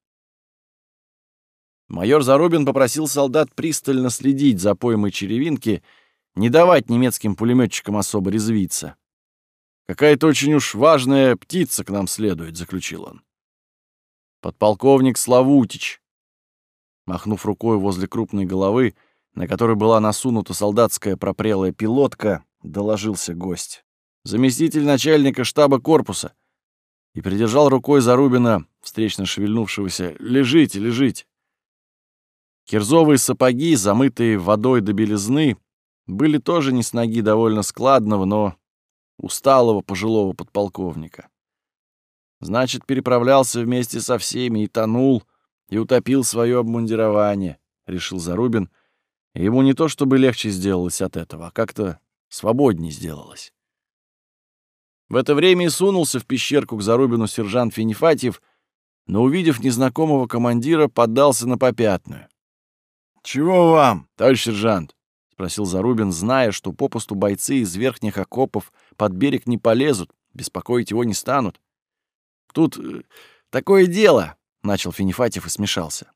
Майор Зарубин попросил солдат пристально следить за поймой черевинки, не давать немецким пулеметчикам особо резвиться. «Какая-то очень уж важная птица к нам следует», — заключил он. «Подполковник Славутич». Махнув рукой возле крупной головы, на которой была насунута солдатская пропрелая пилотка, доложился гость. Заместитель начальника штаба корпуса. И придержал рукой Зарубина, встречно шевельнувшегося. «Лежите, лежите!» Кирзовые сапоги, замытые водой до белизны, были тоже не с ноги довольно складного, но усталого пожилого подполковника. Значит, переправлялся вместе со всеми и тонул, и утопил свое обмундирование, — решил Зарубин. Ему не то чтобы легче сделалось от этого, а как-то свободнее сделалось. В это время и сунулся в пещерку к Зарубину сержант Финифатьев, но, увидев незнакомого командира, поддался на попятную. «Чего вам, товарищ сержант?» — спросил Зарубин, зная, что попусту бойцы из верхних окопов под берег не полезут, беспокоить его не станут. «Тут э, такое дело», — начал Финифатьев и смешался.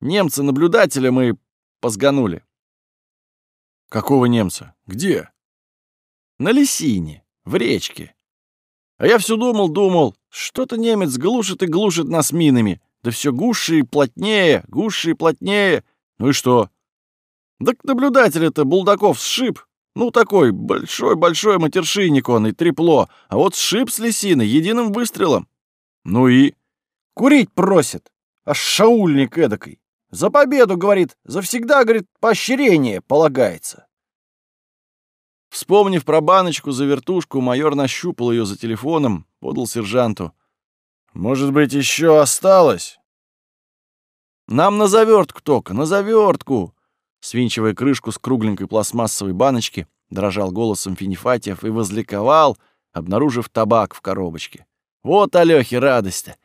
«Немца-наблюдателя мы позганули». «Какого немца? Где?» «На Лисине, в речке. А я все думал, думал, что-то немец глушит и глушит нас минами. Да все гуще и плотнее, гуще и плотнее. Ну и что? Так наблюдатель это Булдаков сшиб. Ну, такой большой-большой матершинник он и трепло. А вот сшиб с лисины единым выстрелом. Ну и? Курить просит. Аж шаульник эдакой. За победу, говорит, завсегда, говорит, поощрение полагается. Вспомнив про баночку за вертушку, майор нащупал ее за телефоном, подал сержанту. «Может быть, еще осталось?» «Нам на завертку только, на завертку!» Свинчивая крышку с кругленькой пластмассовой баночки, дрожал голосом Финифатьев и возликовал, обнаружив табак в коробочке. «Вот, Алёхе, радость-то!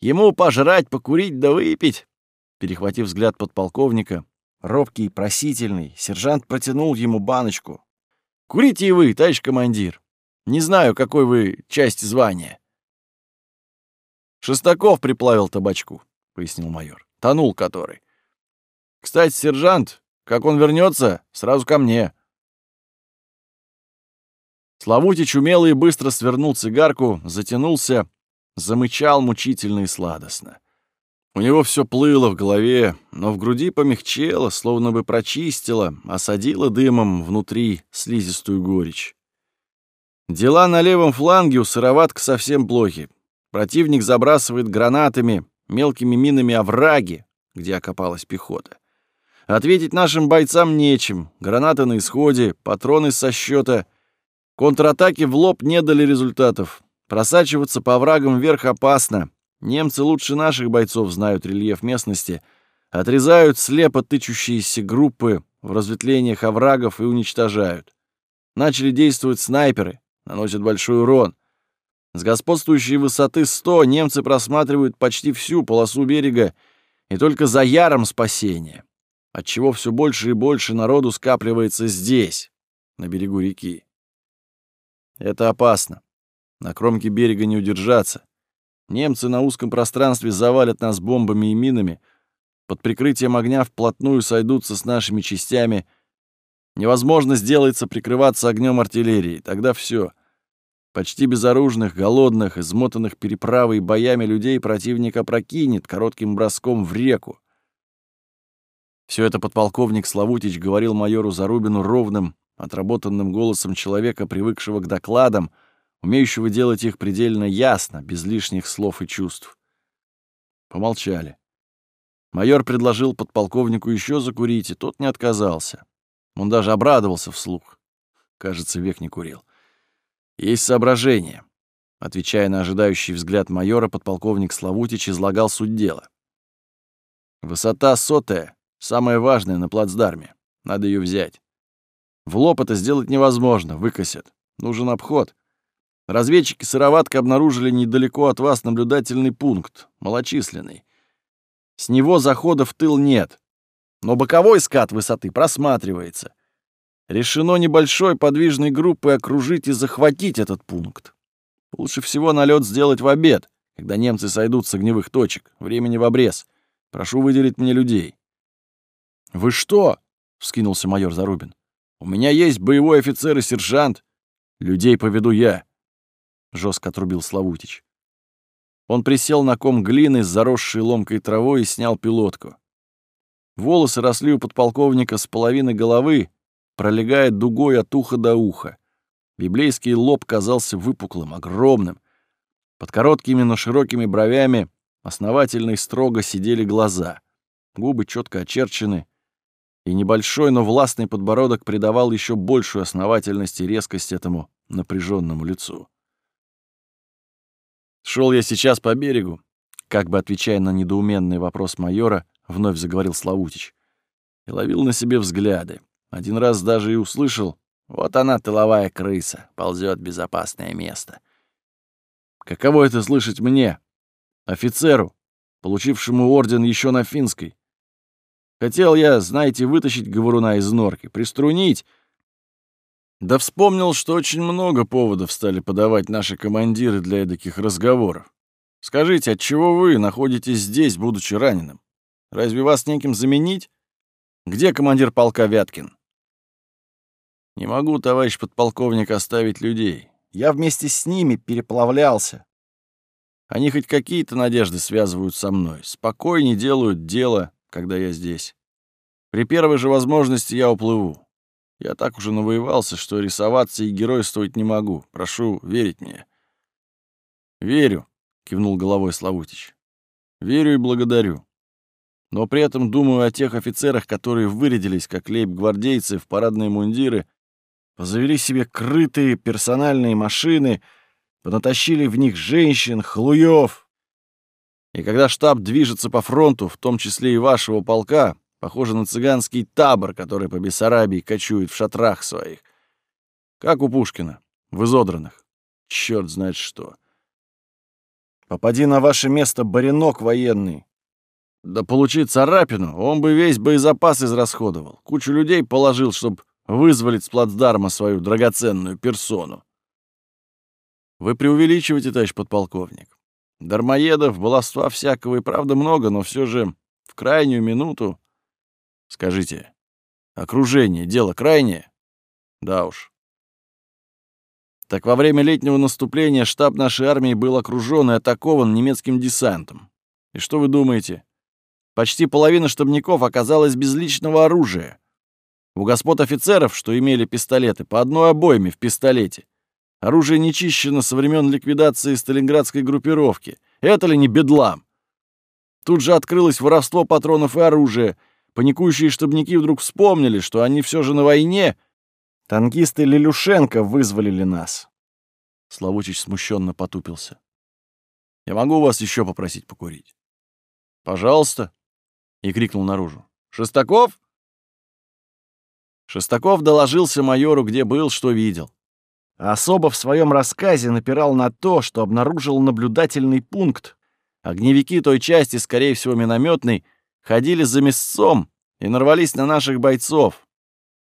Ему пожрать, покурить да выпить!» Перехватив взгляд подполковника, робкий и просительный, сержант протянул ему баночку, Курите и вы, товарищ командир. Не знаю, какой вы части звания. Шестаков приплавил табачку, пояснил майор. Тонул который. Кстати, сержант, как он вернется, сразу ко мне. Славутич умело и быстро свернул цигарку, затянулся, замычал мучительно и сладостно. У него все плыло в голове, но в груди помягчело, словно бы прочистило, осадило дымом внутри слизистую горечь. Дела на левом фланге у сыроватка совсем плохи. Противник забрасывает гранатами, мелкими минами овраги, где окопалась пехота. Ответить нашим бойцам нечем. Гранаты на исходе, патроны со счета. Контратаки в лоб не дали результатов. Просачиваться по оврагам вверх опасно. Немцы лучше наших бойцов знают рельеф местности, отрезают слепо тычущиеся группы в разветвлениях оврагов и уничтожают. Начали действовать снайперы, наносят большой урон. С господствующей высоты 100 немцы просматривают почти всю полосу берега и только за яром спасения, отчего все больше и больше народу скапливается здесь, на берегу реки. Это опасно. На кромке берега не удержаться. Немцы на узком пространстве завалят нас бомбами и минами, под прикрытием огня вплотную сойдутся с нашими частями. Невозможно сделается прикрываться огнем артиллерии. Тогда все. Почти безоружных, голодных, измотанных переправой и боями людей противник опрокинет коротким броском в реку. Все это подполковник Славутич говорил майору Зарубину ровным, отработанным голосом человека, привыкшего к докладам — умеющего делать их предельно ясно, без лишних слов и чувств. Помолчали. Майор предложил подполковнику еще закурить, и тот не отказался. Он даже обрадовался вслух. Кажется, век не курил. Есть соображение. Отвечая на ожидающий взгляд майора, подполковник Славутич излагал суть дела. Высота сотая, самая важная на плацдарме. Надо ее взять. В лоб это сделать невозможно, выкосят. Нужен обход. Разведчики Сыроватка обнаружили недалеко от вас наблюдательный пункт, малочисленный. С него захода в тыл нет, но боковой скат высоты просматривается. Решено небольшой подвижной группой окружить и захватить этот пункт. Лучше всего налет сделать в обед, когда немцы сойдут с огневых точек. Времени в обрез. Прошу выделить мне людей. «Вы что?» — вскинулся майор Зарубин. «У меня есть боевой офицер и сержант. Людей поведу я. — жестко отрубил Славутич. Он присел на ком глины с заросшей ломкой травой и снял пилотку. Волосы росли у подполковника с половины головы, пролегая дугой от уха до уха. Библейский лоб казался выпуклым, огромным. Под короткими, но широкими бровями основательно и строго сидели глаза. Губы четко очерчены, и небольшой, но властный подбородок придавал еще большую основательность и резкость этому напряженному лицу. Шел я сейчас по берегу, как бы отвечая на недоуменный вопрос майора, вновь заговорил Славутич, и ловил на себе взгляды. Один раз даже и услышал, вот она, тыловая крыса, ползет в безопасное место. Каково это слышать мне, офицеру, получившему орден еще на финской? Хотел я, знаете, вытащить говоруна из норки, приструнить. Да вспомнил, что очень много поводов стали подавать наши командиры для таких разговоров. Скажите, отчего вы находитесь здесь, будучи раненым? Разве вас неким заменить? Где командир полка Вяткин? Не могу, товарищ подполковник, оставить людей. Я вместе с ними переплавлялся. Они хоть какие-то надежды связывают со мной. Спокойнее делают дело, когда я здесь. При первой же возможности я уплыву. Я так уже навоевался, что рисоваться и геройствовать не могу. Прошу верить мне. Верю, кивнул головой Славутич. Верю и благодарю. Но при этом думаю о тех офицерах, которые вырядились, как лейб-гвардейцы, в парадные мундиры, позавели себе крытые персональные машины, понатащили в них женщин, хлуев. И когда штаб движется по фронту, в том числе и вашего полка, похоже на цыганский табор, который по Бессарабии кочует в шатрах своих. Как у Пушкина, в изодранных. Черт знает что. Попади на ваше место баринок военный. Да получи царапину, он бы весь боезапас израсходовал. Кучу людей положил, чтобы вызволить с плацдарма свою драгоценную персону. Вы преувеличиваете, товарищ подполковник. Дармоедов, баловства всякого и правда много, но все же в крайнюю минуту... Скажите, окружение — дело крайнее? Да уж. Так во время летнего наступления штаб нашей армии был окружен и атакован немецким десантом. И что вы думаете? Почти половина штабников оказалась без личного оружия. У господ офицеров, что имели пистолеты, по одной обойме в пистолете. Оружие не чищено со времен ликвидации сталинградской группировки. Это ли не бедлам? Тут же открылось воровство патронов и оружия. Паникующие штабники вдруг вспомнили, что они все же на войне. Танкисты Лилюшенко вызволили нас. Славучич смущенно потупился. «Я могу вас еще попросить покурить?» «Пожалуйста!» — и крикнул наружу. «Шестаков?» Шестаков доложился майору, где был, что видел. Особо в своем рассказе напирал на то, что обнаружил наблюдательный пункт. Огневики той части, скорее всего минометной, ходили за мясцом и нарвались на наших бойцов.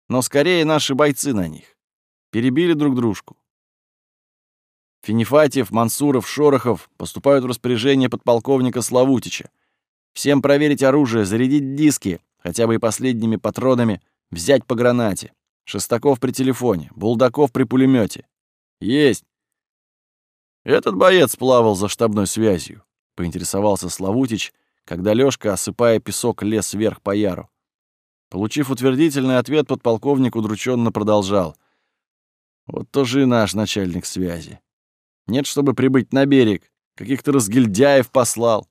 Но скорее наши бойцы на них. Перебили друг дружку. Финифатьев, Мансуров, Шорохов поступают в распоряжение подполковника Славутича. Всем проверить оружие, зарядить диски, хотя бы и последними патронами, Взять по гранате. Шестаков при телефоне, Булдаков при пулемете. Есть. Этот боец плавал за штабной связью, поинтересовался Славутич, когда Лёшка, осыпая песок, лез вверх по яру. Получив утвердительный ответ, подполковник удрученно продолжал. Вот тоже и наш начальник связи. Нет, чтобы прибыть на берег, каких-то разгильдяев послал.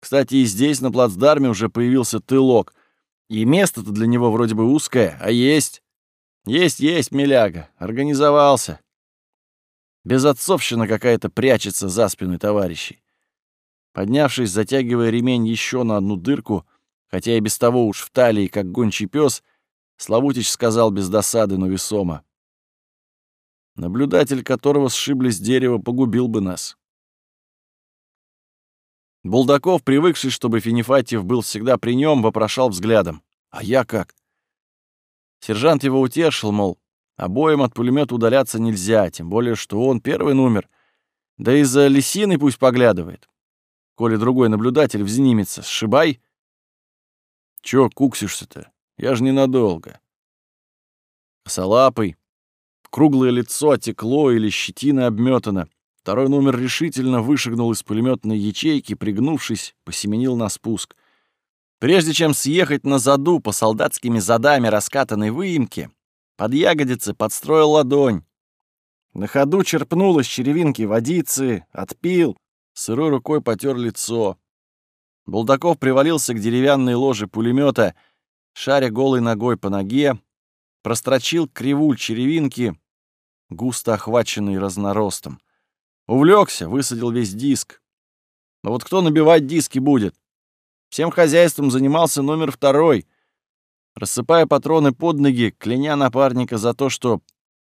Кстати, и здесь, на плацдарме, уже появился тылок — и место-то для него вроде бы узкое, а есть. Есть, есть, миляга. Организовался. Безотцовщина какая-то прячется за спиной товарищей. Поднявшись, затягивая ремень еще на одну дырку, хотя и без того уж в талии, как гончий пес, Славутич сказал без досады, но весомо. Наблюдатель, которого сшибли с дерева, погубил бы нас. Булдаков, привыкший, чтобы Финифатьев был всегда при нем, вопрошал взглядом. «А я как?» Сержант его утешил, мол, обоим от пулемета удаляться нельзя, тем более, что он первый номер. Да и за лисиной пусть поглядывает. Коли другой наблюдатель взнимется, сшибай. Чё куксишься-то? Я ж ненадолго. Косолапый. Круглое лицо отекло или щетина обметана. Второй номер решительно вышагнул из пулеметной ячейки, пригнувшись, посеменил на спуск. Прежде чем съехать на заду по солдатскими задами раскатанной выемки, под ягодицы подстроил ладонь. На ходу черпнул из черевинки водицы, отпил, сырой рукой потер лицо. Булдаков привалился к деревянной ложе пулемета, шаря голой ногой по ноге, прострочил кривуль черевинки, густо охваченный разноростом. Увлекся, высадил весь диск. Но вот кто набивать диски будет? Всем хозяйством занимался номер второй, рассыпая патроны под ноги, кляня напарника за то, что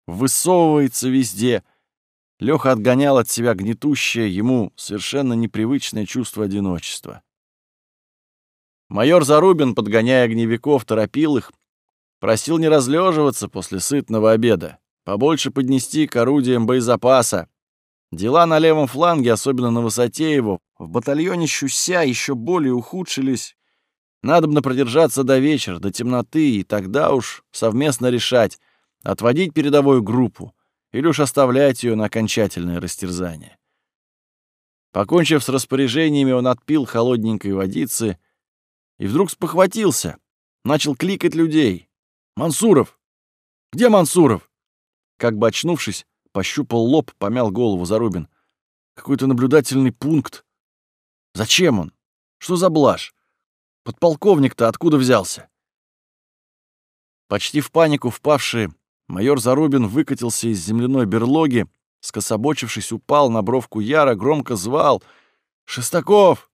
высовывается везде. Лёха отгонял от себя гнетущее, ему совершенно непривычное чувство одиночества. Майор Зарубин, подгоняя огневиков, торопил их, просил не разлеживаться после сытного обеда, побольше поднести к орудиям боезапаса. Дела на левом фланге, особенно на высоте его, в батальоне Щуся еще более ухудшились. Надобно продержаться до вечера, до темноты, и тогда уж совместно решать, отводить передовую группу или уж оставлять ее на окончательное растерзание. Покончив с распоряжениями, он отпил холодненькой водицы и вдруг спохватился, начал кликать людей. «Мансуров! Где Мансуров?» Как бы очнувшись, пощупал лоб, помял голову Зарубин. «Какой-то наблюдательный пункт. Зачем он? Что за блажь? Подполковник-то откуда взялся?» Почти в панику впавший майор Зарубин выкатился из земляной берлоги, скособочившись, упал на бровку Яра, громко звал «Шестаков!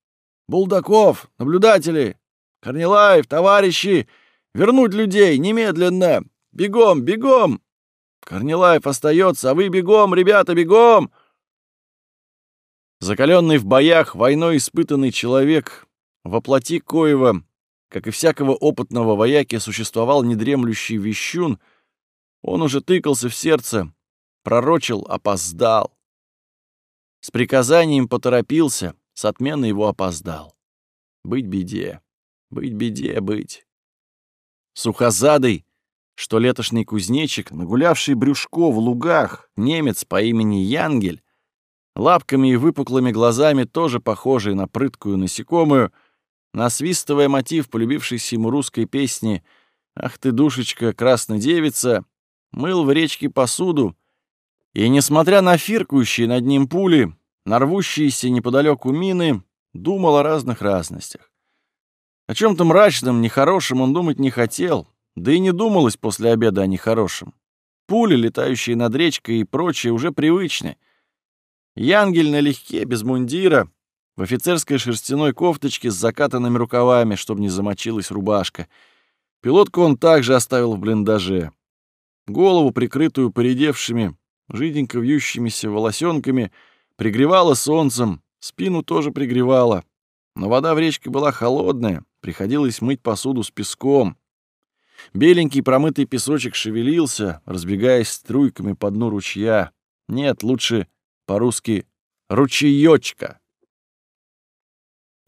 Булдаков! Наблюдатели! Корнилаев, товарищи! Вернуть людей! Немедленно! Бегом, бегом!» Корнилаев остается, а вы бегом, ребята, бегом!» Закаленный в боях, войной испытанный человек, воплоти коего, как и всякого опытного вояки, существовал недремлющий вещун, он уже тыкался в сердце, пророчил, опоздал. С приказанием поторопился, с отменой его опоздал. Быть беде, быть беде, быть. Сухозадый, что летошный кузнечик, нагулявший брюшко в лугах, немец по имени Янгель, лапками и выпуклыми глазами, тоже похожий на прыткую насекомую, насвистывая мотив полюбившейся ему русской песни «Ах ты, душечка, красная девица», мыл в речке посуду, и, несмотря на фиркающие над ним пули, нарвущиеся неподалеку мины, думал о разных разностях. О чем-то мрачном, нехорошем он думать не хотел, да и не думалось после обеда о нехорошем. Пули, летающие над речкой и прочее, уже привычны. Янгель налегке, без мундира, в офицерской шерстяной кофточке с закатанными рукавами, чтобы не замочилась рубашка. Пилотку он также оставил в блиндаже. Голову, прикрытую поредевшими, жиденько вьющимися волосенками, пригревала солнцем, спину тоже пригревала. Но вода в речке была холодная, приходилось мыть посуду с песком. Беленький промытый песочек шевелился, разбегаясь струйками по дну ручья. Нет, лучше по-русски «ручеёчка».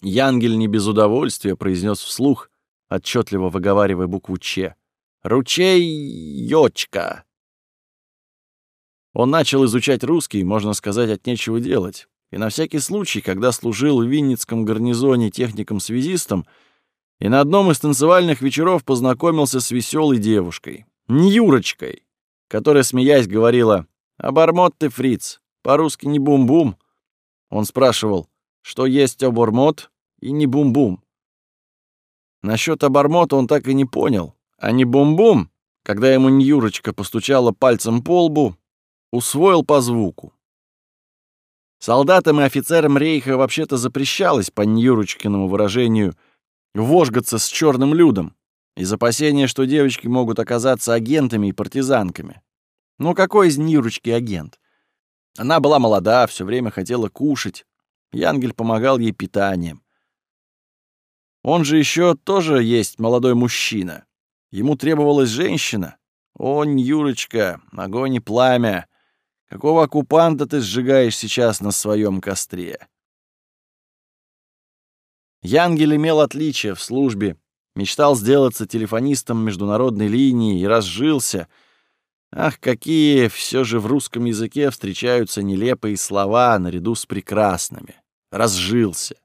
Янгель не без удовольствия произнес вслух, отчетливо выговаривая букву «Ч». «Ручеёчка». Он начал изучать русский, можно сказать, от нечего делать. И на всякий случай, когда служил в Винницком гарнизоне техником-связистом, и на одном из танцевальных вечеров познакомился с веселой девушкой, Нюрочкой, которая, смеясь, говорила «Обормот ты, фриц, по-русски не бум-бум». Он спрашивал, что есть обормот и не бум-бум. Насчет обормота он так и не понял, а не бум-бум, когда ему Нюрочка постучала пальцем по лбу, усвоил по звуку. Солдатам и офицерам рейха вообще-то запрещалось, по Нюрочкиному выражению, вожгаться с черным людом, из опасения, что девочки могут оказаться агентами и партизанками. Ну какой из Нирочки агент? Она была молода, все время хотела кушать. Янгель помогал ей питанием. Он же еще тоже есть молодой мужчина. Ему требовалась женщина. О, Нюрочка, огонь и пламя. Какого оккупанта ты сжигаешь сейчас на своем костре? Янгель имел отличие в службе, мечтал сделаться телефонистом международной линии и разжился. Ах, какие все же в русском языке встречаются нелепые слова наряду с прекрасными. Разжился.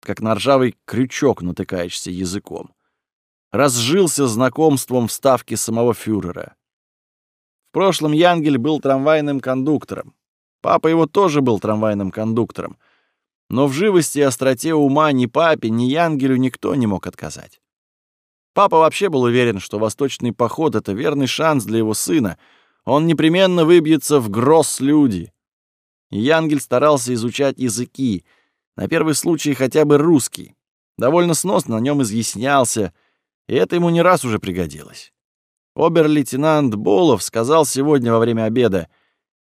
Как на ржавый крючок натыкаешься языком. Разжился знакомством в ставке самого фюрера. В прошлом Янгель был трамвайным кондуктором. Папа его тоже был трамвайным кондуктором. Но в живости и остроте ума ни папе, ни Янгелю никто не мог отказать. Папа вообще был уверен, что восточный поход — это верный шанс для его сына. Он непременно выбьется в гроз люди. Янгель старался изучать языки, на первый случай хотя бы русский. Довольно сносно на нем изъяснялся, и это ему не раз уже пригодилось. Обер-лейтенант Болов сказал сегодня во время обеда,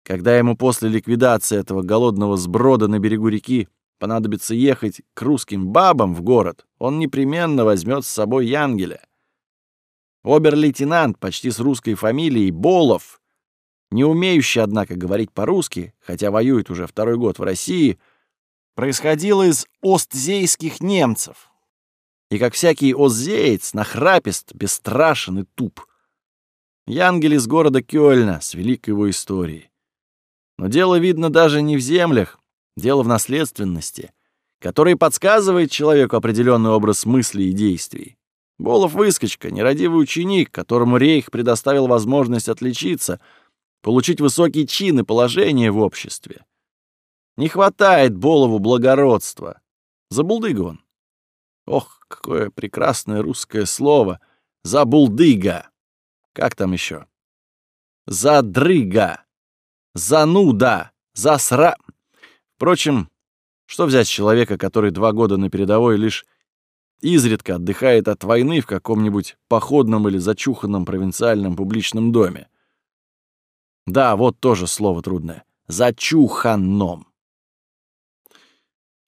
когда ему после ликвидации этого голодного сброда на берегу реки понадобится ехать к русским бабам в город, он непременно возьмет с собой Янгеля. Обер-лейтенант, почти с русской фамилией, Болов, не умеющий, однако, говорить по-русски, хотя воюет уже второй год в России, происходил из остзейских немцев. И как всякий остзеец, нахрапист, бесстрашен и туп. Янгель из города Кёльна с великой его историей. Но дело, видно, даже не в землях, дело в наследственности, которая подсказывает человеку определенный образ мыслей и действий. Болов выскочка, нерадивый ученик, которому Рейх предоставил возможность отличиться, получить высокий чин и положение в обществе. Не хватает Болову благородства. Забулдыга он. Ох, какое прекрасное русское слово. Забулдыга. Как там еще? Задрыга. Зануда. Засра... Впрочем, что взять человека, который два года на передовой лишь изредка отдыхает от войны в каком-нибудь походном или зачуханном провинциальном публичном доме? Да, вот тоже слово трудное. Зачуханном.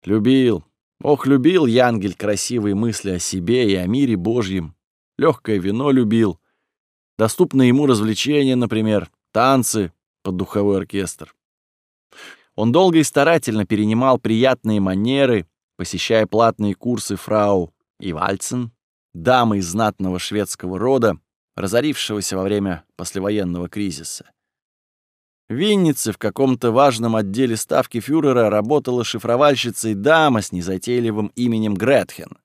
Любил, ох, любил Янгель красивые мысли о себе и о мире Божьем. Легкое вино любил. Доступные ему развлечения, например, танцы под духовой оркестр. Он долго и старательно перенимал приятные манеры, посещая платные курсы фрау и Вальцен, дамы из знатного шведского рода, разорившегося во время послевоенного кризиса. Виннице в каком-то важном отделе ставки фюрера работала шифровальщицей дама с незатейливым именем Гретхен.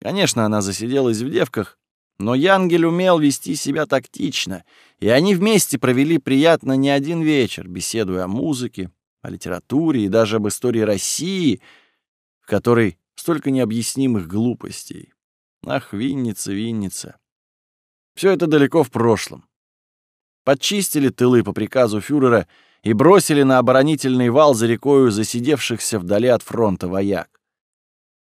Конечно, она засиделась в девках, но Янгель умел вести себя тактично, и они вместе провели приятно не один вечер, беседуя о музыке, о литературе и даже об истории России, в которой столько необъяснимых глупостей. Ах, Винница, Винница. Все это далеко в прошлом. Подчистили тылы по приказу фюрера и бросили на оборонительный вал за рекою засидевшихся вдали от фронта вояк.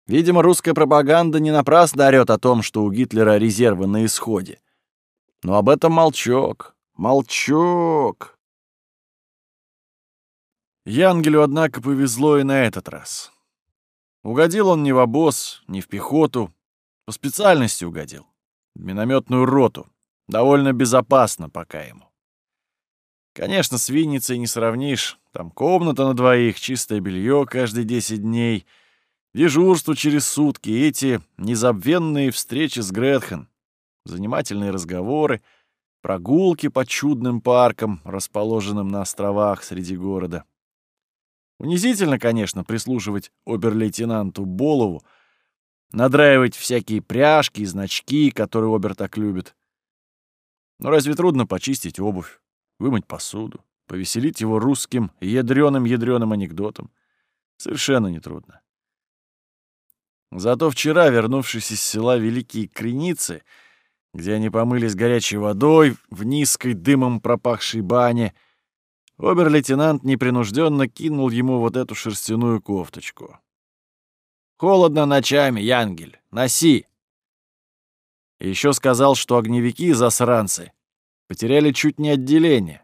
Видимо, русская пропаганда не напрасно орёт о том, что у Гитлера резервы на исходе. Но об этом молчок, молчок. Янгелю, однако, повезло и на этот раз. Угодил он не в обоз, не в пехоту, по специальности угодил. В минометную роту. Довольно безопасно пока ему. Конечно, с Винницей не сравнишь. Там комната на двоих, чистое белье каждые 10 дней, дежурство через сутки, эти незабвенные встречи с Гретхен, занимательные разговоры, прогулки по чудным паркам, расположенным на островах среди города. Унизительно, конечно, прислушивать обер-лейтенанту Болову, надраивать всякие пряжки и значки, которые обер так любит. Но разве трудно почистить обувь, вымыть посуду, повеселить его русским ядреным-ядреным анекдотом? Совершенно нетрудно. Зато вчера, вернувшись из села Великие Креницы, где они помылись горячей водой в низкой дымом пропахшей бане, Обер-лейтенант непринужденно кинул ему вот эту шерстяную кофточку. «Холодно ночами, Янгель, носи!» Еще сказал, что огневики, засранцы, потеряли чуть не отделение.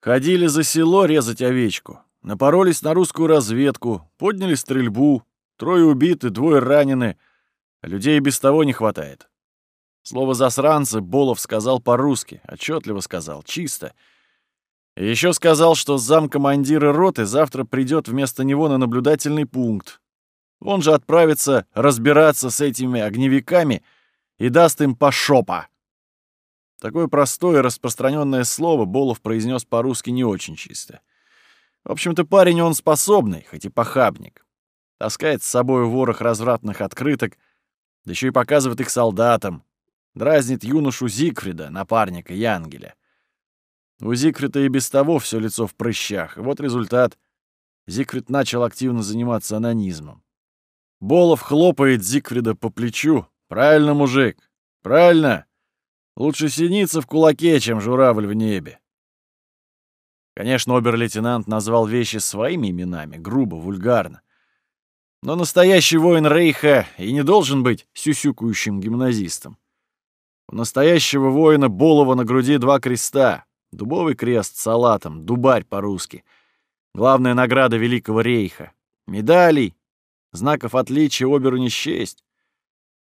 Ходили за село резать овечку, напоролись на русскую разведку, подняли стрельбу, трое убиты, двое ранены, людей без того не хватает. Слово «засранцы» Болов сказал по-русски, отчетливо сказал, чисто — и еще сказал, что замкомандира роты завтра придет вместо него на наблюдательный пункт. Он же отправится разбираться с этими огневиками и даст им по шопа. Такое простое распространенное слово Болов произнес по-русски не очень чисто. В общем-то, парень он способный, хоть и похабник. Таскает с собой ворох развратных открыток, да еще и показывает их солдатам. Дразнит юношу Зигфрида, напарника Янгеля. У Зигфрида и без того все лицо в прыщах. И вот результат. Зигфрид начал активно заниматься анонизмом. Болов хлопает Зигфрида по плечу. «Правильно, мужик, правильно. Лучше синица в кулаке, чем журавль в небе». Конечно, обер-лейтенант назвал вещи своими именами, грубо, вульгарно. Но настоящий воин Рейха и не должен быть сюсюкающим гимназистом. У настоящего воина Болова на груди два креста. Дубовый крест с салатом, дубарь по-русски. Главная награда Великого Рейха. Медалей, знаков отличия оберу не счесть.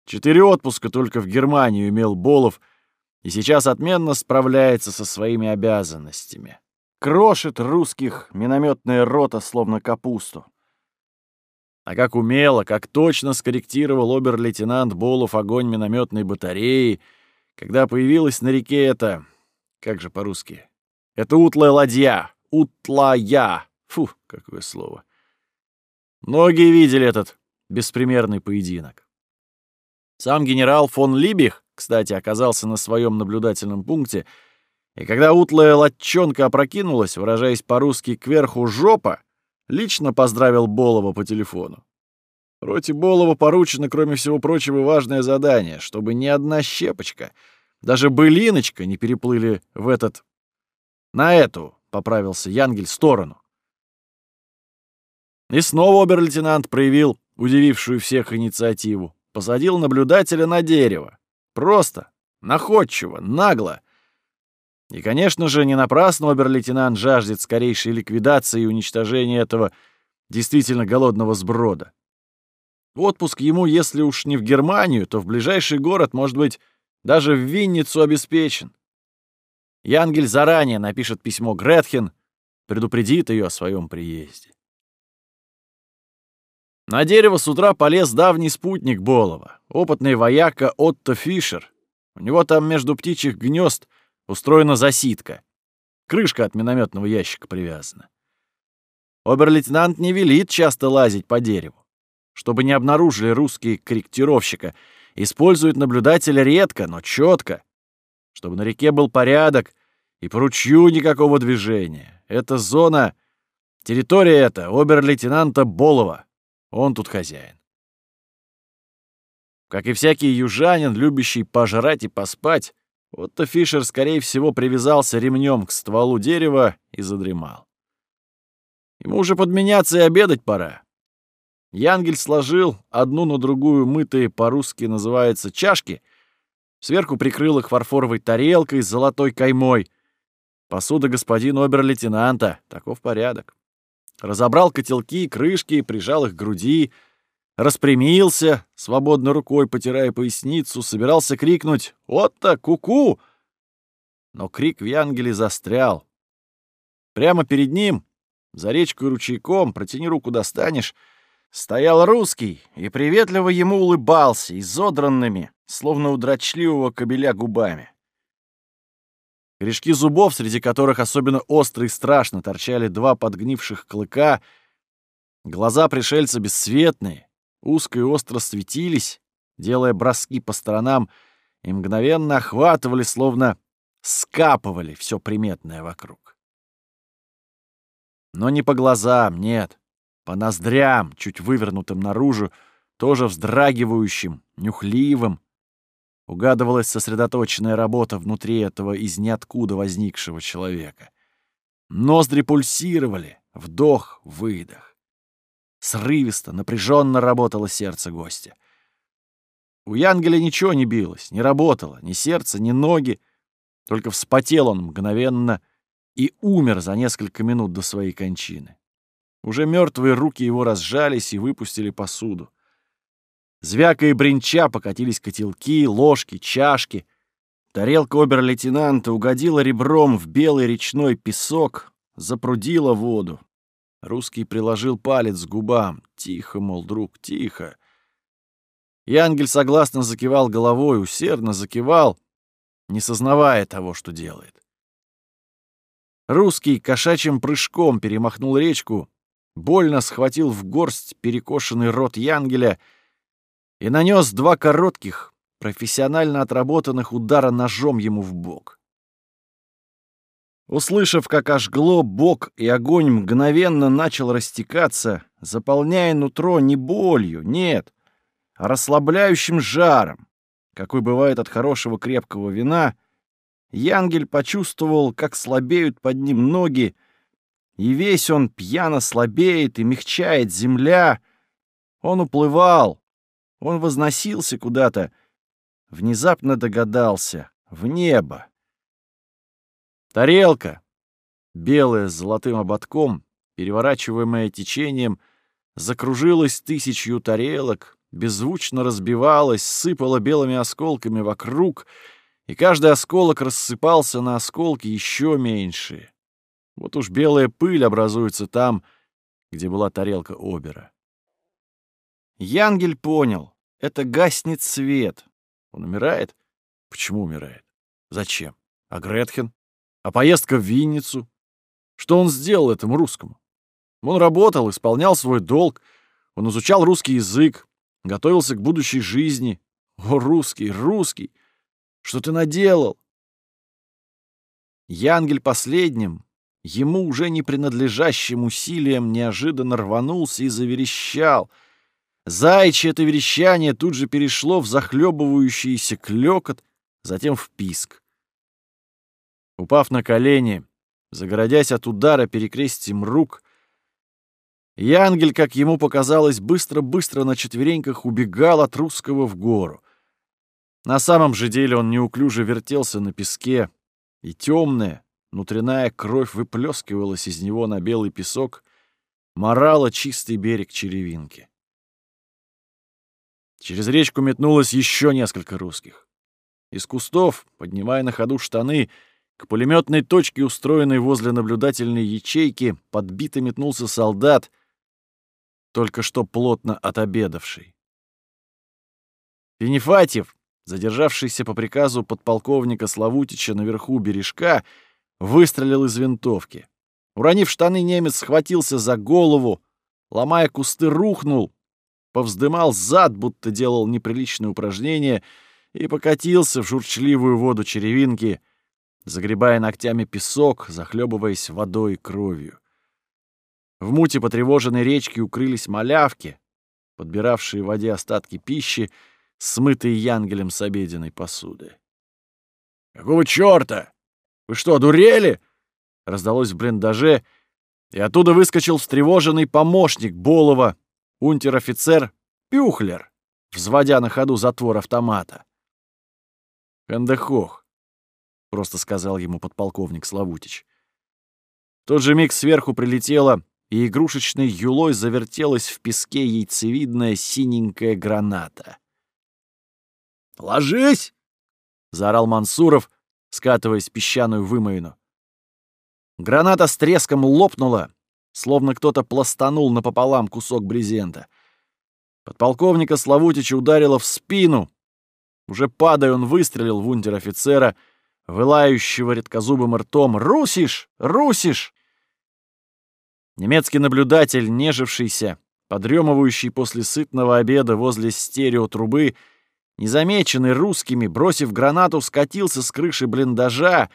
Четыре отпуска только в Германию имел Болов и сейчас отменно справляется со своими обязанностями. Крошит русских минометная рота, словно капусту. А как умело, как точно скорректировал обер-лейтенант Болов огонь минометной батареи, когда появилась на реке эта... Как же по-русски? Это утлая ладья. Утлая. Фу, какое слово. Многие видели этот беспримерный поединок. Сам генерал фон Либих, кстати, оказался на своем наблюдательном пункте, и когда утлая латчонка опрокинулась, выражаясь по-русски «кверху жопа», лично поздравил Болова по телефону. Роте Болова поручено, кроме всего прочего, важное задание, чтобы ни одна щепочка, даже былиночка не переплыли в этот... На эту, — поправился Янгель, — сторону. И снова обер-лейтенант проявил удивившую всех инициативу. Посадил наблюдателя на дерево. Просто, находчиво, нагло. И, конечно же, не напрасно обер-лейтенант жаждет скорейшей ликвидации и уничтожения этого действительно голодного сброда. Отпуск ему, если уж не в Германию, то в ближайший город, может быть, даже в Винницу обеспечен. Янгель заранее напишет письмо Гретхен, предупредит ее о своем приезде. На дерево с утра полез давний спутник Болова, опытный вояка Отто Фишер. У него там между птичьих гнезд устроена засидка. Крышка от минометного ящика привязана. Обер-лейтенант не велит часто лазить по дереву. Чтобы не обнаружили русские корректировщика, использует наблюдателя редко, но четко. Чтобы на реке был порядок и по ручью никакого движения. Это зона, территория эта обер-лейтенанта Болова. Он тут хозяин. Как и всякий южанин, любящий пожрать и поспать, Отто Фишер, скорее всего, привязался ремнем к стволу дерева и задремал. Ему уже подменяться и обедать пора. Янгель сложил одну на другую мытые по-русски называются чашки, сверху прикрыл их фарфоровой тарелкой с золотой каймой. Посуда господина обер-лейтенанта, таков порядок разобрал котелки, крышки, прижал их к груди, распрямился, свободной рукой потирая поясницу, собирался крикнуть «Отто, куку!» Но крик в Янгеле застрял. Прямо перед ним, за речкой ручейком, протяни руку достанешь, стоял русский и приветливо ему улыбался, изодранными, словно у дрочливого кобеля губами. Корешки зубов, среди которых особенно остро и страшно торчали два подгнивших клыка, глаза пришельца бесцветные, узко и остро светились, делая броски по сторонам, и мгновенно охватывали, словно скапывали все приметное вокруг. Но не по глазам, нет, по ноздрям, чуть вывернутым наружу, тоже вздрагивающим, нюхливым, Угадывалась сосредоточенная работа внутри этого из ниоткуда возникшего человека. Ноздри пульсировали, вдох, выдох. Срывисто, напряженно работало сердце гостя. У Янгеля ничего не билось, не работало, ни сердце, ни ноги. Только вспотел он мгновенно и умер за несколько минут до своей кончины. Уже мертвые руки его разжались и выпустили посуду. Звяка и бренча покатились котелки, ложки, чашки. Тарелка обер-лейтенанта угодила ребром в белый речной песок, запрудила воду. Русский приложил палец к губам. «Тихо, мол, друг, тихо». Янгель согласно закивал головой, усердно закивал, не сознавая того, что делает. Русский кошачьим прыжком перемахнул речку, больно схватил в горсть перекошенный рот Янгеля — и нанес два коротких, профессионально отработанных удара ножом ему в бок. Услышав, как ожгло бок и огонь мгновенно начал растекаться, заполняя нутро не болью, нет, а расслабляющим жаром, какой бывает от хорошего крепкого вина, Янгель почувствовал, как слабеют под ним ноги, и весь он пьяно слабеет и мягчает земля. Он уплывал, он возносился куда-то, внезапно догадался — в небо. Тарелка, белая с золотым ободком, переворачиваемая течением, закружилась тысячью тарелок, беззвучно разбивалась, сыпала белыми осколками вокруг, и каждый осколок рассыпался на осколки еще меньше. Вот уж белая пыль образуется там, где была тарелка Обера. Янгель понял, это гаснет свет. Он умирает? Почему умирает? Зачем? А Гретхен? А поездка в Винницу? Что он сделал этому русскому? Он работал, исполнял свой долг, он изучал русский язык, готовился к будущей жизни. О, русский, русский! Что ты наделал? Янгель последним, ему уже не принадлежащим усилием, неожиданно рванулся и заверещал. Зайчье это верещание тут же перешло в захлебывающийся клёкот, затем в писк. Упав на колени, загородясь от удара перекрестием рук, Янгель, как ему показалось, быстро-быстро на четвереньках убегал от русского в гору. На самом же деле он неуклюже вертелся на песке, и темная, внутренняя кровь выплескивалась из него на белый песок, морала чистый берег черевинки. Через речку метнулось еще несколько русских. Из кустов, поднимая на ходу штаны, к пулеметной точке, устроенной возле наблюдательной ячейки, подбито метнулся солдат, только что плотно отобедавший. Пенефатьев, задержавшийся по приказу подполковника Славутича наверху бережка, выстрелил из винтовки. Уронив штаны, немец схватился за голову, ломая кусты, рухнул, повздымал зад, будто делал неприличное упражнение, и покатился в журчливую воду черевинки, загребая ногтями песок, захлебываясь водой и кровью. В муте потревоженной речки укрылись малявки, подбиравшие в воде остатки пищи, смытые янгелем с обеденной посуды. «Какого чёрта? Вы что, дурели?» раздалось в блиндаже, и оттуда выскочил встревоженный помощник Болова, унтер-офицер Пюхлер, взводя на ходу затвор автомата. «Хендехох», — просто сказал ему подполковник Славутич. В тот же миг сверху прилетела и игрушечной юлой завертелась в песке яйцевидная синенькая граната. «Ложись!» — заорал Мансуров, скатываясь песчаную вымоину. Граната с треском лопнула, словно кто-то пластанул напополам кусок брезента. Подполковника Славутича ударило в спину. Уже падая, он выстрелил в унтер-офицера, вылающего редкозубым ртом «Русиш! Русиш!» Немецкий наблюдатель, нежившийся, подремывающий после сытного обеда возле стереотрубы, незамеченный русскими, бросив гранату, скатился с крыши блиндажа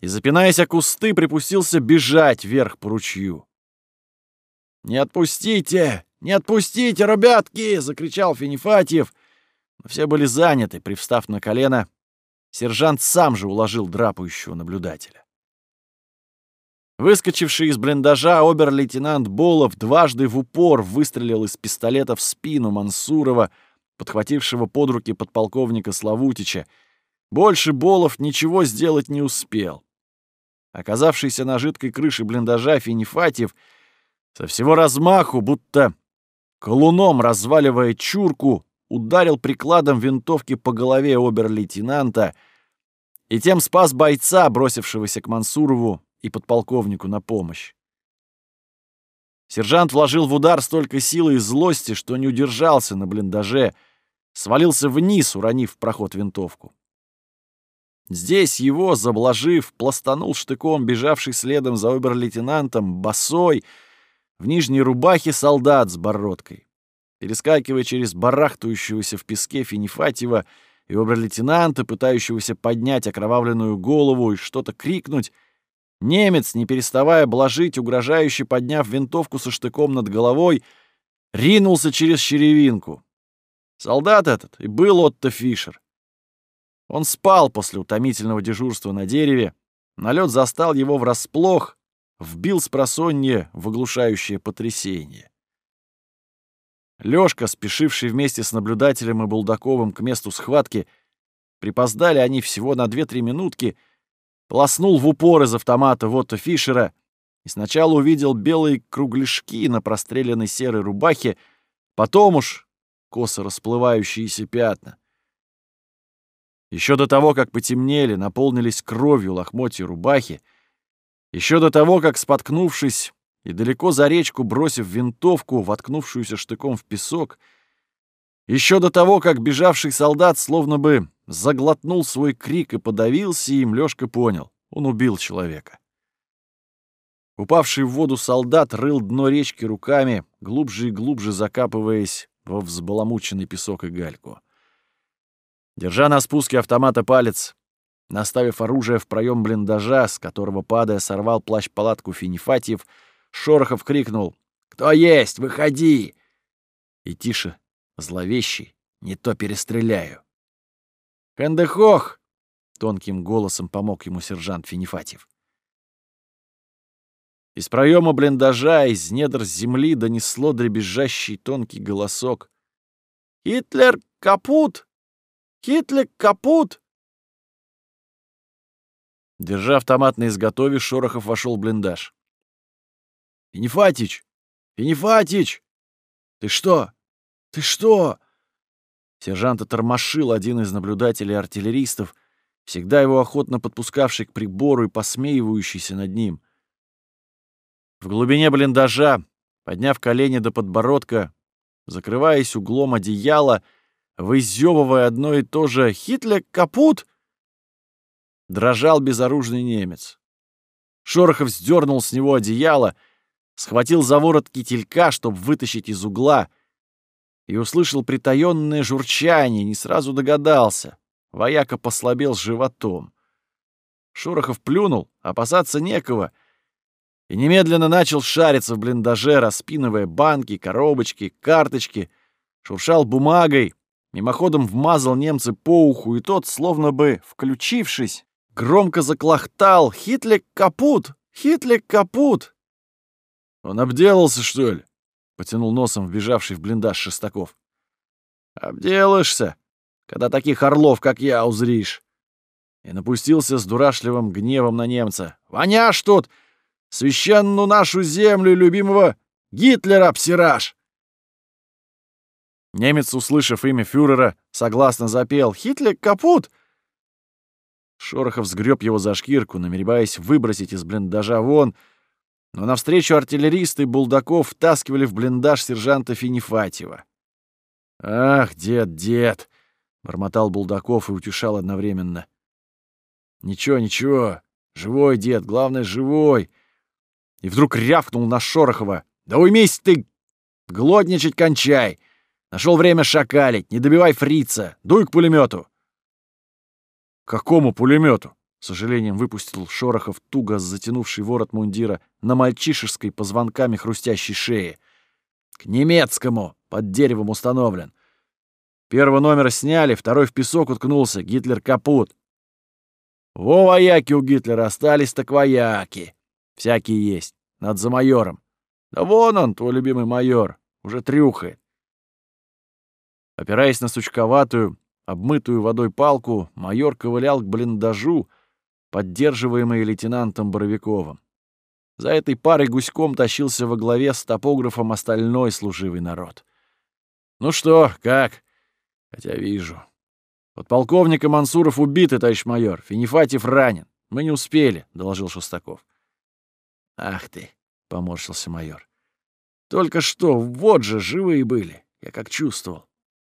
и, запинаясь о кусты, припустился бежать вверх по ручью. «Не отпустите! Не отпустите, ребятки!» — закричал Финифатьев. Но все были заняты, привстав на колено. Сержант сам же уложил драпающего наблюдателя. Выскочивший из блиндажа обер-лейтенант Болов дважды в упор выстрелил из пистолета в спину Мансурова, подхватившего под руки подполковника Славутича. Больше Болов ничего сделать не успел. Оказавшийся на жидкой крыше блиндажа Финифатьев со всего размаху, будто колуном разваливая чурку, ударил прикладом винтовки по голове обер-лейтенанта и тем спас бойца, бросившегося к Мансурову и подполковнику на помощь. Сержант вложил в удар столько силы и злости, что не удержался на блиндаже, свалился вниз, уронив в проход винтовку. Здесь его, заблажив, пластанул штыком бежавший следом за обер-лейтенантом, босой, в нижней рубахе солдат с бородкой. Перескакивая через барахтающегося в песке Финифатьева и обер-лейтенанта, пытающегося поднять окровавленную голову и что-то крикнуть, Немец, не переставая блажить, угрожающе подняв винтовку со штыком над головой, ринулся через черевинку. Солдат этот и был Отто Фишер. Он спал после утомительного дежурства на дереве, налет застал его врасплох, вбил с просонья в оглушающее потрясение. Лёшка, спешивший вместе с наблюдателем и Булдаковым к месту схватки, припоздали они всего на 2-3 минутки, полоснул в упор из автомата Вотто Фишера и сначала увидел белые кругляшки на простреленной серой рубахе, потом уж косо расплывающиеся пятна. Еще до того, как потемнели, наполнились кровью лохмотья рубахи, еще до того, как, споткнувшись и далеко за речку бросив винтовку, воткнувшуюся штыком в песок, еще до того, как бежавший солдат словно бы заглотнул свой крик и подавился им, Лёшка понял — он убил человека. Упавший в воду солдат рыл дно речки руками, глубже и глубже закапываясь во взбаламученный песок и гальку. Держа на спуске автомата палец, наставив оружие в проем блиндажа, с которого, падая, сорвал плащ-палатку Финифатьев, Шорохов крикнул «Кто есть? Выходи!» И тише, зловещий, не то перестреляю. «Хэндехох!» — тонким голосом помог ему сержант Финифатьев. Из проема блиндажа, из недр земли донесло дребезжащий тонкий голосок. «Гитлер капут! Гитлер капут!» Держа автомат на изготове, Шорохов вошел в блиндаж. «Финифатич! Финифатич! Ты что? Ты что?» Сержанта тормошил один из наблюдателей-артиллеристов, всегда его охотно подпускавший к прибору и посмеивающийся над ним. В глубине блиндажа, подняв колени до подбородка, закрываясь углом одеяла, вызёвывая одно и то же «Хитлер капут!» Дрожал безоружный немец. Шорохов сдернул с него одеяло — схватил за ворот кителька, чтобы вытащить из угла, и услышал притаённое журчание, не сразу догадался. Вояка послабел животом. Шорохов плюнул, опасаться некого, и немедленно начал шариться в блиндаже, распинывая банки, коробочки, карточки, шуршал бумагой, мимоходом вмазал немца по уху, и тот, словно бы включившись, громко заклохтал «Хитлик капут! Хитлик капут!» «Он обделался, что ли?» — потянул носом вбежавший в блиндаж Шестаков. «Обделаешься, когда таких орлов, как я, узришь!» И напустился с дурашливым гневом на немца. «Воняшь тут! Священную нашу землю любимого Гитлера обсираж!» Немец, услышав имя фюрера, согласно запел «Хитлер капут!» Шорохов сгреб его за шкирку, намереваясь выбросить из блиндажа вон — но навстречу артиллеристы Булдаков втаскивали в блиндаж сержанта Финифатьева. «Ах, дед, дед!» — бормотал Булдаков и утешал одновременно. «Ничего, ничего, живой дед, главное, живой!» И вдруг рявкнул на Шорохова. «Да уймись ты! Глотничать кончай! Нашел время шакалить, не добивай фрица, дуй к пулемету. «Какому пулемету? С сожалением выпустил Шорохов, туго затянувший ворот мундира, на мальчишеской позвонками хрустящей шее. «К немецкому! Под деревом установлен!» Первого номера сняли, второй в песок уткнулся. Гитлер капут. Во вояки у Гитлера остались так вояки. Всякие есть. Над за майором. Да вон он, твой любимый майор. Уже трюхает. Опираясь на сучковатую, обмытую водой палку, майор ковылял к блиндажу, поддерживаемый лейтенантом Боровиковым. За этой парой гуськом тащился во главе с топографом остальной служивый народ. «Ну что, как?» «Хотя вижу. Подполковника Мансуров убит, товарищ майор. Финифатьев ранен. Мы не успели», — доложил Шестаков. «Ах ты!» — поморщился майор. «Только что, вот же, живые были. Я как чувствовал.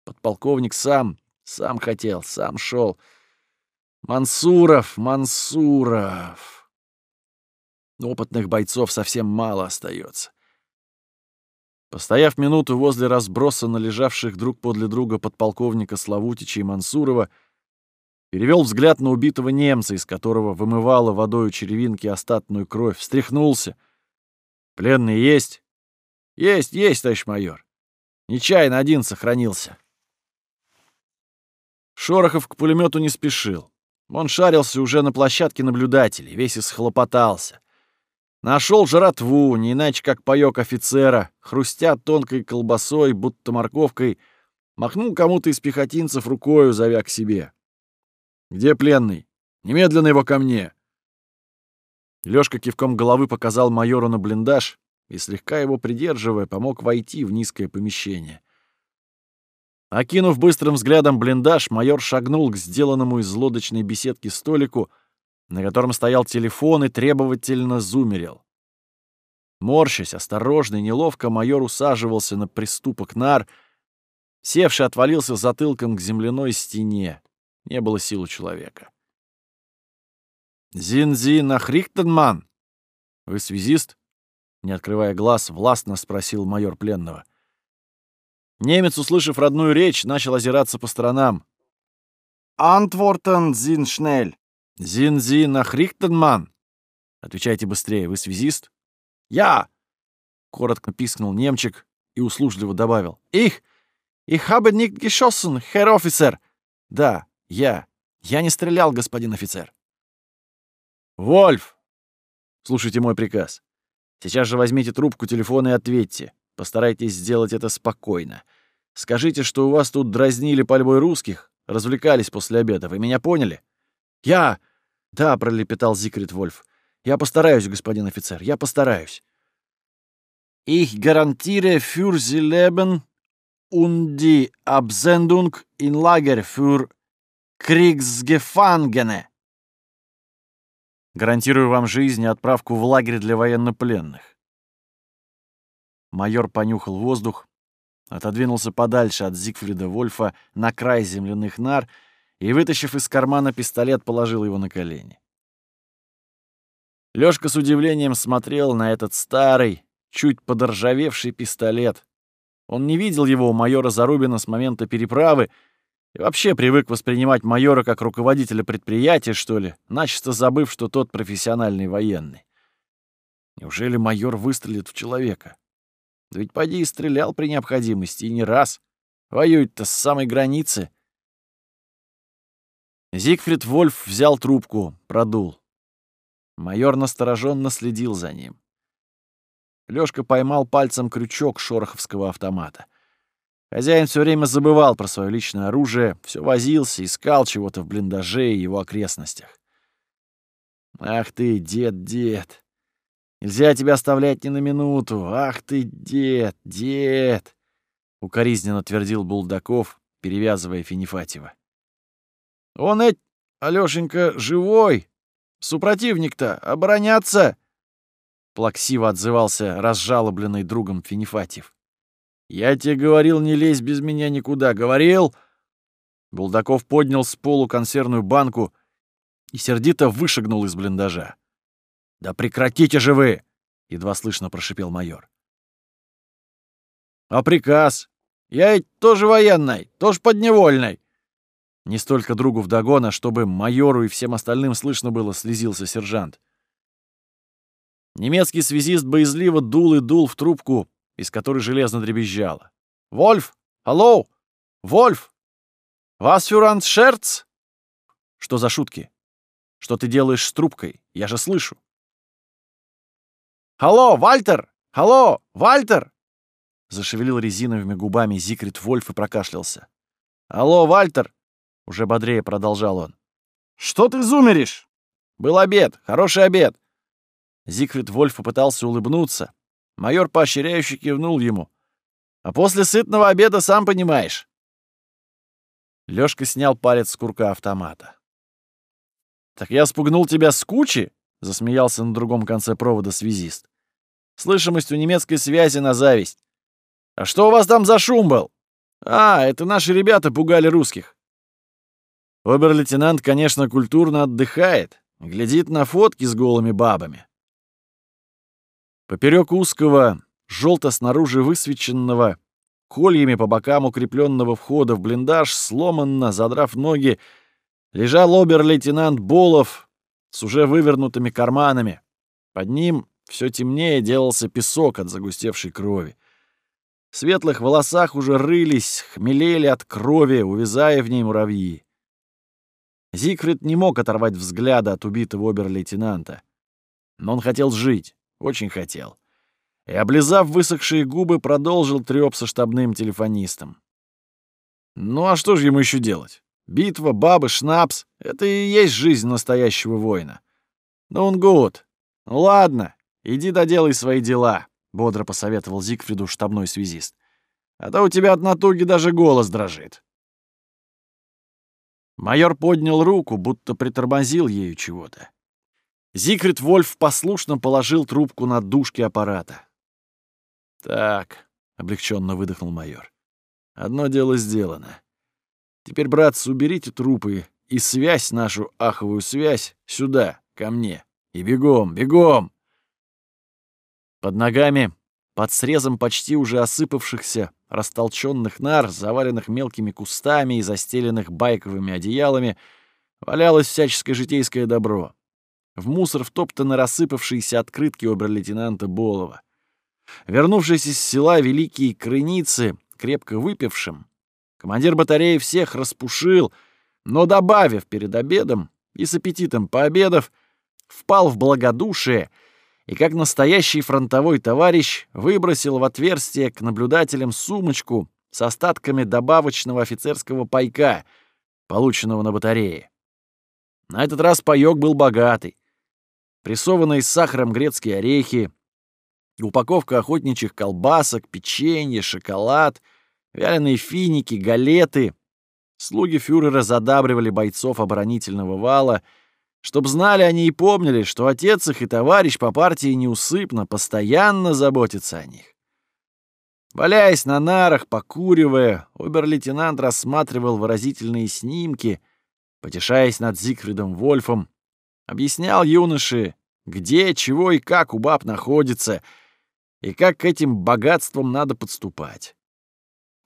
Подполковник сам, сам хотел, сам шел. Мансуров, Мансуров. Опытных бойцов совсем мало остается. Постояв минуту возле разбросанно лежавших друг подле друга подполковника Славутича и Мансурова, перевел взгляд на убитого немца, из которого вымывала водой черевинки остатную кровь, встряхнулся. «Пленный есть?» «Есть, есть, товарищ майор. Нечаянно один сохранился». Шорохов к пулемету не спешил. Он шарился уже на площадке наблюдателей, весь исхлопотался. Нашел жратву, не иначе как паёк офицера, хрустя тонкой колбасой, будто морковкой, махнул кому-то из пехотинцев рукою, зовя к себе. «Где пленный? Немедленно его ко мне!» Лёшка кивком головы показал майору на блиндаж и, слегка его придерживая, помог войти в низкое помещение. Окинув быстрым взглядом блиндаж, майор шагнул к сделанному из лодочной беседки столику, на котором стоял телефон и требовательно зумерил. Морщась, осторожно и неловко, майор усаживался на приступок нар, севший отвалился затылком к земляной стене. Не было сил у человека. «Зинзи Нахрихтенман! Вы связист?» Не открывая глаз, властно спросил майор пленного. Немец, услышав родную речь, начал озираться по сторонам. «Антвортен зин шнель!» «Зинзи Нахрихтенман!» «Отвечайте быстрее, вы связист?» «Я!» — коротко пискнул немчик и услужливо добавил. «Их! Ich habe nicht geschossen, Herr Officer!» «Да, я. Я не стрелял, господин офицер». «Вольф! Слушайте мой приказ. Сейчас же возьмите трубку телефона и ответьте. Постарайтесь сделать это спокойно. Скажите, что у вас тут дразнили пальбой русских, развлекались после обеда. Вы меня поняли?» «Я...» «Да», — пролепетал Зикрит Вольф. «Я постараюсь, господин офицер, я постараюсь». «Ich garantiere für Sie Leben und die Absendung in Lager für Kriegsgefangene». «Гарантирую вам жизнь и отправку в лагерь для военнопленных». Майор понюхал воздух, отодвинулся подальше от Зигфрида Вольфа на край земляных нар и, вытащив из кармана пистолет, положил его на колени. Лёшка с удивлением смотрел на этот старый, чуть подоржавевший пистолет. Он не видел его у майора Зарубина с момента переправы и вообще привык воспринимать майора как руководителя предприятия, что ли, начисто забыв, что тот профессиональный военный. Неужели майор выстрелит в человека? Да ведь поди и стрелял при необходимости, и не раз. Воюет-то с самой границы. Зигфрид Вольф взял трубку, продул. Майор настороженно следил за ним. Лёшка поймал пальцем крючок шороховского автомата. Хозяин все время забывал про свое личное оружие, все возился, искал чего-то в блиндаже и его окрестностях. «Ах ты, дед, дед! Нельзя тебя оставлять ни на минуту! Ах ты, дед, дед!» — укоризненно твердил Булдаков, перевязывая Финифатьева. Он ведь, Алёшенька, живой. Супротивник-то, обороняться!» Плаксиво отзывался разжалобленный другом Финифатьев. «Я тебе говорил, не лезь без меня никуда. Говорил!» Булдаков поднял с полу консервную банку и сердито вышагнул из блиндажа. «Да прекратите же вы!» — едва слышно прошипел майор. «А приказ? Я ведь тоже военный, тоже подневольный. Не столько другу вдогона, чтобы майору и всем остальным слышно было, слезился сержант. Немецкий связист боязливо дул и дул в трубку, из которой железно дребезжало. «Вольф! Алло! Вольф! Вас фюрант Шерц?» «Что за шутки? Что ты делаешь с трубкой? Я же слышу!» «Алло, Вальтер! Алло, Вальтер!» Зашевелил резиновыми губами Зикрит Вольф и прокашлялся. «Алло, Вальтер! Уже бодрее продолжал он. «Что ты зумеришь?» «Был обед, хороший обед». Зигфрид Вольф попытался улыбнуться. Майор поощряюще кивнул ему. «А после сытного обеда сам понимаешь». Лёшка снял палец с курка автомата. «Так я спугнул тебя с кучи?» — засмеялся на другом конце провода связист. «Слышимость у немецкой связи на зависть. А что у вас там за шум был? А, это наши ребята пугали русских. Обер-лейтенант, конечно, культурно отдыхает, глядит на фотки с голыми бабами. Поперек узкого, желто снаружи высвеченного, кольями по бокам укрепленного входа в блиндаж, сломанно, задрав ноги, лежал обер-лейтенант Болов с уже вывернутыми карманами. Под ним все темнее делался песок от загустевшей крови. В светлых волосах уже рылись, хмелели от крови, увязая в ней муравьи. Зигфрид не мог оторвать взгляда от убитого обер-лейтенанта. Но он хотел жить, очень хотел. И, облизав высохшие губы, продолжил трёп со штабным телефонистом. Ну а что же ему еще делать? Битва, бабы, шнапс — это и есть жизнь настоящего воина. Ну, он гуд. Ладно, иди доделай свои дела, — бодро посоветовал Зигфриду штабной связист. А то у тебя от натуги даже голос дрожит. Майор поднял руку, будто притормозил ею чего-то. Зигфрид Вольф послушно положил трубку на дужки аппарата. «Так», — облегченно выдохнул майор, — «одно дело сделано. Теперь, братцы, уберите трупы и связь нашу, аховую связь, сюда, ко мне. И бегом, бегом!» Под ногами, под срезом почти уже осыпавшихся, растолченных нар, заваленных мелкими кустами и застеленных байковыми одеялами, валялось всяческое житейское добро. В мусор втоптаны рассыпавшиеся открытки обер-лейтенанта Болова. Вернувшись из села Великие Крыницы, крепко выпившим, командир батареи всех распушил, но, добавив перед обедом и с аппетитом пообедав, впал в благодушие — и как настоящий фронтовой товарищ выбросил в отверстие к наблюдателям сумочку с остатками добавочного офицерского пайка, полученного на батарее. На этот раз паёк был богатый. Прессованные с сахаром грецкие орехи, упаковка охотничьих колбасок, печенье, шоколад, вяленые финики, галеты. Слуги фюрера задабривали бойцов оборонительного вала — Чтоб знали они и помнили, что отец их и товарищ по партии неусыпно, постоянно заботится о них. Валяясь на нарах, покуривая, обер-лейтенант рассматривал выразительные снимки, потешаясь над Зигфридом Вольфом, объяснял юноше, где, чего и как у баб находится, и как к этим богатствам надо подступать.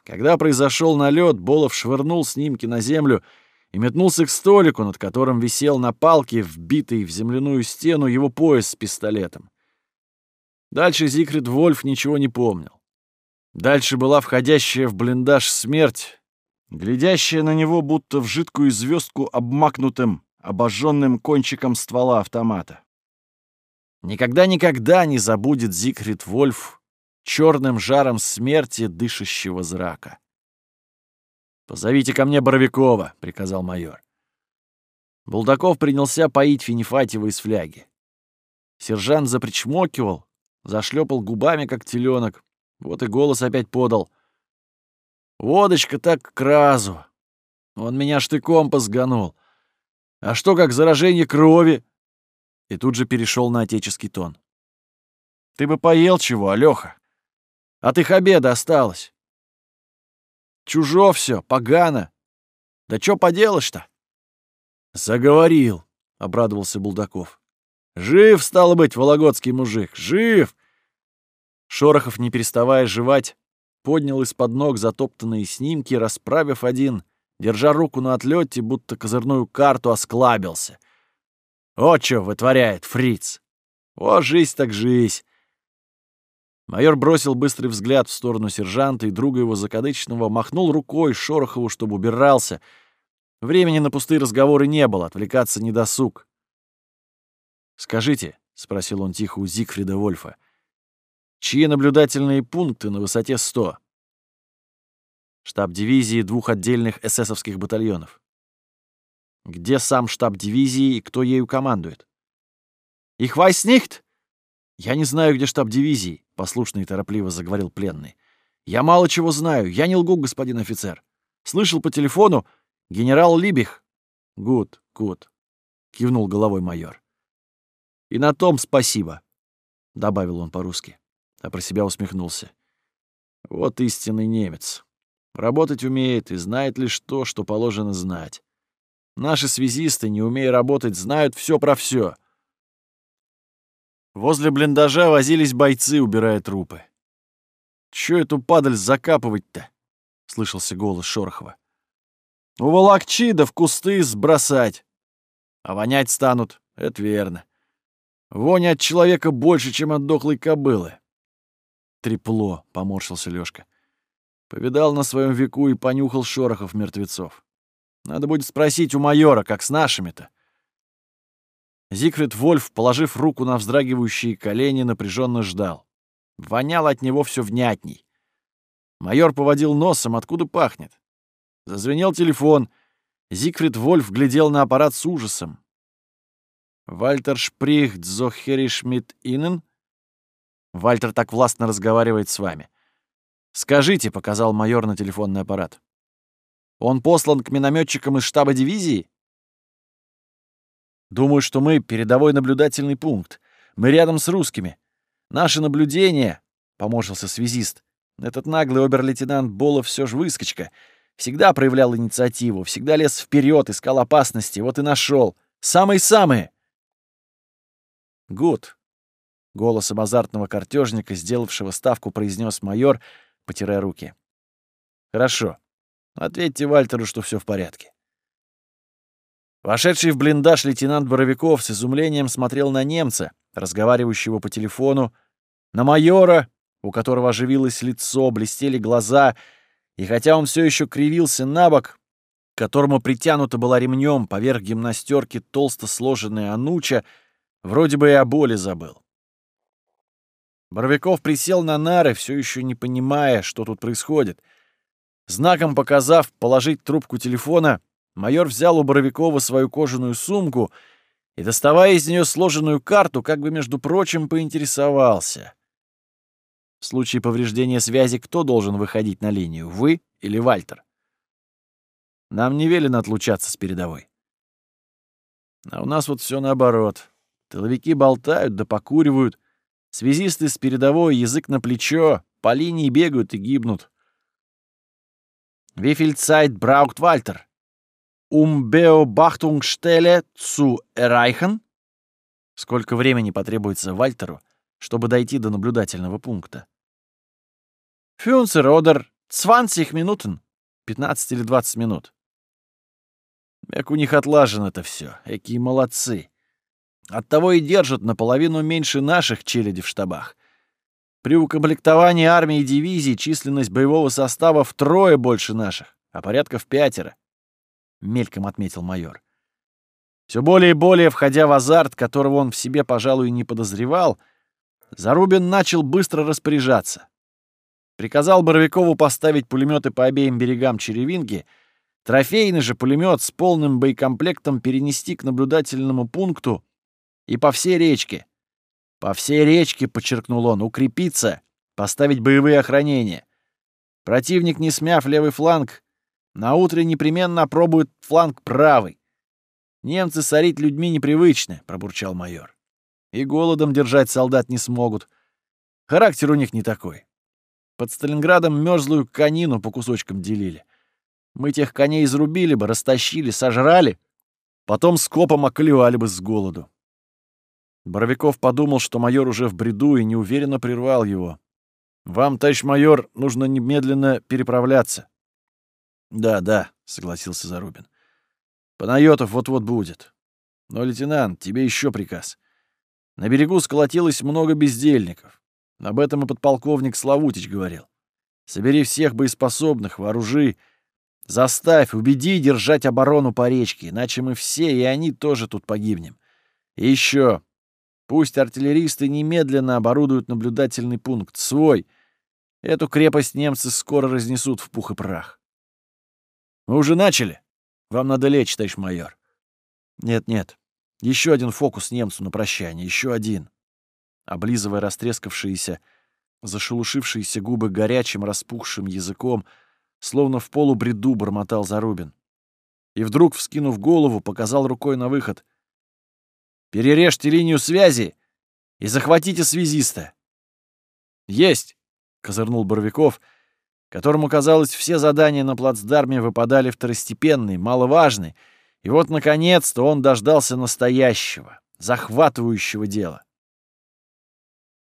Когда произошел налет, Болов швырнул снимки на землю — и метнулся к столику, над которым висел на палке, вбитый в земляную стену, его пояс с пистолетом. Дальше Зигфрид Вольф ничего не помнил. Дальше была входящая в блиндаж смерть, глядящая на него будто в жидкую звездку обмакнутым, обожженным кончиком ствола автомата. Никогда-никогда не забудет Зигфрид Вольф черным жаром смерти дышащего зрака. «Позовите ко мне Боровикова», — приказал майор. Булдаков принялся поить Финифатьева из фляги. Сержант запричмокивал, зашлепал губами, как теленок. Вот и голос опять подал. «Водочка так к разу. Он меня штыком позганул. А что, как заражение крови?» И тут же перешел на отеческий тон. «Ты бы поел чего, Алёха? От их обеда осталось. Чужо все, погано. Да чё поделаешь-то? Заговорил, — обрадовался Булдаков. Жив, стало быть, вологодский мужик, жив! Шорохов, не переставая жевать, поднял из-под ног затоптанные снимки, расправив один, держа руку на отлете, будто козырную карту осклабился. О, чё вытворяет фриц! О, жизнь так жизнь! Майор бросил быстрый взгляд в сторону сержанта и друга его закадычного, махнул рукой Шорохову, чтобы убирался. Времени на пустые разговоры не было, отвлекаться не досуг. «Скажите», — спросил он тихо у Зигфрида Вольфа, «чьи наблюдательные пункты на высоте 100?» Штаб дивизии двух отдельных эсэсовских батальонов. Где сам штаб дивизии и кто ею командует? «Их вайснихт?» «Я не знаю, где штаб дивизии», — послушно и торопливо заговорил пленный. «Я мало чего знаю. Я не лгу, господин офицер. Слышал по телефону генерал Либих». «Гуд, гуд», — кивнул головой майор. «И на том спасибо», — добавил он по-русски, а про себя усмехнулся. «Вот истинный немец. Работать умеет и знает лишь то, что положено знать. Наши связисты, не умея работать, знают все про все. Возле блиндажа возились бойцы, убирая трупы. «Чё эту падаль закапывать-то?» — слышался голос Шорохова. Уволокчи да в кусты сбросать. А вонять станут, это верно. Вонь от человека больше, чем от дохлой кобылы. Трепло, — поморщился Лёшка. Повидал на своем веку и понюхал шорохов мертвецов. Надо будет спросить у майора, как с нашими-то. Зигфрид Вольф, положив руку на вздрагивающие колени, напряженно ждал. Воняло от него все внятней. Майор поводил носом, откуда пахнет. Зазвенел телефон. Зигфрид Вольф глядел на аппарат с ужасом. «Вальтер Шприхт Зохери Шмидт Инен?» «Вальтер так властно разговаривает с вами». «Скажите», — показал майор на телефонный аппарат. «Он послан к минометчикам из штаба дивизии?» «Думаю, что мы передовой наблюдательный пункт. Мы рядом с русскими. Наши наблюдения», — поморщился связист, «этот наглый обер-лейтенант Болов все ж выскочка. Всегда проявлял инициативу, всегда лез вперед, искал опасности, вот и нашел. Самые-самые!» «Гуд!» — голосом азартного картежника, сделавшего ставку, произнес майор, потирая руки. «Хорошо. Ответьте Вальтеру, что все в порядке». Вошедший в блиндаж лейтенант Боровиков с изумлением смотрел на немца, разговаривающего по телефону, на майора, у которого оживилось лицо, блестели глаза, и хотя он все еще кривился на бок, которому притянута была ремнем поверх гимнастерки толсто сложенная ануча, вроде бы и о боли забыл. Боровиков присел на нары, все еще не понимая, что тут происходит. Знаком показав положить трубку телефона, майор взял у Боровикова свою кожаную сумку — и, доставая из нее сложенную карту, как бы, между прочим, поинтересовался. В случае повреждения связи кто должен выходить на линию, вы или Вальтер? Нам не велено отлучаться с передовой. А у нас вот все наоборот. Тыловики болтают да покуривают. Связисты с передовой, язык на плечо, по линии бегают и гибнут. Вифельцайт брауkt Вальтер um Beobachtungsstelle zu erreichen? Сколько времени потребуется Вальтеру, чтобы дойти до наблюдательного пункта? Фюнцер одер 20 минутен. 15 или 20 минут. Как у них отлажено это все, какие молодцы. Оттого и держат наполовину меньше наших челяди в штабах. При укомплектовании армии и дивизий численность боевого состава втрое больше наших, а порядка в пятеро. — мельком отметил майор. Все более и более, входя в азарт, которого он в себе, пожалуй, не подозревал, Зарубин начал быстро распоряжаться. Приказал Боровикову поставить пулеметы по обеим берегам Черевинки, трофейный же пулемет с полным боекомплектом перенести к наблюдательному пункту и по всей речке. По всей речке, подчеркнул он, укрепиться, поставить боевые охранения. Противник, не смяв левый фланг, на утре непременно опробуют фланг правый. Немцы сорить людьми непривычны, пробурчал майор. И голодом держать солдат не смогут. Характер у них не такой. Под Сталинградом мерзлую конину по кусочкам делили. Мы тех коней изрубили бы, растащили, сожрали, потом скопом оклевали бы с голоду. Боровиков подумал, что майор уже в бреду и неуверенно прервал его. «Вам, товарищ майор, нужно немедленно переправляться. «Да, да», — согласился Зарубин. «Панайотов вот-вот будет. Но, лейтенант, тебе еще приказ. На берегу сколотилось много бездельников. Об этом и подполковник Славутич говорил. Собери всех боеспособных, вооружи. Заставь, убеди держать оборону по речке, иначе мы все, и они тоже тут погибнем. И еще, пусть артиллеристы немедленно оборудуют наблюдательный пункт свой. Эту крепость немцы скоро разнесут в пух и прах. Мы уже начали. Вам надо лечь, товарищ майор. Нет-нет. Еще один фокус немцу на прощание. Еще один. Облизывая растрескавшиеся, зашелушившиеся губы горячим распухшим языком, словно в полубреду бормотал Зарубин. И вдруг, вскинув голову, показал рукой на выход. «Перережьте линию связи и захватите связиста!» «Есть!» — козырнул Боровиков — которому, казалось, все задания на плацдарме выпадали второстепенные, маловажные, и вот, наконец-то, он дождался настоящего, захватывающего дела.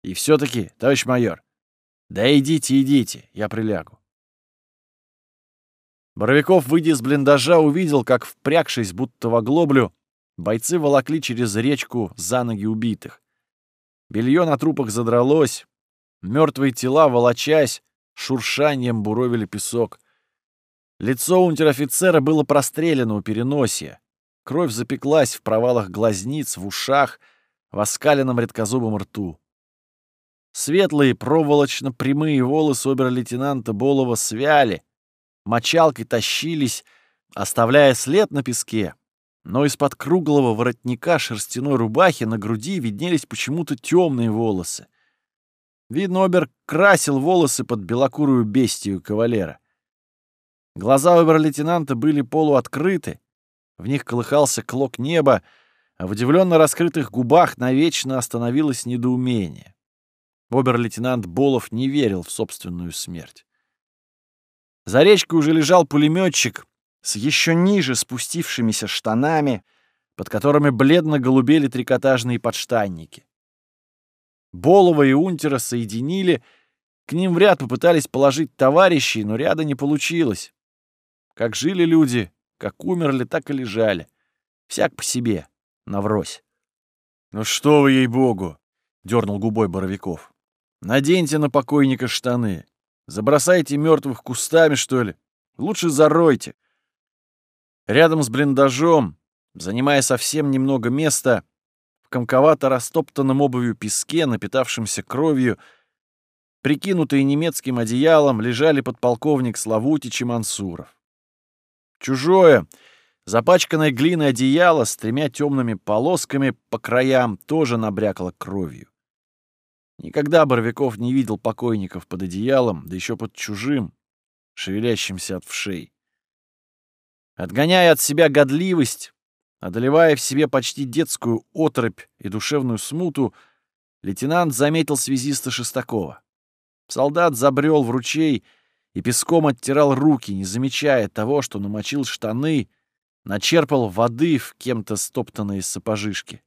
И все-таки, товарищ майор, да идите, идите, я прилягу. Боровиков, выйдя из блиндажа, увидел, как, впрягшись будто в оглоблю, бойцы волокли через речку за ноги убитых. Белье на трупах задралось, мертвые тела, волочась, шуршанием буровили песок. Лицо унтер-офицера было прострелено у переносия. Кровь запеклась в провалах глазниц, в ушах, в оскаленном редкозубом рту. Светлые проволочно-прямые волосы обер-лейтенанта Болова свяли, мочалкой тащились, оставляя след на песке, но из-под круглого воротника шерстяной рубахи на груди виднелись почему-то темные волосы. Видно, Обер красил волосы под белокурую бестию кавалера. Глаза обер-лейтенанта были полуоткрыты, в них колыхался клок неба, а в удивленно раскрытых губах навечно остановилось недоумение. Обер-лейтенант Болов не верил в собственную смерть. За речкой уже лежал пулеметчик с еще ниже спустившимися штанами, под которыми бледно голубели трикотажные подштанники. Болова и Унтера соединили, к ним в ряд попытались положить товарищей, но ряда не получилось. Как жили люди, как умерли, так и лежали. Всяк по себе, наврось. «Ну что вы, ей-богу!» — дернул губой Боровиков. «Наденьте на покойника штаны. Забросайте мертвых кустами, что ли. Лучше заройте». Рядом с блиндажом, занимая совсем немного места, в комковато растоптанном обувью песке, напитавшемся кровью, прикинутые немецким одеялом, лежали подполковник Славутич и Мансуров. Чужое, запачканное глиной одеяло с тремя темными полосками по краям тоже набрякло кровью. Никогда Боровиков не видел покойников под одеялом, да еще под чужим, шевелящимся от вшей. Отгоняя от себя годливость, одолевая в себе почти детскую отрыбь и душевную смуту, лейтенант заметил связиста Шестакова. Солдат забрел в ручей и песком оттирал руки, не замечая того, что намочил штаны, начерпал воды в кем-то стоптанные сапожишки.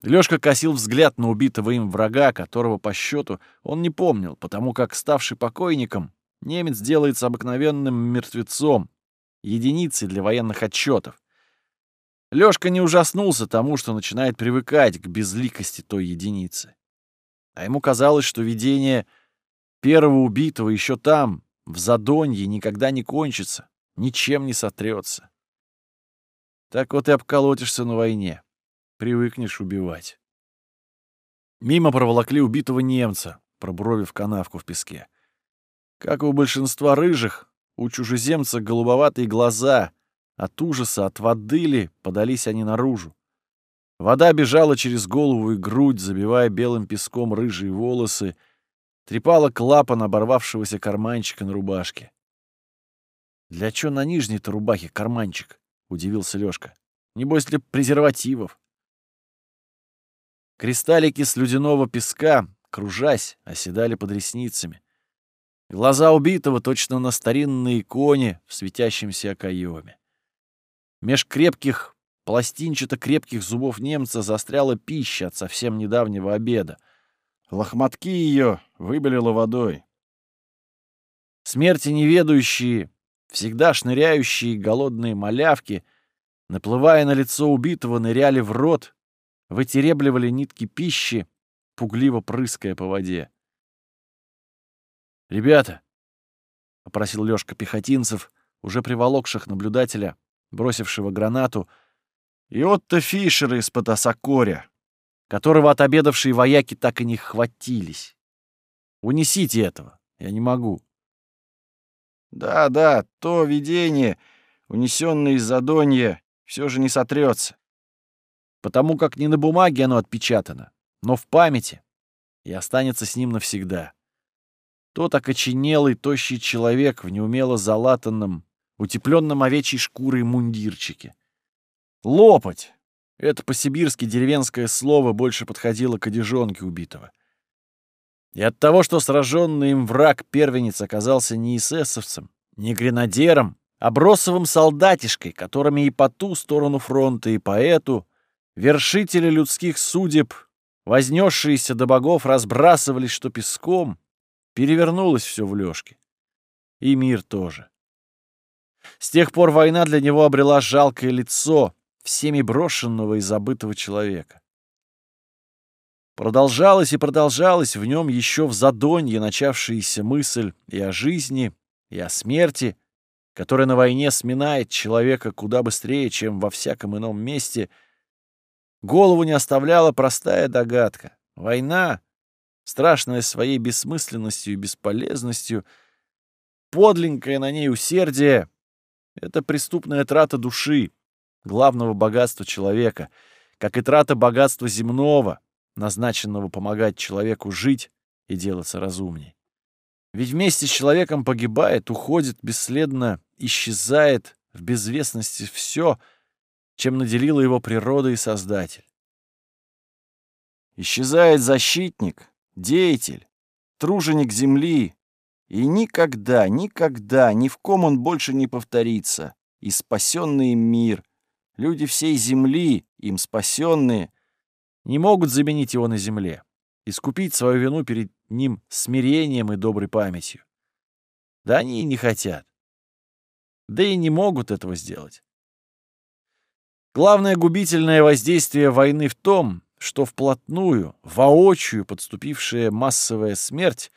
Лёшка косил взгляд на убитого им врага, которого по счету он не помнил, потому как, ставший покойником, немец делается обыкновенным мертвецом, единицей для военных отчетов. Лёшка не ужаснулся тому, что начинает привыкать к безликости той единицы. А ему казалось, что видение Первого убитого еще там, в Задонье, никогда не кончится, ничем не сотрется. Так вот и обколотишься на войне. Привыкнешь убивать. Мимо проволокли убитого немца, пробровив канавку в песке. Как у большинства рыжих, у чужеземца голубоватые глаза. От ужаса, от воды ли, подались они наружу. Вода бежала через голову и грудь, забивая белым песком рыжие волосы, Трепала клапан оборвавшегося карманчика на рубашке. «Для чё на нижней-то рубахе карманчик?» — удивился Лёшка. «Небось для презервативов». Кристаллики слюдяного песка, кружась, оседали под ресницами. Глаза убитого точно на старинной иконе в светящемся окоеме. Меж крепких, пластинчато-крепких зубов немца застряла пища от совсем недавнего обеда. Лохматки ее выбелило водой. Смерти неведающие, всегда шныряющие голодные малявки, наплывая на лицо убитого, ныряли в рот, вытеребливали нитки пищи, пугливо прыская по воде. «Ребята!» — попросил Лёшка Пехотинцев, уже приволокших наблюдателя, бросившего гранату, и Отто Фишера из-под Осокоря, которого отобедавшие вояки так и не хватились. Унесите этого, я не могу. Да, да, то видение, унесенное из Задонья, все же не сотрется. Потому как не на бумаге оно отпечатано, но в памяти, и останется с ним навсегда. Тот окоченелый, тощий человек в неумело залатанном, утепленном овечьей шкурой мундирчике. Лопать! Это по-сибирски деревенское слово больше подходило к одежонке убитого. И от того, что сраженный им враг-первенец оказался не эсэсовцем, не гренадером, а бросовым солдатишкой, которыми и по ту сторону фронта, и по эту, вершители людских судеб, вознесшиеся до богов, разбрасывались что песком, перевернулось все в лёжке. И мир тоже. С тех пор война для него обрела жалкое лицо всеми брошенного и забытого человека. Продолжалась и продолжалась в нем еще в задонье начавшаяся мысль и о жизни, и о смерти, которая на войне сминает человека куда быстрее, чем во всяком ином месте. Голову не оставляла простая догадка. Война, страшная своей бессмысленностью и бесполезностью, подленькое на ней усердие — это преступная трата души, главного богатства человека, как и трата богатства земного — назначенного помогать человеку жить и делаться разумней. Ведь вместе с человеком погибает, уходит бесследно, исчезает в безвестности все, чем наделила его природа и Создатель. Исчезает защитник, деятель, труженик земли, и никогда, никогда, ни в ком он больше не повторится, и спасенный мир, люди всей земли, им спасенные, не могут заменить его на земле, искупить свою вину перед ним смирением и доброй памятью. Да они и не хотят. Да и не могут этого сделать. Главное губительное воздействие войны в том, что вплотную, воочию подступившая массовая смерть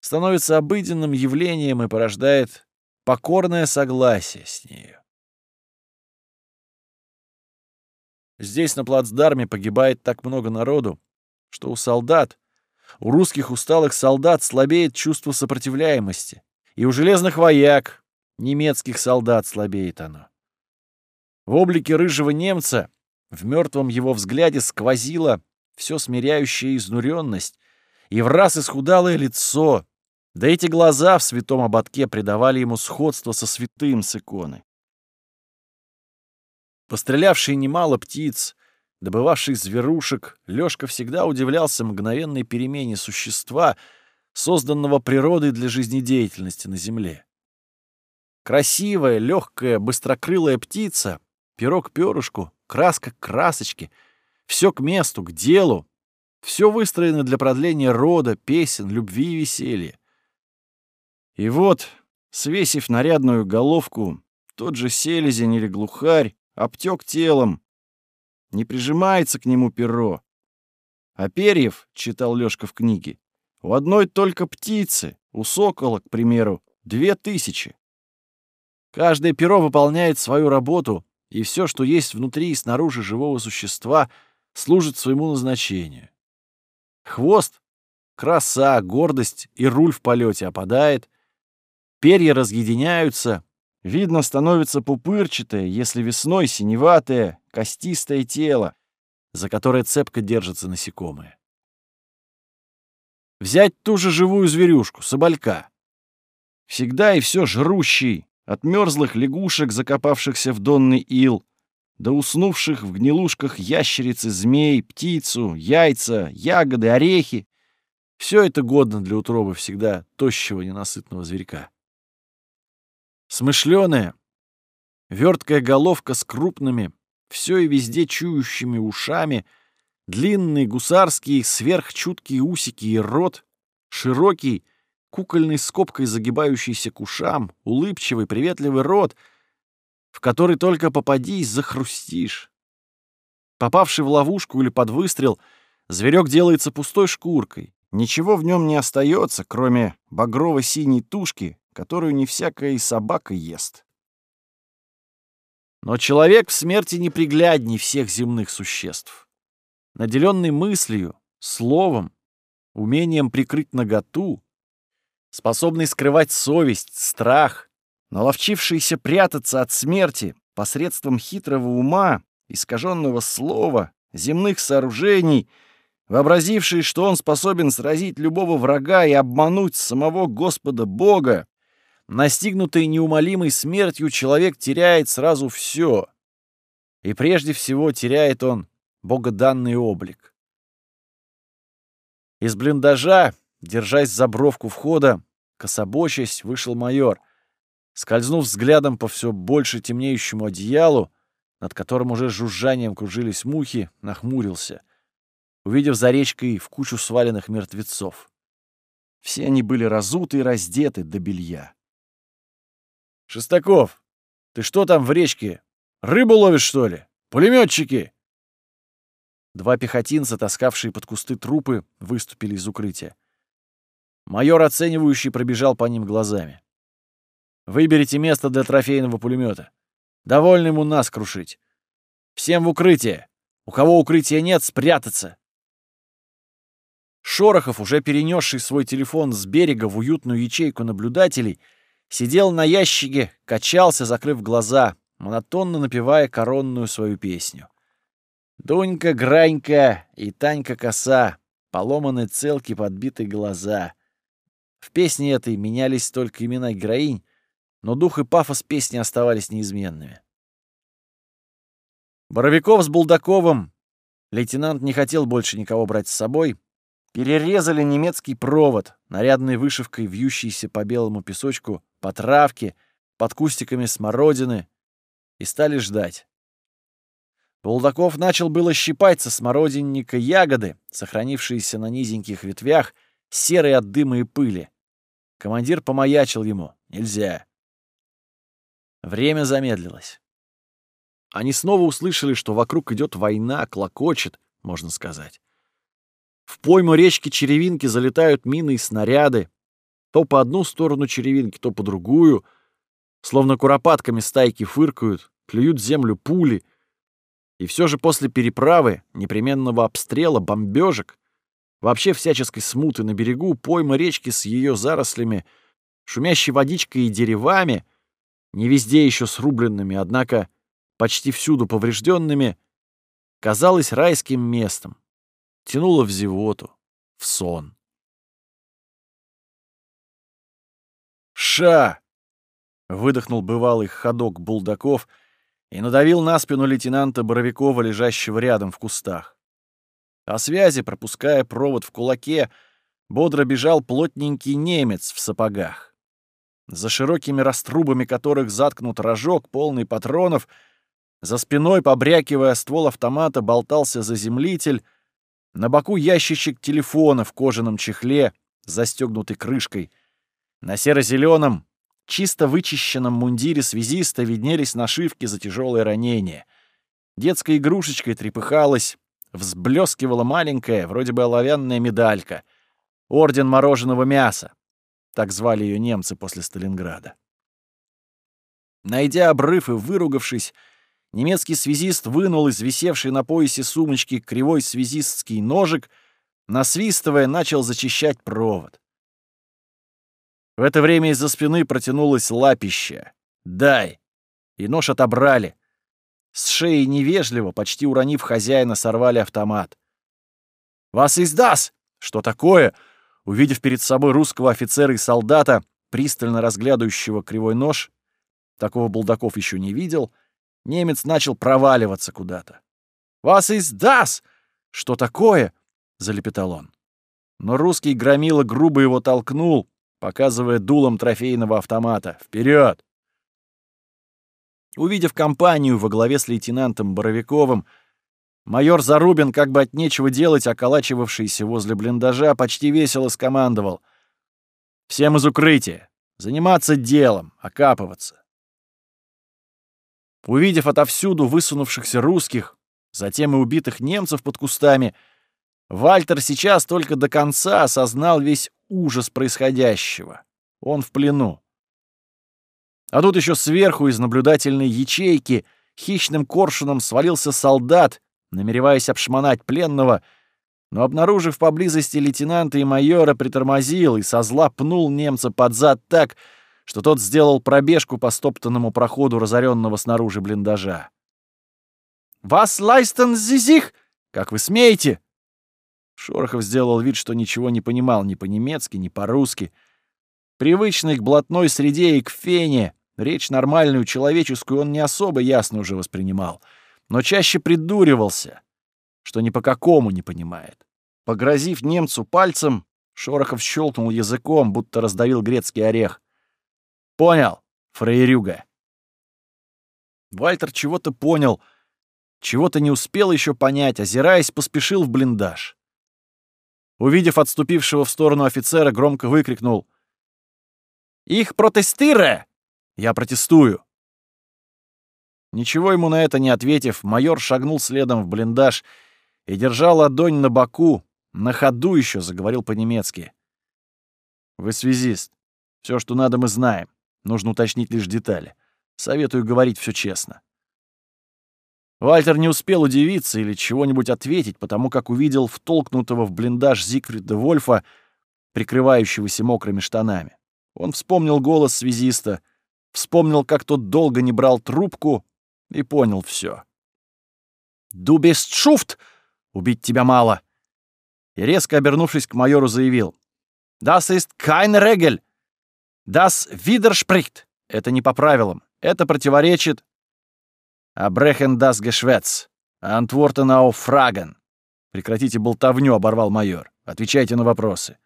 становится обыденным явлением и порождает покорное согласие с нею. Здесь, на плацдарме, погибает так много народу, что у солдат, у русских усталых солдат слабеет чувство сопротивляемости, и у железных вояк, немецких солдат, слабеет оно. В облике рыжего немца, в мертвом его взгляде сквозила все смиряющая изнуренность, и в раз исхудалое лицо, да эти глаза в святом ободке придавали ему сходство со святым с иконы. Пострелявший немало птиц, добывавший зверушек, Лёшка всегда удивлялся мгновенной перемене существа, созданного природой для жизнедеятельности на земле. Красивая, легкая, быстрокрылая птица, пирог перышку, краска к красочке, все к месту, к делу, все выстроено для продления рода, песен, любви и веселья. И вот, свесив нарядную головку, тот же селезень или глухарь обтек телом. Не прижимается к нему перо. А перьев, читал Лёшка в книге, у одной только птицы, у сокола, к примеру, две тысячи. Каждое перо выполняет свою работу, и все, что есть внутри и снаружи живого существа, служит своему назначению. Хвост — краса, гордость и руль в полете опадает, перья разъединяются, Видно, становится пупырчатое, если весной синеватое, костистое тело, за которое цепко держатся насекомые. Взять ту же живую зверюшку, соболька. Всегда и все жрущий, от мерзлых лягушек, закопавшихся в донный ил, до уснувших в гнилушках ящерицы, змей, птицу, яйца, ягоды, орехи. Все это годно для утробы всегда тощего ненасытного зверька. Смышленая, верткая головка с крупными, все и везде чующими ушами, длинные гусарские сверхчуткие усики и рот, широкий, кукольной скобкой загибающийся к ушам, улыбчивый, приветливый рот, в который только попадись, захрустишь. Попавший в ловушку или под выстрел, зверек делается пустой шкуркой. Ничего в нем не остается, кроме багрово-синей тушки, которую не всякая и собака ест. Но человек в смерти неприглядней всех земных существ. Наделенный мыслью, словом, умением прикрыть наготу, способный скрывать совесть, страх, наловчившийся прятаться от смерти посредством хитрого ума, искаженного слова, земных сооружений — вообразивший, что он способен сразить любого врага и обмануть самого Господа Бога, Настигнутый неумолимой смертью, человек теряет сразу все. И прежде всего теряет он богоданный облик. Из блиндажа, держась за бровку входа, кособочась, вышел майор. Скользнув взглядом по все больше темнеющему одеялу, над которым уже жужжанием кружились мухи, нахмурился, увидев за речкой в кучу сваленных мертвецов. Все они были разуты и раздеты до белья. «Шестаков, Ты что там в речке? Рыбу ловишь, что ли? Пулеметчики! Два пехотинца, таскавшие под кусты трупы, выступили из укрытия. Майор, оценивающий, пробежал по ним глазами. «Выберите место для трофейного пулемета. Довольно ему нас крушить. Всем в укрытие. У кого укрытия нет, спрятаться. Шорохов, уже перенесший свой телефон с берега в уютную ячейку наблюдателей, сидел на ящике, качался, закрыв глаза, монотонно напевая коронную свою песню. Дунька, Гранька и Танька Коса, поломаны целки, подбитые глаза. В песне этой менялись только имена героинь, но дух и пафос песни оставались неизменными. Боровиков с Булдаковым лейтенант не хотел больше никого брать с собой, перерезали немецкий провод, нарядной вышивкой вьющийся по белому песочку, по травке, под кустиками смородины, и стали ждать. Булдаков начал было щипать со смородинника ягоды, сохранившиеся на низеньких ветвях, серые от дыма и пыли. Командир помаячил ему. Нельзя. Время замедлилось. Они снова услышали, что вокруг идет война, клокочет, можно сказать. В пойму речки Черевинки залетают мины и снаряды. То по одну сторону Черевинки, то по другую. Словно куропатками стайки фыркают, клюют землю пули. И все же после переправы, непременного обстрела, бомбежек, вообще всяческой смуты на берегу, пойма речки с ее зарослями, шумящей водичкой и деревами, не везде еще срубленными, однако почти всюду поврежденными, казалось райским местом тянуло в зевоту, в сон. «Ша!» — выдохнул бывалый ходок Булдаков и надавил на спину лейтенанта Боровикова, лежащего рядом в кустах. О связи, пропуская провод в кулаке, бодро бежал плотненький немец в сапогах. За широкими раструбами которых заткнут рожок, полный патронов, за спиной, побрякивая ствол автомата, болтался заземлитель — на боку ящичек телефона в кожаном чехле, застегнутый крышкой. На серо-зеленом, чисто вычищенном мундире связиста виднелись нашивки за тяжелое ранение. Детской игрушечкой трепыхалась, взблескивала маленькая, вроде бы оловянная медалька. Орден мороженого мяса. Так звали ее немцы после Сталинграда. Найдя обрыв и выругавшись, Немецкий связист вынул из висевшей на поясе сумочки кривой связистский ножик, насвистывая, начал зачищать провод. В это время из-за спины протянулось лапище. «Дай!» И нож отобрали. С шеи невежливо, почти уронив хозяина, сорвали автомат. «Вас издас!» «Что такое?» Увидев перед собой русского офицера и солдата, пристально разглядывающего кривой нож, такого Булдаков еще не видел, Немец начал проваливаться куда-то. «Вас издаст!» «Что такое?» — залепетал он. Но русский громила грубо его толкнул, показывая дулом трофейного автомата. «Вперед!» Увидев компанию во главе с лейтенантом Боровиковым, майор Зарубин, как бы от нечего делать, околачивавшийся возле блиндажа, почти весело скомандовал. «Всем из укрытия! Заниматься делом, окапываться!» Увидев отовсюду высунувшихся русских, затем и убитых немцев под кустами, Вальтер сейчас только до конца осознал весь ужас происходящего. Он в плену. А тут еще сверху из наблюдательной ячейки хищным коршуном свалился солдат, намереваясь обшмонать пленного, но, обнаружив поблизости лейтенанта и майора, притормозил и со зла пнул немца под зад так, что тот сделал пробежку по стоптанному проходу разоренного снаружи блиндажа. «Вас лайстен зизих! Как вы смеете?» Шорохов сделал вид, что ничего не понимал ни по-немецки, ни по-русски. Привычный к блатной среде и к фене, речь нормальную, человеческую он не особо ясно уже воспринимал, но чаще придуривался, что ни по какому не понимает. Погрозив немцу пальцем, Шорохов щелкнул языком, будто раздавил грецкий орех. Понял, фраерюга. Вальтер чего-то понял, чего-то не успел еще понять, озираясь, поспешил в блиндаж. Увидев отступившего в сторону офицера, громко выкрикнул. «Их протестире!» «Я протестую!» Ничего ему на это не ответив, майор шагнул следом в блиндаж и, держа ладонь на боку, на ходу еще заговорил по-немецки. «Вы связист. Все, что надо, мы знаем. Нужно уточнить лишь детали. Советую говорить все честно». Вальтер не успел удивиться или чего-нибудь ответить, потому как увидел втолкнутого в блиндаж Зигфрида Вольфа, прикрывающегося мокрыми штанами. Он вспомнил голос связиста, вспомнил, как тот долго не брал трубку, и понял все. «Du bist шуфт! Убить тебя мало!» И резко обернувшись к майору, заявил. «Das ist kein Regel! Das widerspricht! Это не по правилам. Это противоречит «Абрехен das Geschwätz! Antworten auf Fragen!» «Прекратите болтовню», — оборвал майор. «Отвечайте на вопросы».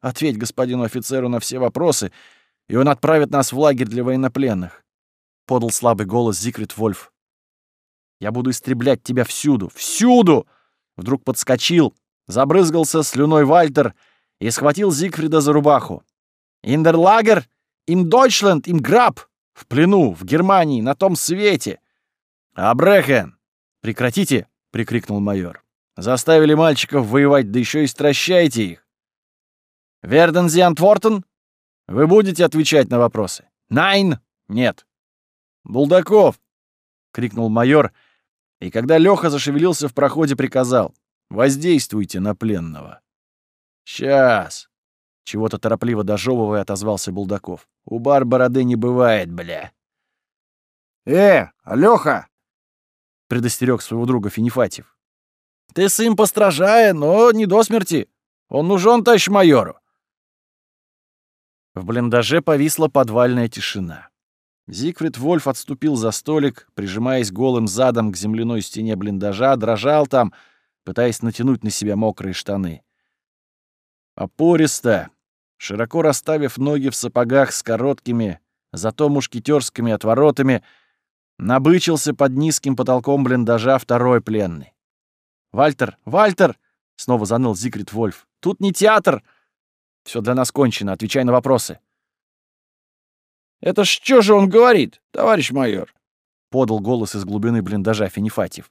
«Ответь господину офицеру на все вопросы, и он отправит нас в лагерь для военнопленных», — подал слабый голос Зикрит Вольф. «Я буду истреблять тебя всюду! Всюду!» Вдруг подскочил, забрызгался слюной Вальтер и схватил Зигфрида за рубаху. «Индерлагер! Им Дойчланд! Им Граб!» В плену, в Германии, на том свете. Абрехен! Прекратите! — прикрикнул майор. Заставили мальчиков воевать, да еще и стращаете их. Верден Зиантвортен? Вы будете отвечать на вопросы? Найн? Нет. Булдаков! — крикнул майор, и когда Леха зашевелился в проходе, приказал. Воздействуйте на пленного. Сейчас. Чего-то торопливо дожевывая, отозвался Булдаков. У бар бороды не бывает, бля. «Э, Алёха!» — предостерег своего друга Финифатьев. «Ты сын постражая, но не до смерти. Он нужен, товарищ майору». В блиндаже повисла подвальная тишина. Зигфрид Вольф отступил за столик, прижимаясь голым задом к земляной стене блиндажа, дрожал там, пытаясь натянуть на себя мокрые штаны. Опористо, Широко расставив ноги в сапогах с короткими, зато мушкетерскими отворотами, набычился под низким потолком блиндажа второй пленный. «Вальтер! Вальтер!» — снова заныл Зигрид Вольф. «Тут не театр! Все для нас кончено, отвечай на вопросы». «Это что же он говорит, товарищ майор?» — подал голос из глубины блиндажа Финифатьев.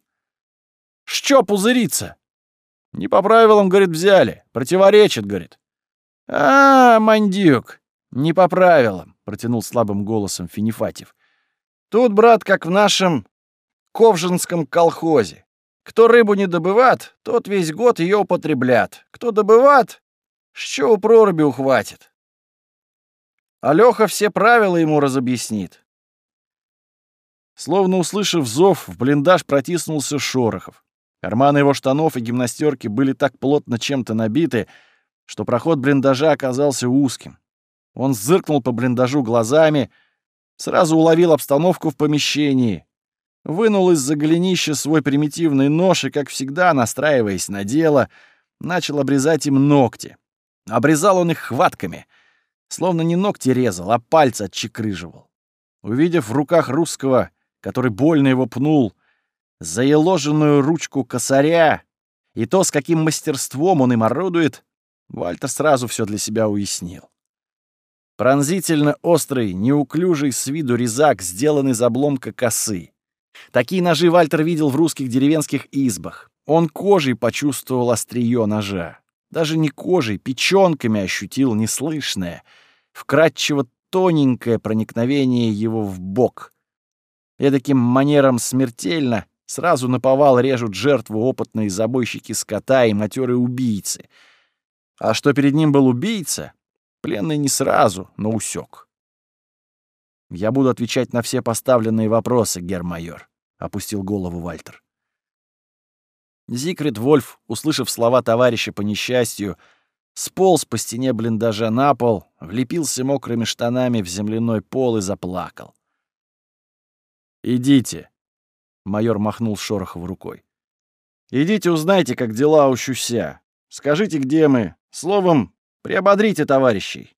«Что пузыриться?» «Не по правилам, — говорит, — взяли. Противоречит, — говорит. «А, мандюк, не по правилам», — протянул слабым голосом Финифатьев. «Тут, брат, как в нашем Ковжинском колхозе. Кто рыбу не добывает, тот весь год ее употреблят. Кто добывает, что у проруби ухватит. Алёха все правила ему разобъяснит». Словно услышав зов, в блиндаж протиснулся Шорохов. Карманы его штанов и гимнастерки были так плотно чем-то набиты, что проход блиндажа оказался узким. Он зыркнул по блиндажу глазами, сразу уловил обстановку в помещении, вынул из-за голенища свой примитивный нож и, как всегда, настраиваясь на дело, начал обрезать им ногти. Обрезал он их хватками, словно не ногти резал, а пальцы отчекрыживал. Увидев в руках русского, который больно его пнул, заеложенную ручку косаря и то, с каким мастерством он им орудует, Вальтер сразу все для себя уяснил. Пронзительно острый, неуклюжий с виду резак, сделанный из обломка косы. Такие ножи Вальтер видел в русских деревенских избах. Он кожей почувствовал острие ножа. Даже не кожей, печёнками ощутил неслышное, вкрадчиво тоненькое проникновение его в бок. Эдаким манером смертельно сразу наповал режут жертву опытные забойщики скота и матерые убийцы — а что перед ним был убийца, пленный не сразу, но усек. «Я буду отвечать на все поставленные вопросы, гермайор», — опустил голову Вальтер. Зикрит Вольф, услышав слова товарища по несчастью, сполз по стене блиндажа на пол, влепился мокрыми штанами в земляной пол и заплакал. «Идите», — майор махнул Шорохову рукой. «Идите узнайте, как дела у Щуся. Скажите, где мы, Словом, приободрите товарищей.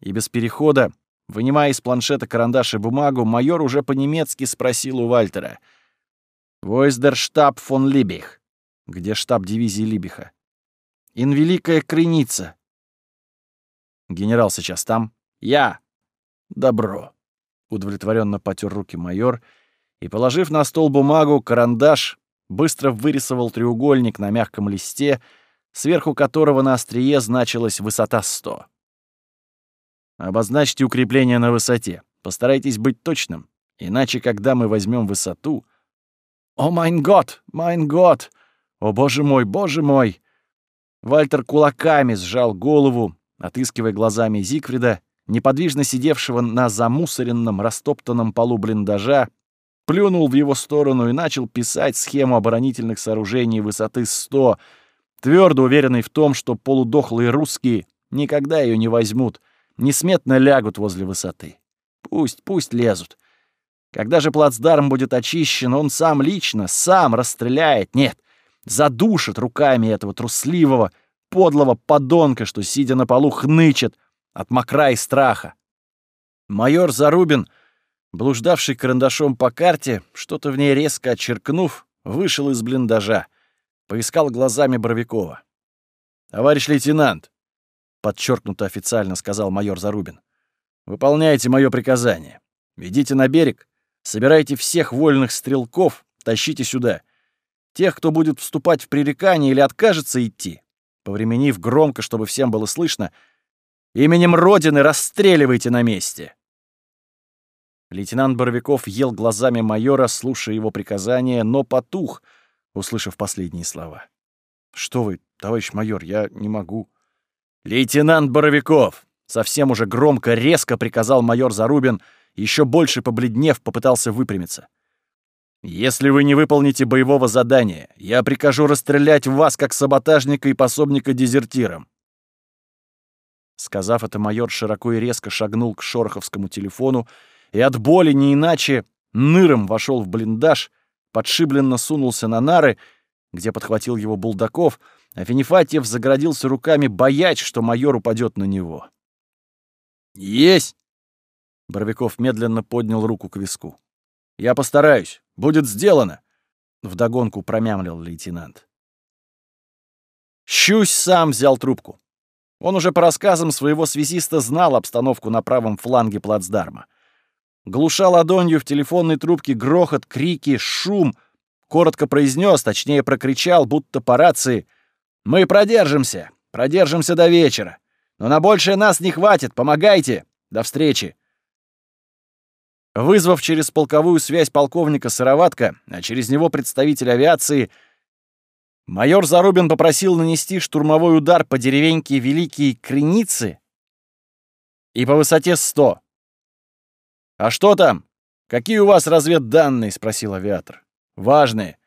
И без перехода, вынимая из планшета карандаш и бумагу, майор уже по-немецки спросил у Вальтера. «Войсдер штаб фон Либих?» «Где штаб дивизии Либиха?» «Ин Великая Крыница». «Генерал сейчас там?» «Я». «Добро». удовлетворенно потер руки майор и, положив на стол бумагу, карандаш, быстро вырисовал треугольник на мягком листе, сверху которого на острие значилась высота 100. Обозначьте укрепление на высоте. Постарайтесь быть точным, иначе, когда мы возьмем высоту... «O, mein Gott! Mein Gott! О, боже мой, боже мой!» Вальтер кулаками сжал голову, отыскивая глазами Зигфрида, неподвижно сидевшего на замусоренном, растоптанном полу блиндажа, плюнул в его сторону и начал писать схему оборонительных сооружений высоты 100, твердо уверенный в том, что полудохлые русские никогда ее не возьмут, несметно лягут возле высоты. Пусть, пусть лезут. Когда же плацдарм будет очищен, он сам лично, сам расстреляет, нет, задушит руками этого трусливого, подлого подонка, что, сидя на полу, хнычет от мокра и страха. Майор Зарубин, блуждавший карандашом по карте, что-то в ней резко очеркнув, вышел из блиндажа, поискал глазами Боровикова. «Товарищ лейтенант», — подчеркнуто официально сказал майор Зарубин, — «выполняйте мое приказание. Ведите на берег, Собирайте всех вольных стрелков, тащите сюда. Тех, кто будет вступать в пререкание или откажется идти, повременив громко, чтобы всем было слышно, именем Родины расстреливайте на месте. Лейтенант Боровиков ел глазами майора, слушая его приказания, но потух, услышав последние слова. «Что вы, товарищ майор, я не могу». «Лейтенант Боровиков!» — совсем уже громко, резко приказал майор Зарубин — еще больше побледнев, попытался выпрямиться. «Если вы не выполните боевого задания, я прикажу расстрелять вас как саботажника и пособника дезертирам». Сказав это, майор широко и резко шагнул к шороховскому телефону и от боли не иначе ныром вошел в блиндаж, подшибленно сунулся на нары, где подхватил его Булдаков, а Финифатьев загородился руками, боясь, что майор упадет на него. «Есть!» Боровиков медленно поднял руку к виску. «Я постараюсь. Будет сделано!» — вдогонку промямлил лейтенант. Щусь сам взял трубку. Он уже по рассказам своего связиста знал обстановку на правом фланге плацдарма. Глуша ладонью в телефонной трубке грохот, крики, шум, коротко произнес, точнее прокричал, будто по рации «Мы продержимся! Продержимся до вечера! Но на большее нас не хватит! Помогайте! До встречи!» Вызвав через полковую связь полковника Сыроватка, а через него представитель авиации, майор Зарубин попросил нанести штурмовой удар по деревеньке Великие Креницы и по высоте 100. «А что там? Какие у вас разведданные?» — спросил авиатор. «Важные.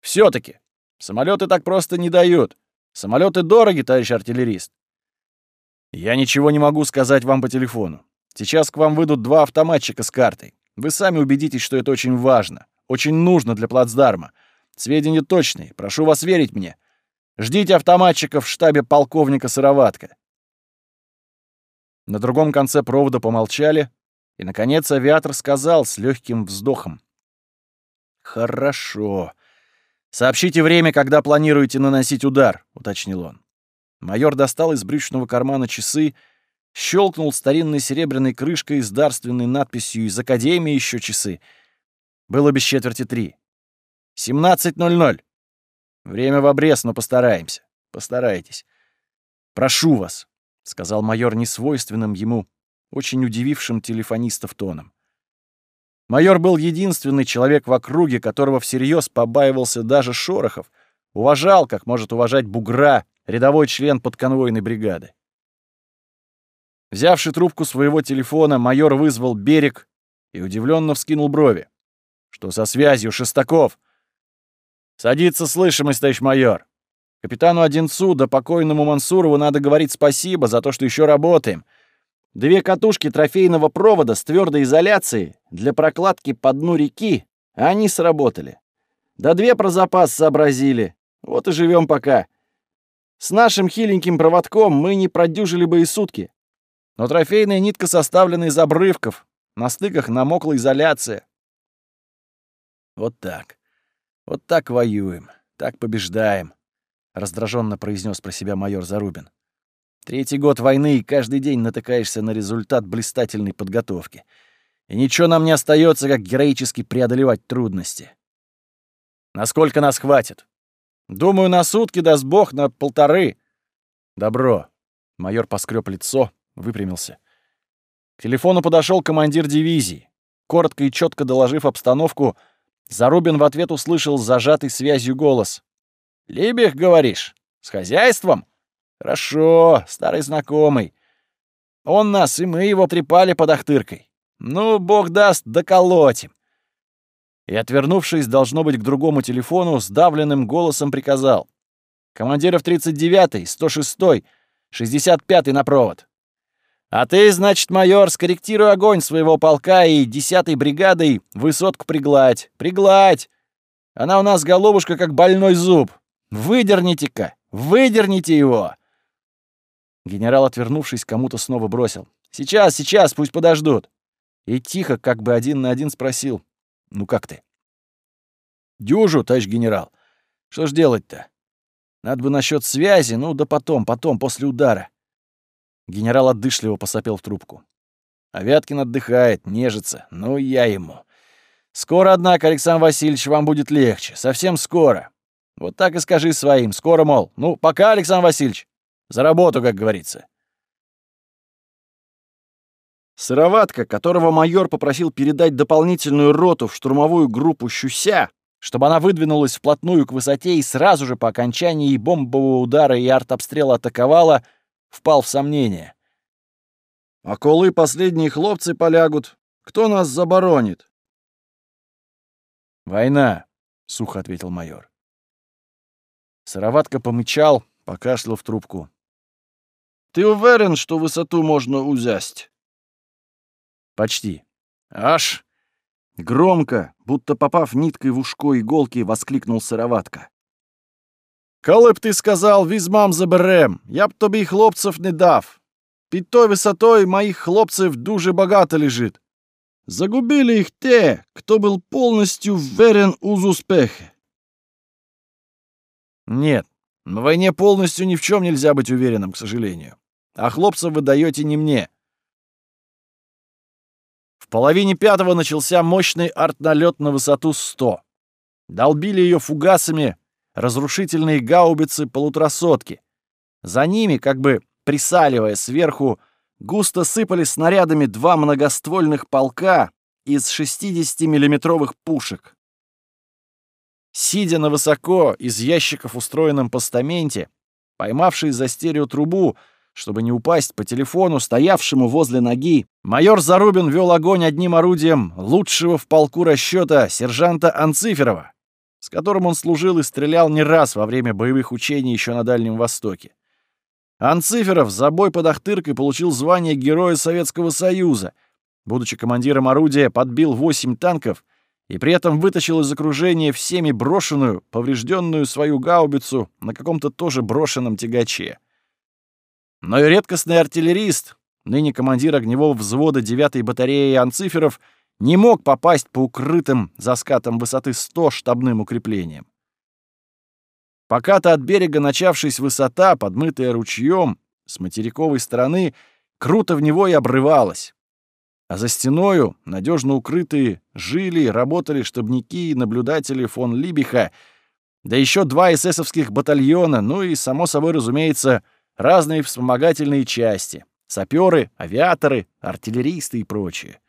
все таки Самолеты так просто не дают. Самолеты дороги, товарищ артиллерист. Я ничего не могу сказать вам по телефону. Сейчас к вам выйдут два автоматчика с картой. Вы сами убедитесь, что это очень важно, очень нужно для плацдарма. Сведения точные, прошу вас верить мне. Ждите автоматчиков в штабе полковника Сыроватка». На другом конце провода помолчали, и, наконец, авиатор сказал с легким вздохом. «Хорошо. Сообщите время, когда планируете наносить удар», — уточнил он. Майор достал из брючного кармана часы щелкнул старинной серебряной крышкой с дарственной надписью «Из Академии еще часы». Было без четверти три. «Семнадцать ноль ноль. Время в обрез, но постараемся. Постарайтесь. Прошу вас», — сказал майор несвойственным ему, очень удивившим телефонистов тоном. Майор был единственный человек в округе, которого всерьез побаивался даже Шорохов, уважал, как может уважать бугра, рядовой член подконвойной бригады. Взявши трубку своего телефона, майор вызвал берег и удивленно вскинул брови. «Что со связью, Шестаков?» «Садиться слышимость, товарищ майор. Капитану Одинцу да покойному Мансурову надо говорить спасибо за то, что еще работаем. Две катушки трофейного провода с твердой изоляцией для прокладки по дну реки, а они сработали. Да две про запас сообразили. Вот и живем пока. С нашим хиленьким проводком мы не продюжили бы и сутки. Но трофейная нитка составлена из обрывков. На стыках намокла изоляция. Вот так. Вот так воюем. Так побеждаем. Раздраженно произнес про себя майор Зарубин. Третий год войны, и каждый день натыкаешься на результат блистательной подготовки. И ничего нам не остается, как героически преодолевать трудности. Насколько нас хватит? Думаю, на сутки даст бог на полторы. Добро. Майор поскреб лицо, выпрямился. К телефону подошел командир дивизии. Коротко и четко доложив обстановку, Зарубин в ответ услышал зажатый связью голос. «Либих, говоришь? С хозяйством? Хорошо, старый знакомый. Он нас, и мы его трепали под Ахтыркой. Ну, бог даст, доколотим. И, отвернувшись, должно быть, к другому телефону, сдавленным голосом приказал. «Командиров 39-й, 106-й, 65-й на провод. А ты, значит, майор, скорректируй огонь своего полка и 10-й бригадой высотку пригладь. Пригладь! Она у нас, головушка, как больной зуб. Выдерните-ка, выдерните его!» Генерал, отвернувшись, кому-то снова бросил. «Сейчас, сейчас, пусть подождут!» и тихо, как бы один на один спросил. «Ну как ты?» «Дюжу, товарищ генерал. Что ж делать-то? Надо бы насчет связи, ну да потом, потом, после удара». Генерал отдышливо посопел в трубку. Авяткин отдыхает, нежится. Ну, я ему. Скоро, однако, Александр Васильевич, вам будет легче. Совсем скоро. Вот так и скажи своим. Скоро, мол. Ну, пока, Александр Васильевич. За работу, как говорится. Сыроватка, которого майор попросил передать дополнительную роту в штурмовую группу «Щуся», чтобы она выдвинулась вплотную к высоте и сразу же по окончании бомбового удара и артобстрела атаковала, впал в сомнение. «А колы последние хлопцы полягут, кто нас заборонит?» «Война», — сухо ответил майор. Сыроватка помычал, покашлял в трубку. «Ты уверен, что высоту можно узясть?» Почти. Аж! Громко, будто попав ниткой в ушко иголки, воскликнул сыроватка. Коли б ти сказав, візьмам заберем, я б тобі хлопців не дав. Під той висотою моїх хлопців дуже багато лежит. Загубили их те, кто был полностью верен уз успехи. Нет, на войне полностью ни в чем нельзя быть уверенным, к сожалению. А хлопцев вы даете не мне половине пятого начался мощный артналет на высоту 100. Долбили ее фугасами разрушительные гаубицы полуторасотки. За ними, как бы присаливая сверху, густо сыпали снарядами два многоствольных полка из 60-миллиметровых пушек. Сидя на высоко из ящиков устроенном постаменте, поймавший за стереотрубу, чтобы не упасть по телефону, стоявшему возле ноги, майор Зарубин вел огонь одним орудием лучшего в полку расчета сержанта Анциферова, с которым он служил и стрелял не раз во время боевых учений еще на Дальнем Востоке. Анциферов за бой под Ахтыркой получил звание Героя Советского Союза. Будучи командиром орудия, подбил 8 танков и при этом вытащил из окружения всеми брошенную, поврежденную свою гаубицу на каком-то тоже брошенном тягаче. Но и редкостный артиллерист, ныне командир огневого взвода 9-й батареи анциферов, не мог попасть по укрытым за скатом высоты 100 штабным укреплениям. Пока-то от берега начавшись высота, подмытая ручьем, с материковой стороны, круто в него и обрывалась. А за стеною, надежно укрытые, жили, работали штабники и наблюдатели фон Либиха, да еще два эсэсовских батальона, ну и, само собой разумеется, разные вспомогательные части, саперы, авиаторы, артиллеристы и прочее.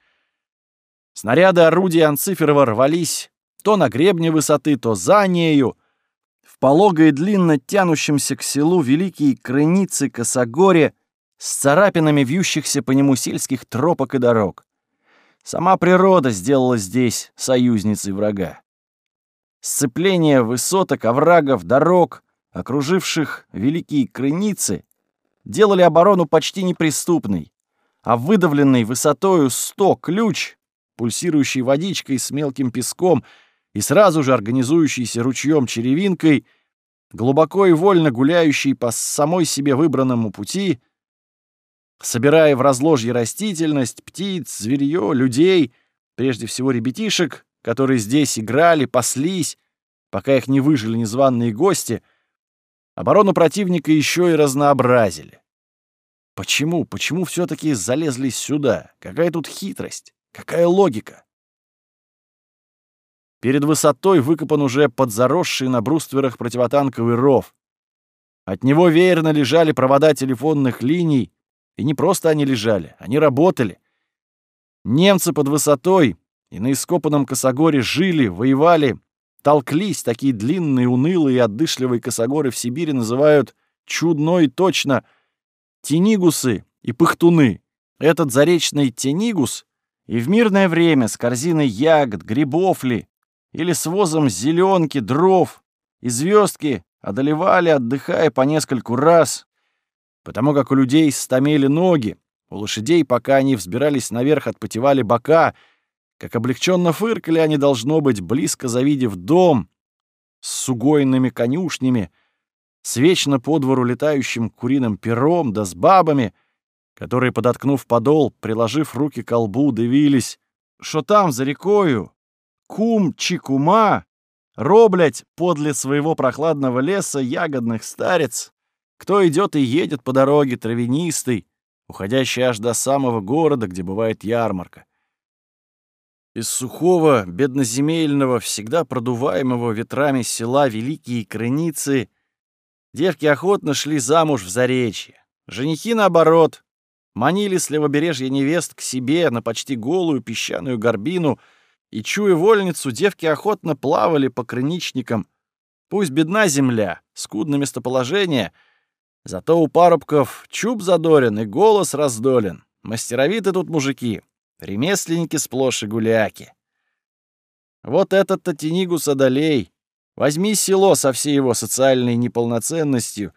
Снаряды орудия Анциферова рвались то на гребне высоты, то за нею. В полого и длинно тянущемся к селу великие крыницы Косогоре с царапинами вьющихся по нему сельских тропок и дорог. Сама природа сделала здесь союзницей врага. Сцепление высоток, оврагов, дорог, окруживших великие крыницы, делали оборону почти неприступной, а выдавленный высотою 100 ключ, пульсирующий водичкой с мелким песком и сразу же организующийся ручьем черевинкой, глубоко и вольно гуляющий по самой себе выбранному пути, собирая в разложье растительность, птиц, зверье, людей, прежде всего ребятишек, которые здесь играли, паслись, пока их не выжили незваные гости — Оборону противника еще и разнообразили. Почему, почему все-таки залезли сюда? Какая тут хитрость? Какая логика? Перед высотой выкопан уже подзаросший на брустверах противотанковый ров. От него веерно лежали провода телефонных линий, и не просто они лежали, они работали. Немцы под высотой и на ископанном косогоре жили, воевали, толклись, такие длинные, унылые и отдышливые косогоры в Сибири называют чудно и точно тенигусы и пыхтуны. Этот заречный тенигус и в мирное время с корзиной ягод, грибов ли, или с возом зеленки, дров и звездки одолевали, отдыхая по нескольку раз, потому как у людей стомели ноги, у лошадей, пока они взбирались наверх, отпотевали бока, как облегченно фыркали они, должно быть, близко завидев дом с сугойными конюшнями, с вечно по двору летающим куриным пером, да с бабами, которые, подоткнув подол, приложив руки к колбу, дивились, что там, за рекою, кум Чикума, роблять подле своего прохладного леса ягодных старец, кто идет и едет по дороге травянистой, уходящей аж до самого города, где бывает ярмарка. Из сухого, бедноземельного, всегда продуваемого ветрами села Великие Крыницы девки охотно шли замуж в Заречье. Женихи, наоборот, манили с левобережья невест к себе на почти голую песчаную горбину, и, чуя вольницу, девки охотно плавали по крыничникам. Пусть бедна земля, скудно местоположение — Зато у парубков чуб задорен и голос раздолен. Мастеровиты тут мужики, ремесленники сплошь и гуляки. Вот этот-то Тенигус одолей. Возьми село со всей его социальной неполноценностью,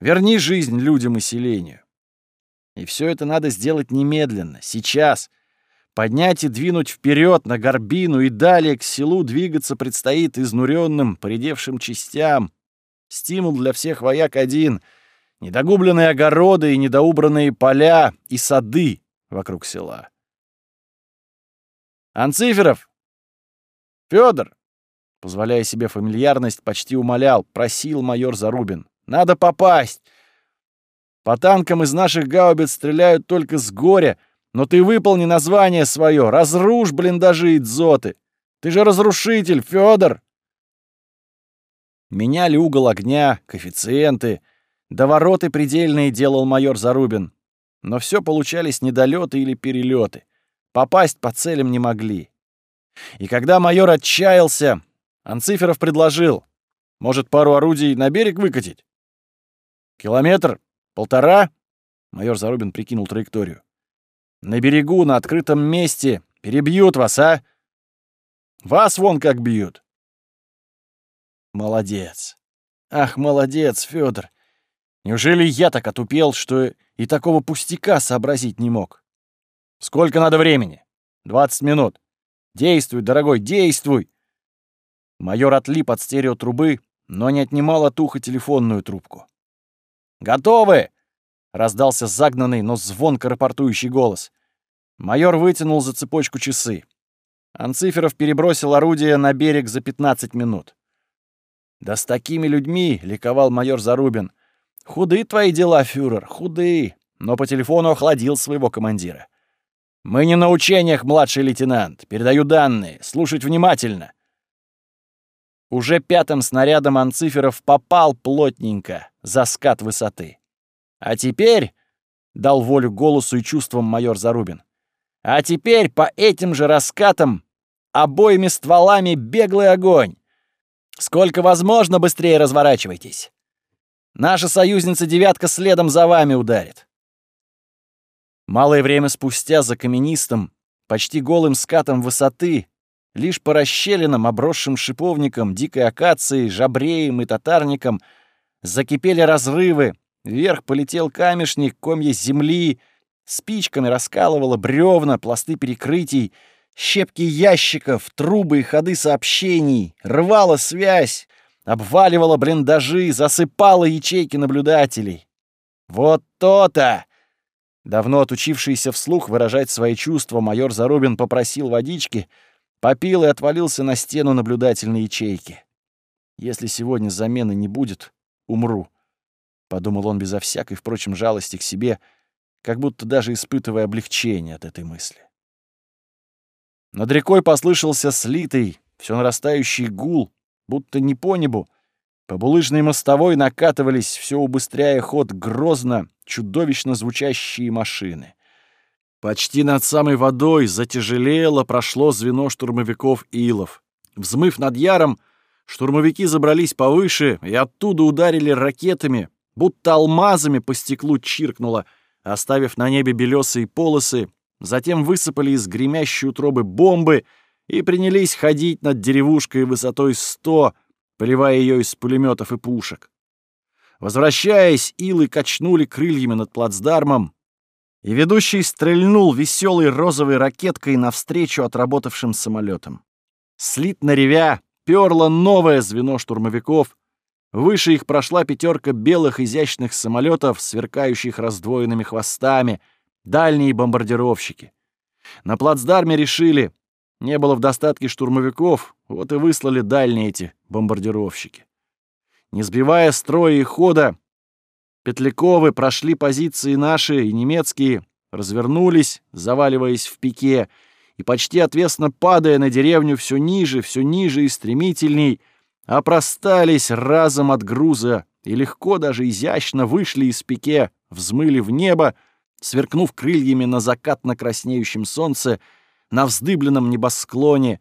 верни жизнь людям и селению. И все это надо сделать немедленно, сейчас. Поднять и двинуть вперед на горбину, и далее к селу двигаться предстоит изнуренным, поредевшим частям. Стимул для всех вояк один — недогубленные огороды и недоубранные поля и сады вокруг села. «Анциферов! Федор!» Позволяя себе фамильярность, почти умолял, просил майор Зарубин. «Надо попасть! По танкам из наших гаубиц стреляют только с горя, но ты выполни название свое, разрушь блиндажи и дзоты! Ты же разрушитель, Федор!» Меняли угол огня, коэффициенты — Довороты предельные делал майор Зарубин. Но все получались недолеты или перелеты. Попасть по целям не могли. И когда майор отчаялся, Анциферов предложил, может, пару орудий на берег выкатить? Километр? Полтора? Майор Зарубин прикинул траекторию. На берегу, на открытом месте. Перебьют вас, а? Вас вон как бьют. Молодец. Ах, молодец, Федор. Неужели я так отупел, что и такого пустяка сообразить не мог? Сколько надо времени? Двадцать минут. Действуй, дорогой, действуй!» Майор отлип от стереотрубы, но не отнимал от уха телефонную трубку. «Готовы!» — раздался загнанный, но звонко рапортующий голос. Майор вытянул за цепочку часы. Анциферов перебросил орудие на берег за 15 минут. «Да с такими людьми!» — ликовал майор Зарубин — Худы твои дела, фюрер, худы, но по телефону охладил своего командира. Мы не на учениях, младший лейтенант. Передаю данные. Слушать внимательно. Уже пятым снарядом Анциферов попал плотненько за скат высоты. А теперь, — дал волю голосу и чувствам майор Зарубин, — а теперь по этим же раскатам обоими стволами беглый огонь. Сколько возможно, быстрее разворачивайтесь. Наша союзница «девятка» следом за вами ударит. Малое время спустя за каменистым, почти голым скатом высоты, лишь по расщелинам, обросшим шиповником, дикой акацией, жабреем и татарником, закипели разрывы, вверх полетел камешник, комья земли, спичками раскалывало бревна, пласты перекрытий, щепки ящиков, трубы и ходы сообщений, рвала связь, обваливала блиндажи, засыпала ячейки наблюдателей. Вот то-то! Давно отучившийся вслух выражать свои чувства, майор Зарубин попросил водички, попил и отвалился на стену наблюдательной ячейки. «Если сегодня замены не будет, умру», — подумал он безо всякой, впрочем, жалости к себе, как будто даже испытывая облегчение от этой мысли. Над рекой послышался слитый, все нарастающий гул, будто не по небу. По булыжной мостовой накатывались, все убыстряя ход, грозно, чудовищно звучащие машины. Почти над самой водой затяжелело прошло звено штурмовиков Илов. Взмыв над Яром, штурмовики забрались повыше и оттуда ударили ракетами, будто алмазами по стеклу чиркнуло, оставив на небе белесые полосы, затем высыпали из гремящей утробы бомбы и принялись ходить над деревушкой высотой сто, поливая ее из пулеметов и пушек. Возвращаясь, илы качнули крыльями над плацдармом, и ведущий стрельнул веселой розовой ракеткой навстречу отработавшим самолетам. Слитно ревя, перло новое звено штурмовиков. Выше их прошла пятерка белых изящных самолетов, сверкающих раздвоенными хвостами, дальние бомбардировщики. На плацдарме решили, не было в достатке штурмовиков, вот и выслали дальние эти бомбардировщики. Не сбивая строя и хода, Петляковы прошли позиции наши и немецкие, развернулись, заваливаясь в пике, и почти отвесно падая на деревню все ниже, все ниже и стремительней, опростались разом от груза и легко, даже изящно вышли из пике, взмыли в небо, сверкнув крыльями на закатно-краснеющем солнце, на вздыбленном небосклоне,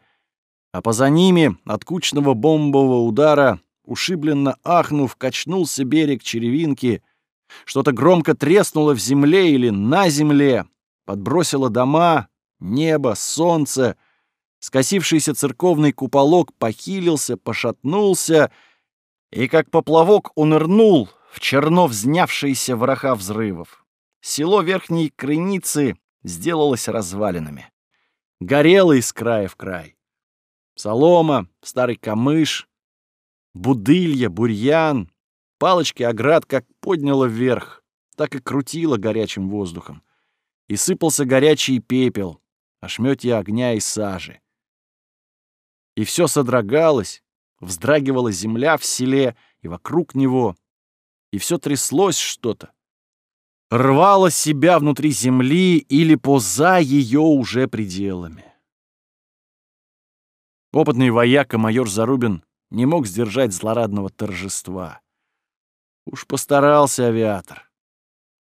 а поза ними от кучного бомбового удара, ушибленно ахнув, качнулся берег черевинки, что-то громко треснуло в земле или на земле, подбросило дома, небо, солнце. Скосившийся церковный куполок похилился, пошатнулся, и как поплавок унырнул в черно взнявшиеся вороха взрывов. Село Верхней Крыницы сделалось развалинами. Горело из края в край. Солома, старый камыш, будылья, бурьян, Палочки оград как подняло вверх, так и крутило горячим воздухом. И сыпался горячий пепел, ошметья огня и сажи. И все содрогалось, вздрагивала земля в селе и вокруг него, и все тряслось что-то. Рвало себя внутри земли или поза ее уже пределами. Опытный вояка майор Зарубин не мог сдержать злорадного торжества. Уж постарался авиатор.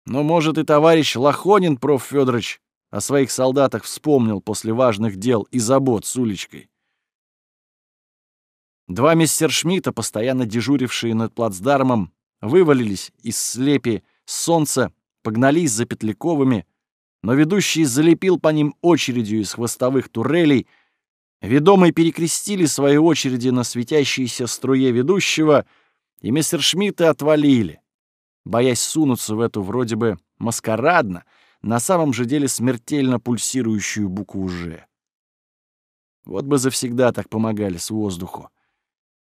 Но, может, и товарищ Лохонин, проф. Федорович, о своих солдатах вспомнил после важных дел и забот с уличкой. Два мессершмитта, постоянно дежурившие над плацдармом, вывалились из слепи солнца, погнались за Петляковыми, но ведущий залепил по ним очередью из хвостовых турелей, ведомые перекрестили свои очереди на светящейся струе ведущего — и мистер Шмидта отвалили, боясь сунуться в эту вроде бы маскарадно, на самом же деле смертельно пульсирующую букву «Ж». Вот бы завсегда так помогали с воздуху.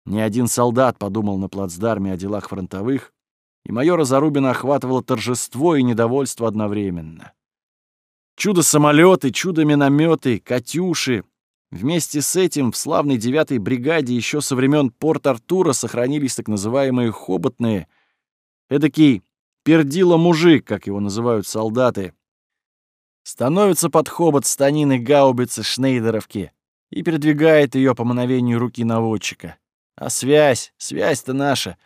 Ни один солдат подумал на плацдарме о делах фронтовых, и майора Зарубина охватывало торжество и недовольство одновременно. Чудо-самолеты, чудо-минометы, «Катюши», Вместе с этим в славной девятой бригаде еще со времен Порт-Артура сохранились так называемые хоботные, эдакий пердило-мужик, как его называют солдаты. Становится под хобот станины гаубицы Шнейдеровки и передвигает ее по мановению руки наводчика. А связь, связь-то наша.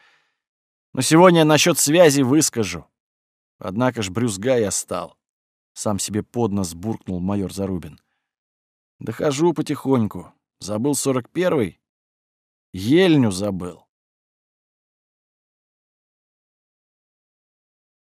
Но сегодня насчет связи выскажу. Однако ж брюзга я стал. Сам себе под нос буркнул майор Зарубин. Дохожу потихоньку. Забыл сорок первый? Ельню забыл.